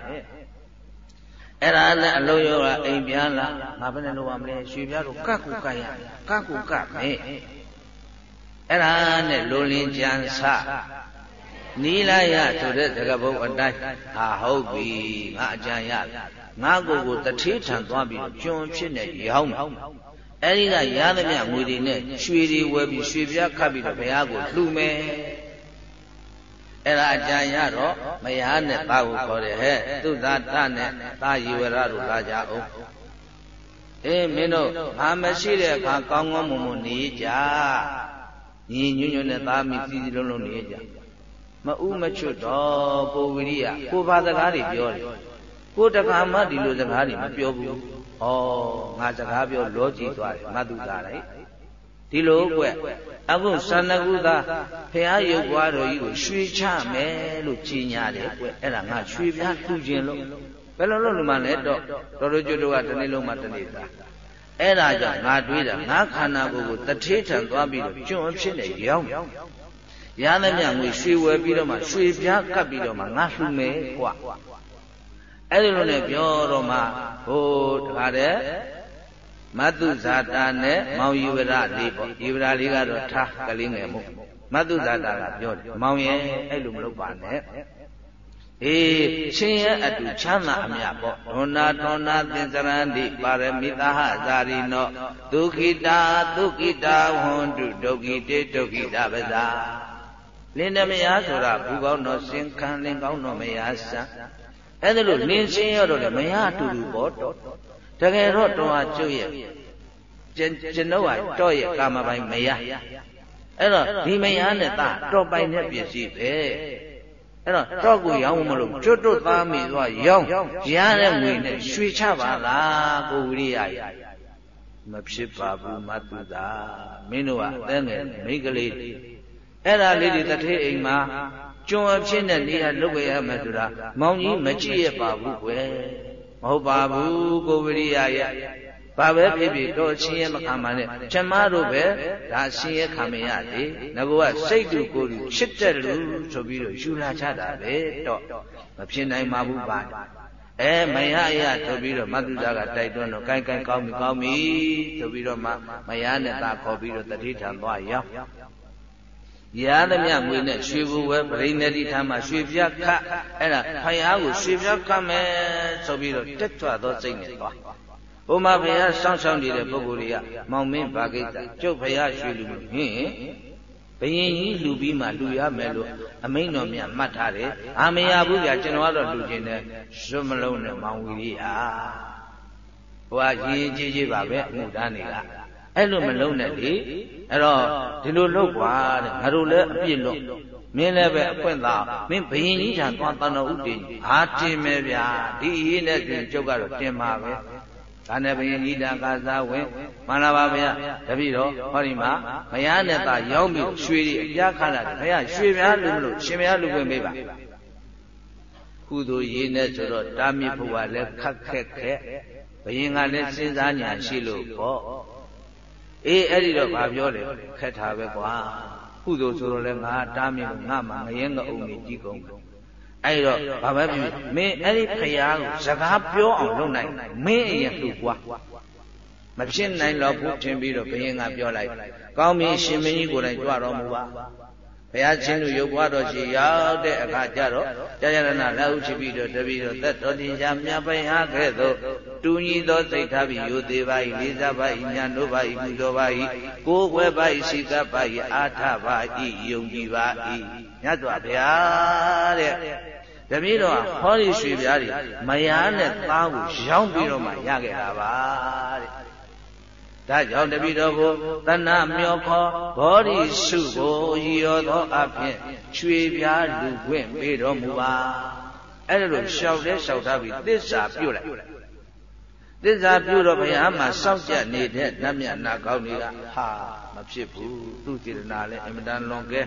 အဲ့ဒါနဲ့အလုံးရောကအိမ်ပြန်လာငါဘယ်နဲ့လုပ်ရမလဲရွှေပြားတို့ကတ်ကူကတ်ရကတ်ကူကတ်မယ်အဲ့ဒါနဲ့လိုလင်းကြံစ နီလာယဆိုတဲ့သကပုတ်အတိုင်းဟာဟုတ်ပြီငါအကြံရငါကိုယ်ကိုတထေးထံသွားပြီးကျွန်းဖြစ်နေရောင်းမယ်အဲ့ဒီကရသမျှငွေတွေနဲ့ရွှေတွေဝယ်ပြီးရွှေပြားခတ်ပြီးတော့ဘုရားကိုလှူမယ်အဲ့ဒါအကြံရတော့မယားနဲ့သားကိုခေါ်တယ်ဟဲ့သူသာတနဲ့သားရီဝရတို့လာကြအောင်အေးမင်းတို့ငါမရှိတဲ့အခါကောင်းကောင်းမွန်မွန်နေကြညီညွတ်ညွတ်နဲ့သားမိစီစီလုံးလုံးနေကြ မဥမချွတ်တော့ကိုဝိရိယကိုဘာစကားတွေပြောတယ်ကိုတခါမှဒီလိုစကားတွေမပြောဘူးဩငါစကားပြောလောကြည့်သွားတယ်မတုသားလိုက်ဒီလိုကွအခုသန္နကုသာဖះရုပ်ွားတော်ကြီးကိုရွှေချမယ်လို့ကြီးညာတယ်ကွအဲ့ဒါငါရွှေပြားထူခြင်းလို့ဘယ်လိုလုပ်လို့မှလဲတော့တော်တော်ကျွတ်တို့ကတနေ့လုံးမှတနေ့သားအဲ့ဒါကြောင့်ငါတွေးတာငါခန္ဓာကိုယ်ကိုတထေးထံသွားပြီးတော့ကျွန်းဖြစ်နေရောင်း ရသမျှငွေရွှေဝယ်ပြီးတော့မှရွှေပြားကပ်ပြီးတော့မှငါလှူမယ်ကွာအဲ့ဒီလိုနဲ့ပြောတော့မှဟိုတခါတည်းမတုဇာတာနဲ့မောင်ယူဝရလေးပေါ့ယူဝရလေးကတော့ထားကလေးငယ်မို့မတုဇာတာကပြောတယ်မောင်ရဲ့အဲ့လိုမလုပ်ပါနဲ့အေးရှင်ရဲ့အတူချမ်းသာအမြပေါ့ဒုနာတောနာသင်္စရန္တိပါရမိသဟဇာရိနောဒုခိတာဒုခိတာဝန္တုဒုခိတေဒုခိတာပဇာ လင်းတမယားဆိုတာဘူကောင်းတော်စင်ခံလင်းကောင်းတော်မယားစံအဲ့ဒါလို့လင်းစင်းရတော့လေမယားအတူတူပေါ့တော့တကယ်တော့တော်ဟာကျုပ်ရဲ့ကျွန်ုပ်ဟာတော့ရဲ့ကာမပိုင်မယားအဲ့တော့ဒီမယားနဲ့သားတော့ပိုင်တဲ့ပစ္စည်းပဲအဲ့တော့တော့ကိုရောင်းမလို့ကျွတ်တွတ်သားမိသွားရောင်းရတဲ့ငွေနဲ့ရွှေချပါလားကိုဝိရိယမဖြစ်ပါဘူးမတုသာမင်းတို့ကအသက်ငယ်မိန်းကလေး အဲ့ဒါလေးတွေတထေးအိမ်မှာကျွန်းအဖြစ်နဲ့နေရလုတ်ရမယ်ဆိုတာမောင်ကြီးမကြည့်ရပါဘူးကွယ်မဟုတ်ပါဘူးကိုဝိရိယရဲ့ဘာပဲဖြစ်ဖြစ်တော့ချင်းရဲ့မခံပါနဲ့ကျမတို့ပဲဒါဆင်းရဲခံမရလေငါကစိတ်တူကိုယ်တူချစ်တဲ့လူဆိုပြီးတော့ယူလာချတာပဲတော့မဖြစ်နိုင်ပါဘူးပါအဲမရရဆိုပြီးတော့မသုဇာကတိုက်တွန်းတော့ကိုင်းကိုင်းကောင်းပြီကောင်းပြီဆိုပြီးတော့မှမရနဲ့သာခေါ်ပြီးတော့တတိထံသွားရောက် ရသမျှငွေနဲ့ရွှေကိုဝဲပရိနေတိထားမှာရွှေပြခတ်အဲ့ဒါဖယားကိုရွှေပြခတ်မယ်ဆိုပြီးတော့တက်ကြွသောစိတ်နဲ့သွားဘုမဘုရားစောင့်ရှောက်နေတဲ့ပုဂ္ဂိုလ်တွေကမောင်မင်းဘာကိစ္စကျုပ်ဘုရားရွှေလူဟင်းဘယင်ကြီးလူပြီးမှလူရမယ်လို့အမိန်တော်မြတ်မှတ်ထားတယ်အာမရဘူးကြာကျွန်တော်ကတော့လူချင်းတယ်ရွှမလုံးနဲ့မောင်ဝီရိဟာဟိုကရေးကြီးကြီးပါပဲအမှုတန်းတွေက အဲ့လိုမလုံးနဲ့လေအဲ့တော့ဒီလိုလုပ်ကွာတဲ့ငါတို့လည်းအပြစ်လို့မင်းလည်းပဲအခွင့်သာမင်းဘယင်ကြီးထံသွားတန်တော်ဥတည်ဟာတင်မယ်ဗျာဒီအရေးနဲ့တွင်ကျုပ်ကတော့တင်ပါပဲဒါနဲ့ဘယင်ကြီးတံကာစားဝင်မှန်လားပါဗျာတပည့်တော်ဟောဒီမှာမယားနဲ့သာရောင်းပြီးရွှေတွေအပြားခါလာတယ်ဘုရားရွှေများလူမလို့ရှင်များလူခွင့်ပေးပါကုသိုလ်ရေးနဲ့ဆိုတော့တာမြစ်ဘုရားလည်းခက်ခက်ခက်ဘယင်ကလည်းစဉ်းစားညာရှိလို့ပေါ့ အေးအဲ့ဒီတော့ဗာပြောတယ်ခက်တာပဲကွာကုသိုလ်ဆိုတော့လဲငါတားမြင်လို့ငါမှငရဲငအုံကြီးကြီးကုန်အဲ့တော့ဘာပဲဖြစ်မင်းအဲ့ဒီဖရာကိုစကားပြောအောင်လုပ်နိုင်မင်းအရင်လှူကွာမမဖြစ်နိုင်တော့ဘူးထင်ပြီးတော့ဘုရင်ကပြောလိုက် ကောင်းပြီရှင်မင်းကြီးကိုယ်တိုင်ကြွတော်မူပါ ဘုရားရှင်တို့ရုပ်ပွားတော်ရှိရောက်တဲ့အခါကျတော့ကြာရဏလက်ဥချပြီးတော့တပည့်တော်သက်တော်တင်ရှားမြတ်ပိုင်အားခဲ့သောတူညီသောစိတ်ထားပြီးယိုသေးပါ၏လေးစားပါ၏ညာတို့ပါ၏ပူဇော်ပါ၏ကိုယ်ွယ်ပါ၏ရှိကပ်ပါ၏အာထပါ၏ယုံကြည်ပါ၏မြတ်စွာဘုရားတဲ့တပည့်တော်ဟောဒီရွှေပြားတွေမယားနဲ့သားကိုရောင်းပြီးတော့မှရခဲ့တာပါတဲ့ ဒါကြောင့်တပိတော်ကိုတဏမျောခေါ်ဘောဓိစုကိုရည်ရောသောအဖြစ်ချွေပြားလူခွင့်ပေးတော်မူပါအဲ့ဒါလိုလျှောက်တဲ့လျှောက်ထားပြီးသစ္စာပြုတ်လိုက်သစ္စာပြုတော့ဘုရားမှာစောင့်ကြနေတဲ့နတ်မြတ်နာကောင်းတွေကဟာမဖြစ်ဘူးသူစေတနာလည်းအင်မတန်လွန်ကဲ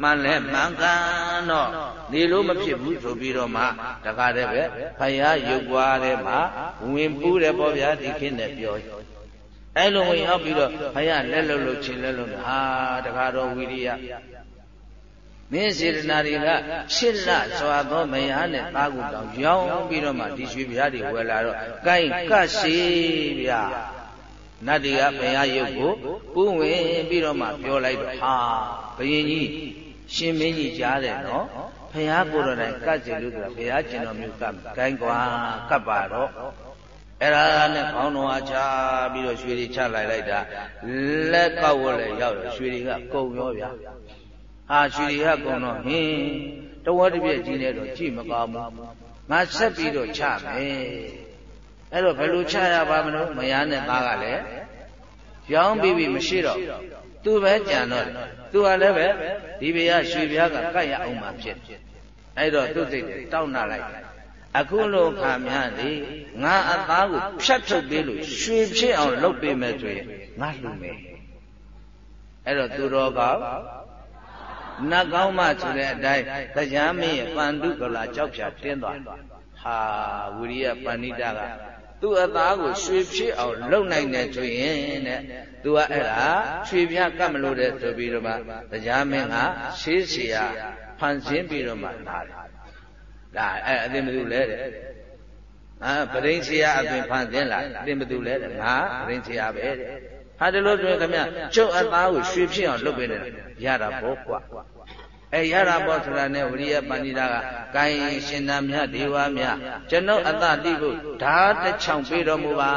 မှန်လဲမှန်ကန်တော့နေလို့မဖြစ်ဘူးဆိုပြီးတော့မှတခါတည်းပဲဘုရားရုပ်ွားထဲမှာဝင်ပူးတယ်ပေါ့ဗျာဒီခေတ်နဲ့ပြော အဲ့လိုဝင်ရောက်ပြီးတော့ဘုရားလက်လုံးလို့ချင်းလက်လုံးဟာတခါတော့ဝိရိယမင်းစေတနာတွေကရှစ်လစွာသောမယားနဲ့သားကူတောင်ရောင်းပြီးတော့မှဒီရွှေပြားတွေဝယ်လာတော့ကိုင်းကတ်စီဗျာနတ်တွေကဘုရားရုပ်ကိုပူးဝင်ပြီးတော့မှပြောလိုက်တော့ဟာဘယင်ကြီးရှင်မင်းကြီးကြားတယ်နော်ဘုရားကိုယ်တော်တိုင်ကတ်စီလို့ဆိုတာဘုရားကျင်တော်မျိုးကတ်ကိုင်းကွာကတ်ပါတော့ အဲ့ဒါနဲ့ခေါင်းတော်အချပြီးတော့ရွှေတွေချလိုက်လိုက်တာလက်ကောက်ဝက်လည်းရောက်ရွှေတွေကကုံရောဗျာဟာရွှေတွေကကုံတော့ဟင်းတဝက်တစ်ပြည့်ကြီးနေတော့ကြည့်မကောင်းဘူးငါဆက်ပြီးတော့ချမယ်အဲ့တော့ဘယ်လိုချရပါမလို့မယားနဲ့သားကလည်းရောင်းပြီးပြီမရှိတော့သူပဲကြံတော့တယ်သူကလည်းပဲဒီဘေးကရွှေပြားကကတ်ရအောင်မှဖြစ်အဲ့တော့သူ့စိတ်တောက်နာလိုက် အခုလိုခါများသည်ငါအသားကိုဖြတ်ထုတ်ပေးလို့ရွှေဖြစ်အောင်လုပ်ပေးမယ်ဆိုရင်ငါလှူမယ်အဲ့တော့သူတော်ကောင်းနတ်ကောင်းမှဆိုတဲ့အတိုင်းတရားမင်းရဲ့ပန္တုကလာကြောက်ဖြာတင်းသွားဟာဝိရိယပဏိတကသူ့အသားကိုရွှေဖြစ်အောင်လုပ်နိုင်တယ်ဆိုရင်တဲ့သူကအဲ့ဒါရွှေပြားကတ်မလို့တဲ့ဆိုပြီးတော့မှတရားမင်းကရှေးရှေးဖန်ဆင်းပြီးတော့မှလာတယ် ဒါအဲ့အသင်ဘယ်သူလဲတဲ့အာပရိစ္ဆေယအသွင်ဖန်ဆင်းလာအသင်ဘယ်သူလဲတဲ့ငါပရိစ္ဆေယပဲတဲ့ဟာဒီလိုဆိုရင်ခင်ဗျကျုပ်အသားကိုရွှေဖြစ်အောင်လုပ်ပေးတယ်ရတာပေါ့ကွာအဲရတာပေါ့ဆိုတာနဲ့ဝရိယပဏိတာကကိုင်းရှင်နာမြတ်ဒေဝမြတ်ကျွန်ုပ်အတ္တတိဖို့ဓာတစ်ချောင်းပေးတော်မူပါ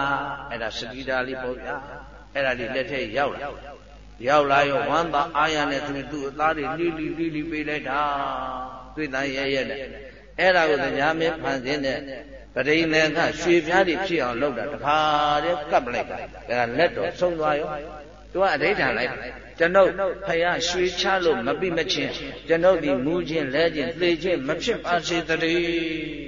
အဲ့ဒါစတိတာလေးပေါ့ဗျာအဲ့ဒါလေးလက်ထက်ရောက်လာရောက်လာရောဝမ်းသာအာရနဲ့သူသူအသားတွေလီလီလီလီပေးလိုက်တာတွေ့တန်ရဲရဲနဲ့ အဲ့ဒါကိုတရားမင်းဖန်ဆင်းတဲ့ပရိနေကရွှေပြားတွေဖြစ်အောင်လုပ်တာတခါတည်းကပ်ပလိုက်တာဒါကလက်တော်ဆုံးသွားရောသူကအဋိဌာန်လိုက်ကျွန်ုပ်ဖယားရွှေချလို့မပြီးမချင်းကျွန်ုပ်ဒီမူခြင်းလဲခြင်းသေခြင်းမဖြစ်ပါစေတည်း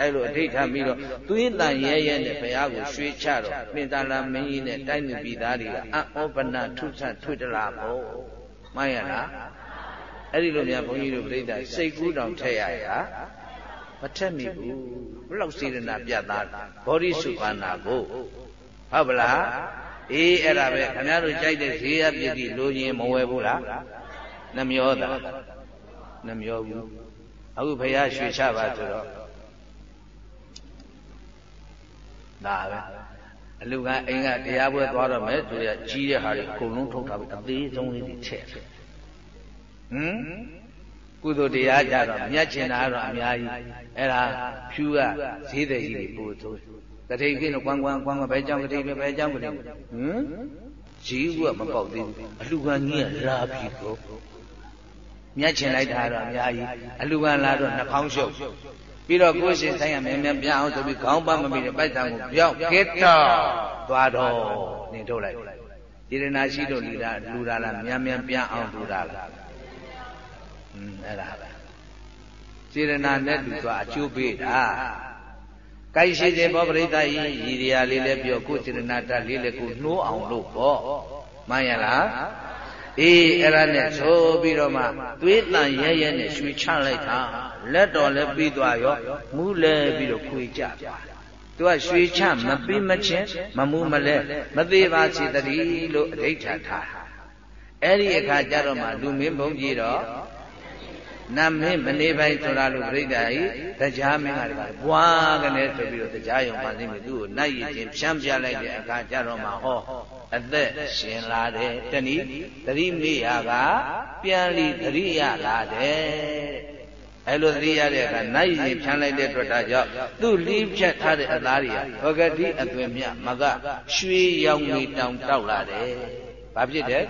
အဲ့လိုအဋိဌာန်ပြီးတော့သူရင်တန်ရဲရဲနဲ့ဘုရားကိုရွှေချတော့ပင်သာလာမင်းကြီးနဲ့တိုင်းသူပြည်သားတွေကအံဩပနထုဆထွေတလာပေါ့မှန်ရလား အဲ့ဒီလိုများဘုန်းကြီးတို့ပြိဿစိတ်ကူးတောင်ထည့်ရရမထက်မိဘူးဘလောက်စေရနာပြတ်သားဘောဓိစုခန္ဓာကိုဟုတ်ပလားအေးအဲ့ဒါပဲခင်ဗျားတို့ကြိုက်တဲ့ဈေးရပစ္စည်းလိုရင်မဝယ်ဘူးလားနှမျောတာနှမျောဘူးအခုဘုရားရွှေချပါဆိုတော့ဒါပဲအလူကအိမ်ကတရားပွဲသွားတော့မယ်ဆိုရကြီးတဲ့ဟာတွေအကုန်လုံးထုတ်ထားပြီးအသေးဆုံးလေးတွေထည့် ဟမ်ကုသိုလ်တရားကြတော့မြတ်ချင်တာတော့အများကြီးအဲ့ဒါဖြူကဈေးတဲ့ကြီးတွေပို့ဆိုတထိတ်ကင်းတော့ကွမ်းကွမ်းကွမ်းကွမ်းဘယ်ကြောင့်တထိတ်ပဲဘယ်ကြောင့်တထိတ်ဟမ်ဈေးကမပေါက်သေးဘူးအလူကကြီးကလာပြီကိုမြတ်ချင်လိုက်တာတော့အများကြီးအလူကလာတော့နှာခေါင်းရှုပ်ပြီးတော့ကိုယ်ရှင်ဆိုင်ရမြန်မြန်ပြန်အောင်ဆိုပြီးခေါင်းပတ်မပြီးတဲ့ပိုက်ဆံကိုပြောင်းကစ်တော့သွားတော့နေထုတ်လိုက်ဒီရနာရှိတို့လူတာလူတာလားမြန်မြန်ပြန်အောင်လူတာလားอืม အဲ့ဒါပဲစေရနာနဲ့လူသွားအကျိုးပေးတာကိုက်ရှိခြင်းဘောပရိသတ်ဤရည်ရလေးလည်းပြောကိုစေရနာတလေးလည်းကိုနှိုးအောင်လို့ပေါ့မှန်ရလားအေးအဲ့ဒါနဲ့ဆိုပြီးတော့မှသွေးတန်ရဲရဲနဲ့ရွှေချလိုက်တာလက်တော်လည်းပြီးသွားရောမူးလဲပြီးတော့ခွေကြသွားသူကရွှေချမပြီးမချင်းမမူးမလဲမသေးပါစေတည်းလို့အဋိဋ္ဌာထားအဲ့ဒီအခါကျတော့မှလူမင်းဘုံကြီးတော့ နမင်းမနေပိုင်ဆိုတာလို့ပြိဿဤတရားမင်းကလည်းဘွားကနေဆိုပြီးတော့တရားယုံပါသိပြီသူ့ကိုနိုင်ရချင်းဖြန်းပြလိုက်တဲ့အခါကျတော့မှဟောအသက်ရှင်လာတယ်တဏီသတိမေ့ရကပြန်လီသတိရလာတယ်အဲလိုသတိရတဲ့အခါနိုင်ရင်ဖြန်းလိုက်တဲ့အတွက်ဒါကြောင့်သူ့လီးဖြတ်ထားတဲ့အသားတွေကဘဂတိအသွင်မြမကရွှေရောင်ကြီးတောင်တောက်လာတယ်။ဘာဖြစ်တယ်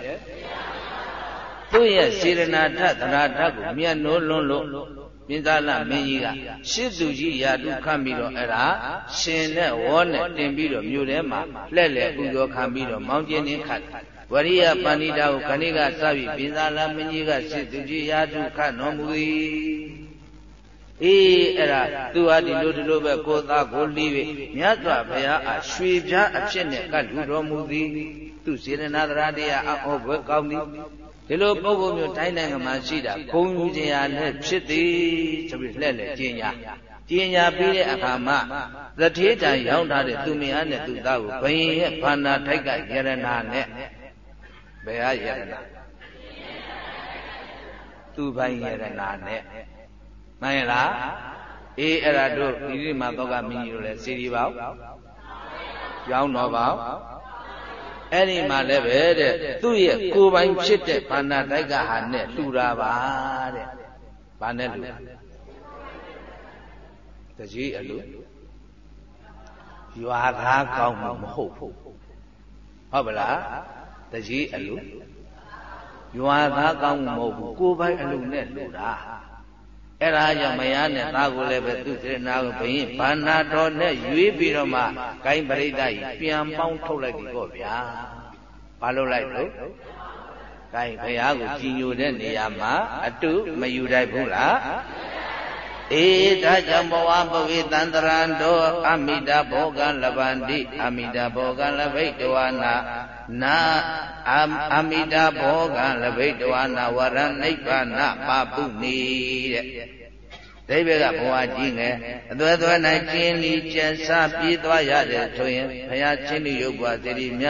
သူ့ရဲ့စေရနာထသရာထကိုမြတ်နိုးလွန်းလို့မြင်းသားလမင်းကြီးကရှစ်သူကြီးရာတုခတ်ပြီးတော့အဲ့ဒါရှင်နဲ့ဝေါနဲ့တင်ပြီးတော့မြို့ထဲမှာလှက်လေဥသောခံပြီးတော့မောင်းကျင်းနေခတ်ဝရိယပဏိတာကိုခဏိကစပြီးပြင်းသာလာမင်းကြီးကရှစ်သူကြီးရာတုခတ်တော်မူသည်အေးအဲ့ဒါသူဟာဒီလိုဒီလိုပဲကိုသားကိုလီးပြီးမြတ်စွာဘုရားအားရွှေပြားအဖြစ်နဲ့ကလူတော်မူသည် သူစေရနာတရားတရားအောဘွယ်ကောင်းသည် ဒီလိုပုဂ္ဂိုလ်မျိုးတိုင်းနိုင်ငံမှာရှိတာဂုံယူခြင်းရာနဲ့ဖြစ်သည်ဆိုပြီးလှည့်လေကျင်ညာကျင်ညာပြီးတဲ့အခါမှာသတိတန်ရောက်ထားတဲ့သူမယားနဲ့သူသားကိုဘယင်ရဲ့ဘာနာထိုက်ကယရနာနဲ့ဘယ်ဟာယရနာသူပိုင်ယရနာနဲ့မှန်ရလားအေးအဲ့ဒါတို့ဒီဒီမှာတော့ကမင်းကြီးတို့လည်းစီရီပေါကြောင်းတော်ပေါအဲ့ ဒီမှာလည်းပဲတဲ့သူ့ရဲ့ကိုယ်ပိုင်ဖြစ်တဲ့ဘာနာတိုက်ကဟာနဲ့လှူတာပါတဲ့ဘာနဲ့လှူတကြီးအလူရွာသားကောင်းမှုမဟုတ်ဘူးဟုတ်ပါလားတကြီးအလူရွာသားကောင်းမှုမဟုတ်ဘူးကိုယ်ပိုင်အလူနဲ့လှူတာ အဲ့ဒါကြောင့်မယားနဲ့သားကိုလည်းပဲသူစေနာကိုဘရင်ဘာနာတော်နဲ့ရွေးပြီးတော့မှဂိုင်းပရိသတ်ကြီးပြန်ပေါင်းထုတ်လိုက်ပြီပေါ့ဗျာဘာလို့လိုက်လို့ဂိုင်းဘုရားကိုကြည်ညိုတဲ့နေရာမှာအတုမယူတတ်ဘူးလားအေဒါကြောင့်ဘဝပဝေတန္တရံတောအမိတာဘောကလဗန္တိအမိတာဘောကလဘိတဝနာ နာအမိတာဘောကလဘိတဝနာဝရနိဗ္ဗာနပါပုနိတဲ့ဒိဗေကဘဝကြီးငယ်အသွဲသွဲ၌ကျင်းလီကျန်စပြေးသွားရတယ်ဆိုရင်ဘုရားချင်းလူရုပ်ဘဝသတိမြ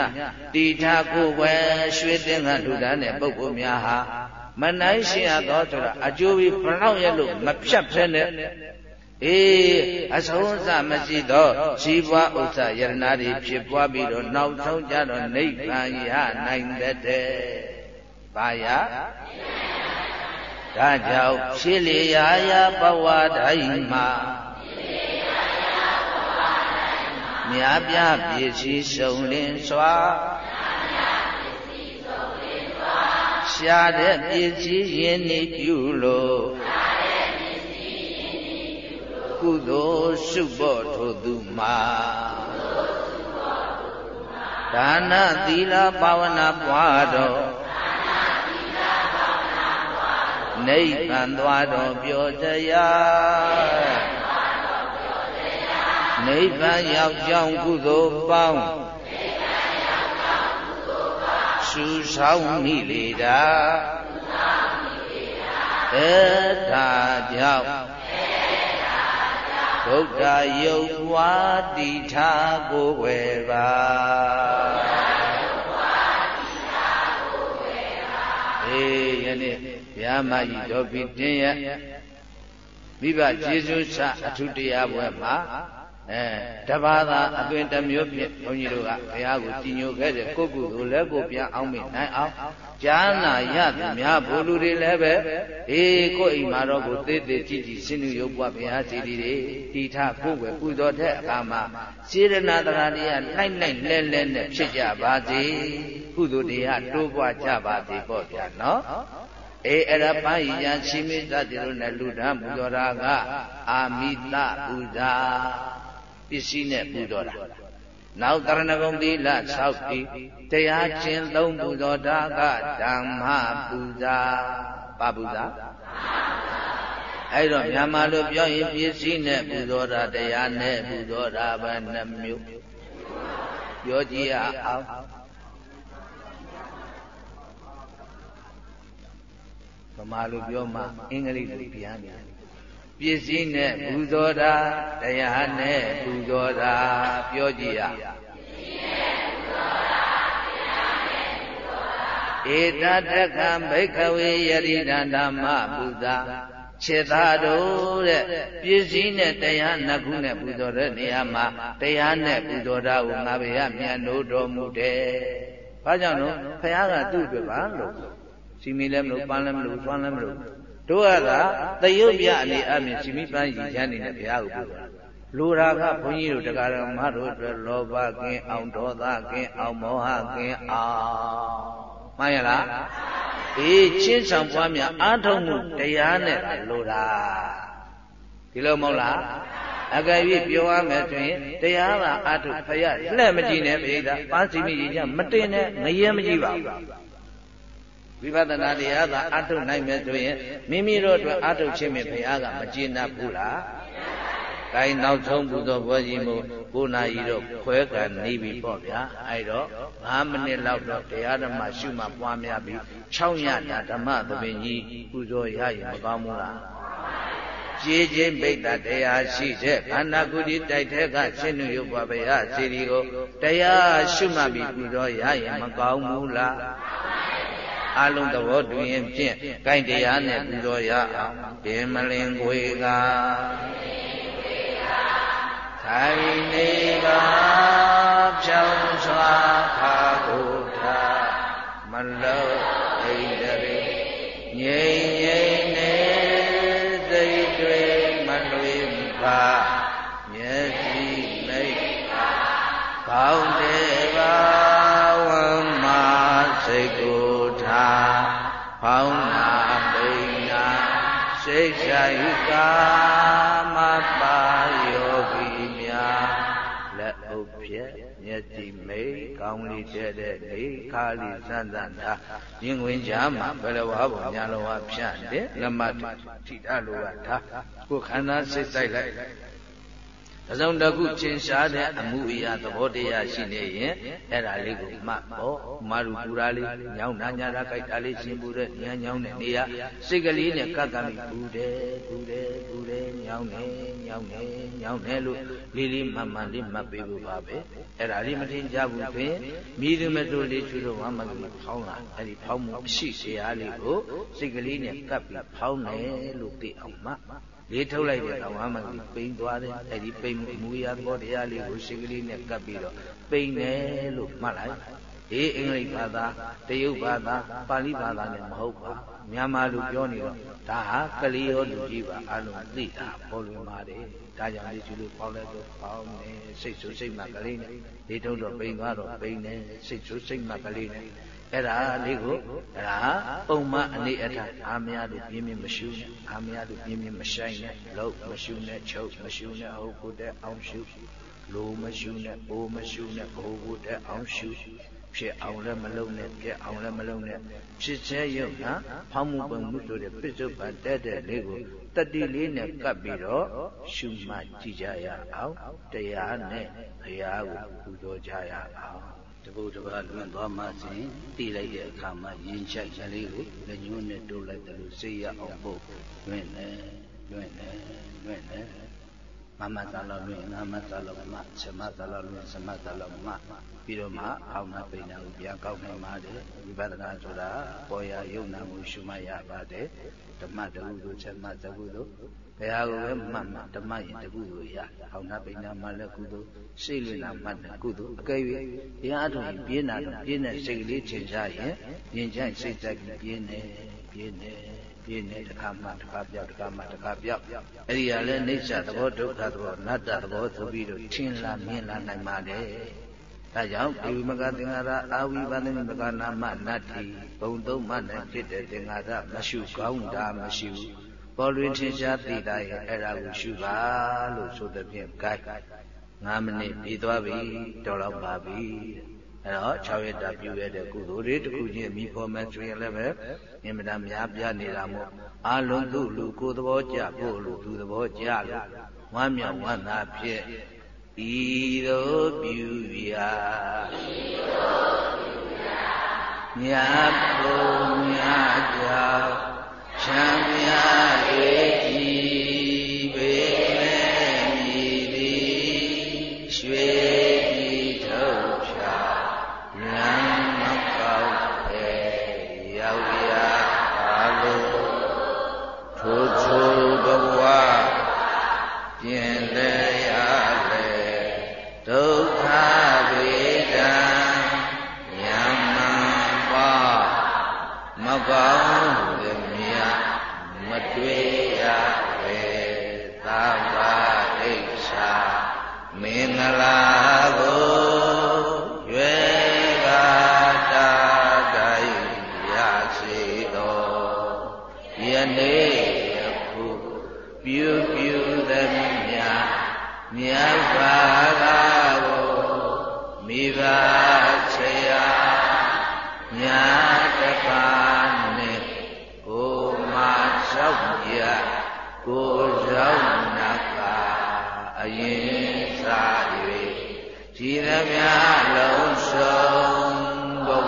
တိထာကိုယ်ွယ်ရွှေတင်္ဂထူတာနဲ့ပုဂ္ဂိုလ်များဟာမနိုင်ရှင်ရသောဆိုတာအကျိုးပြီးဘလောက်ရလို့မဖြတ်ဖဲနဲ့ အေးအဆုံးစမရှိသောဇီဝဥစ္စာယရနာတွေဖြစ်ပွားပြီးတော့နောက်ဆုံးကြတော့နိဗ္ဗာန်ရနိုင်တဲ့။ဘာရဒါကြောင့်ဖြစ်လေရာရာဘဝတိုင်းမှာမြားပြပစ္စည်းစုံလင်စွာရှားတဲ့ပစ္စည်းရင်းနေပြုလို့ ကုသိုလ်စုဖို့ထိုသူမှာဒါနသီလဘာဝနာပွားတော်နိဗ္ဗာန်သွားတော်ပြောတရားနိဗ္ဗာန်ရောက်ကြောင်းကုသိုလ်ပေါင်းရှူဆောင်မိလေတာအဲဒါကြောင့် ဗုဒ္ဓယုတ်ဝါတိထာကိုဝယ်ပါအေးယနေ့ဗျာမကြီးတော်ပြီတင်းရမိဘကျေးဇူးချအထုတရားပွဲမှာ အဲတပါးသာအသွင်တစ်မျိုးဖြင့်ဘုန်းကြီးတို့ကဘုရားကိုကြည်ညိုခဲ့တဲ့ကိုကုသိုလ်လည်းကိုပြန်အောင်မိနိုင်အောင်ကြားနာရသူများဘိုလ်လူတွေလည်းပဲအေးကိုအိမ်မှာတော့ကိုသေးသေးကြည်ကြည်ရှင်းလူရုပ်ပွားဘုရားစီတီတွေတီထကိုယ်ွယ်ပူတော်တဲ့အခါမှာစေရနာတရားတရားလိုက်လိုက်လဲလဲနဲ့ဖြစ်ကြပါစေကုသိုလ်တရားတိုးပွားကြပါစေပေါ့ဗျာနော်အေးအဲ့ဒါပါဠိညာရှိမိသတိလို့နဲ့လူဓာပူတော်တာကအာမိတပူဇာ ပစ္စည်းနဲ့ပူတော်တာနောက်တရဏဂုံသီလဆောက်ပြီးတရားကျင့်သုံးပူတော်တာကဓမ္မပူဇာပါပူဇာအဲ့တော့မြန်မာလိုပြောရင်ပစ္စည်းနဲ့ပူဇော်တာတရားနဲ့ပူဇော်တာပဲနှမျိုးပြောကြည့်ရအောင်ဗမာလိုပြောမှအင်္ဂလိပ်လိုပြန်ပြန် ပစ္စည်းနဲ့ပူဇော်တာတရားနဲ့ပူဇော်တာပြောကြည့်ရဧတတကံဘိခဝေယရိဒဓမ္မပူဇာခြေသားတို့တဲ့ပစ္စည်းနဲ့တရားနှစ်ခုနဲ့ပူဇော်တဲ့နေရာမှာတရားနဲ့ပူဇော်တာကိုငါဘေရမြန်လို့တော်မူတယ်။ဘာကြောင့်လို့ဖခင်ကသူ့အတွက်ပါလို့စီမီလည်းမလို့ပန်းလည်းမလို့သွမ်းလည်းမလို့ တို့ကသာတယုတ်ပြအနေအမြင်စီမီပန်းရည်ချမ်းနေတဲ့ဘုရားကိုပူဇော်လူရာကဘုန်းကြီးတို့တရားတော်မတို့အတွက်လောဘကင်းအောင်ဒေါသကင်းအောင်မောဟကင်းအောင်မှန်ရလားအေးချင်းဆောင်ပွားများအာထုံမှုတရားနဲ့လိုတာဒီလိုမဟုတ်လားအကယ်၍ပြောရမယ်ဆိုရင်တရားကအာထုဖရလှဲ့မကြည့်နဲ့ပြိဿပါစီမိကြီးချမတင်နဲ့ငရဲမကြည့်ပါဘူး ဝိပဿနာတရားသာအာထုနိုင်မယ်ဆိုရင်မိမိတို့အတွက်အာထုခြင်းမြင်ဘုရားကမကျေနပ်ဘူးလားကိုင်းနောက်ဆုံးပူဇော်ပွဲကြီးမို့9နာရီတော့ခွဲကန်နေပြီပေါ့ဗျာအဲ့တော့5မိနစ်လောက်တော့တရားဓမ္မရှုမှပွားများပြီး6ညတာဓမ္မသဘင်ကြီးပူဇော်ရရင်မကောင်းဘူးလားကြည်ချင်းပိဋ္ဌတရားရှိတဲ့ခန္ဓာကိုယ်ဒီတိုက်တဲ့ကရှင်းညုပ်ပါဗျာစီရီကိုတရားရှုမှပြီးပူဇော်ရရင်မကောင်းဘူးလား အလုံးသဘောတူရင်ဖြင့်ကိုင်တရားနဲ့ပူဇော်ရအောင်ပင်မလင်ကိုယ်ကထိုင်နေပါဖြောင်းစွာခါကိုထားမလို့ဣန္ဒြေငြိမ်ငြိမ်နေစိတ်တွေမလွေပါမျက်စိမိတ်ကောင်း စိတ်ဆိုင်ကာမပါယောဂီလက်အုပ်ဖြက်မျက်စိမိတ်ကောင်းလေးတဲ့တဲ့လေခါလီစမ်းစမ်းထားရင်ဝင်ကြမှာဘယ်လိုဝါဘုံညာလိုဝါဖြန့်တယ်လက်မထိတလိုကထားကိုခန္ဓာစိတ်ဆိုင်လိုက် တစုံတစ်ခုထင်ရှားတဲ့အမှုအရာသဘောတရားရှိနေရင်အဲ့ဒါလေးကိုမှတ်ပေါ့မာရူပူရာလေးညောင်းနာညာရာကြိုက်တာလေးရှင်ပူတဲ့ညံညောင်းတဲ့နေရာစိတ်ကလေးနဲ့ကပ်ကပ်ပြီးပူတယ်ပူတယ်ပူတယ်ညောင်းတယ်ညောင်းတယ်ညောင်းတယ်လို့လေးလေးမှန်မှန်လေးမှတ်ပေးဖို့ပါပဲအဲ့ဒါလေးမထင်ရှားဘူးဖြင့်မိသူမတို့လေးသူတို့ဝမ်းမကလေးဖောင်းလာအဲ့ဒီဖောင်းမှုရှိစရာလေးကိုစိတ်ကလေးနဲ့ကပ်ပြီးဖောင်းတယ်လို့သိအောင်မှတ် လေးထုတ်လိုက်တဲ့ကောင်မှပိန်သွားတယ်အဲဒီပိန်မူရသဘောတရားလေးကိုရှင်းကလေးနဲ့ကပ်ပြီးတော့ပိန်တယ်လို့မှတ်လိုက်ဒီအင်္ဂလိပ်ဘာသာတရုတ်ဘာသာပါဠိဘာသာနဲ့မဟုတ်ပါမြန်မာလူပြောနေတော့ဒါဟာကလေးရောလူကြီးပါအလုံးသိတာပေါ်လွင်ပါတယ်ဒါကြောင့်ဒီကျလို့ပေါက်လိုက်တော့ပေါင်းနေစိတ်ဆိုးစိတ်မှကလေးနဲ့ဒီထုံးတော့ပိန်သွားတော့ပိန်နေစိတ်ဆိုးစိတ်မှကလေးနဲ့ အဲ့ဒါလေးကိုအဲ့ဒါပုံမှန်အနေအထားအာမရလို့ပြင်းပြင်းမရှုနဲ့အာမရလို့ပြင်းပြင်းမဆိုင်နဲ့လို့မရှုနဲ့ချုပ်မရှုနဲ့ဟုတ်ကိုတဲ့အောင်ရှုလိုမရှုနဲ့ဘိုးမရှုနဲ့ဘိုးကိုတဲ့အောင်ရှုဖြစ်အောင်လည်းမလုပ်နဲ့ပြက်အောင်လည်းမလုပ်နဲ့ဖြစ်စေရုံနာဖောင်းမှုပုံမှုဆိုတဲ့ပြစ္ဆုတ်ပန်တဲ့တဲ့လေးကိုတတိလေးနဲ့ကပ်ပြီးတော့ရှုမှတ်ကြည့်ကြရအောင်တရားနဲ့ဘုရားကိုပူဇော်ကြရအောင် တပုတ်တပါလွန်သွားမှစဉ်တည်လိုက်တဲ့အခါမှာရင်ချိုက်ကလေးကိုလက်ညှိုးနဲ့တိုးလိုက်တယ်လို့စိတ်ရအောင်ပို့လွင့်နေလွင့်နေလွင့်နေ မမသာလောလွင့်ငါမသာလောမသမသာလောလွင့်သမသာလောမပြီးတော့မှအောင်းနာပိဏကိုပြန်ကောက်နိုင်ပါတယ်ဝိပဿနာဆိုတာပေါ်ရယုံနာကိုရှုမှတ်ရပါတယ်ဓမ္မတခုသို့သမတခုသို့ဘယ်ဟာကိုပဲမှတ်မှဓမ္မရင်တခုကိုရအောင်နာပိဏမှလည်းကုသိုလ်စိတ်လေးနာမှတ်တယ်ကုသိုလ်အကယ်၍တရားအထုံးပြင်းတာတော့ပြင်းတဲ့စိတ်ကလေးထင်ရှားရင်မြင်ချိုင်စိတ်တက်ပြီးပြင်းတယ်ပြင်းတယ် ပြင်းတယ်တစ်ခါမှတစ်ခါပြောက်တစ်ခါမှတစ်ခါပြောက်အဲ့ဒီကလည်းအိဋ္ဌသဘောဒုက္ခသဘောအနတ္တသဘောဆိုပြီးတော့ထင်လာမြင်လာနိုင်ပါတယ်ဒါကြောင့်ဒီမကသင်္ဃာရအာဝိပန္နမကနာမနတ္တိဘုံသုံးမှနဲ့ဖြစ်တဲ့သင်္ဃာရမရှုကောင်းတာမရှိဘူးပေါ်လွင်ထင်ရှားသိတာရဲ့အဲ့ဒါကိုရှုပါလို့ဆိုတဲ့ဖြင့် gain 9မိနစ်ပြီးသွားပြီတော်တော့ပါပြီ အဲ့တော့6ရက်တာပြုရတဲ့ကုသိုလ်တွေတစ်ခုချင်းမိဖို့မှဆိုရင်လည်းပဲအင်မတန်များပြားနေတာမို့အလုံးသူ့လူကိုယ်သဘောကျဖို့လူသူသဘောကျလို့ဝမ်းမြောက်ဝမ်းသာဖြစ်ဤသို့ပြုရာမြတ်ဘုံမြတ်ကြောင့်ချမ်းမြ၏ပေ တွေ့ရပဲသဗ္ဗဒိဋ္ဌာမင်္ဂလာကိုရွယ်ကာတာတိုင်းရစေတော်ယနေ့ယခုပြုပြုသမျှမြတ်စွာဘုရားကိုမိဘဆရာညာတပါနဲ့ကိုမ ဆောက်ရကိုရောက်နာကအရင်စား၍ကြည်သမျှလုံးစုံဘုံ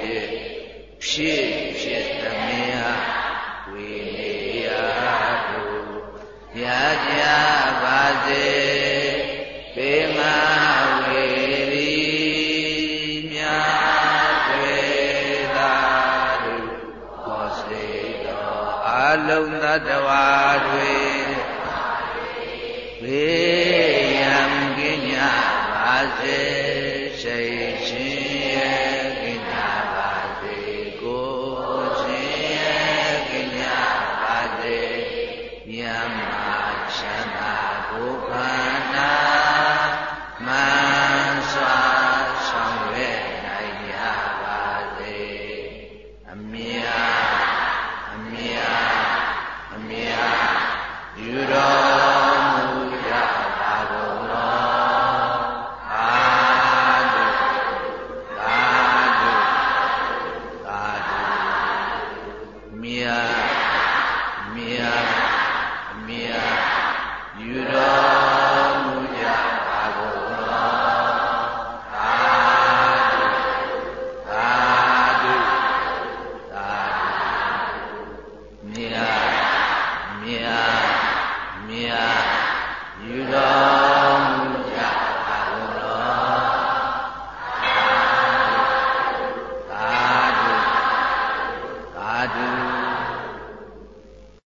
30ဖြစ် တ္တဝါတွေဘေး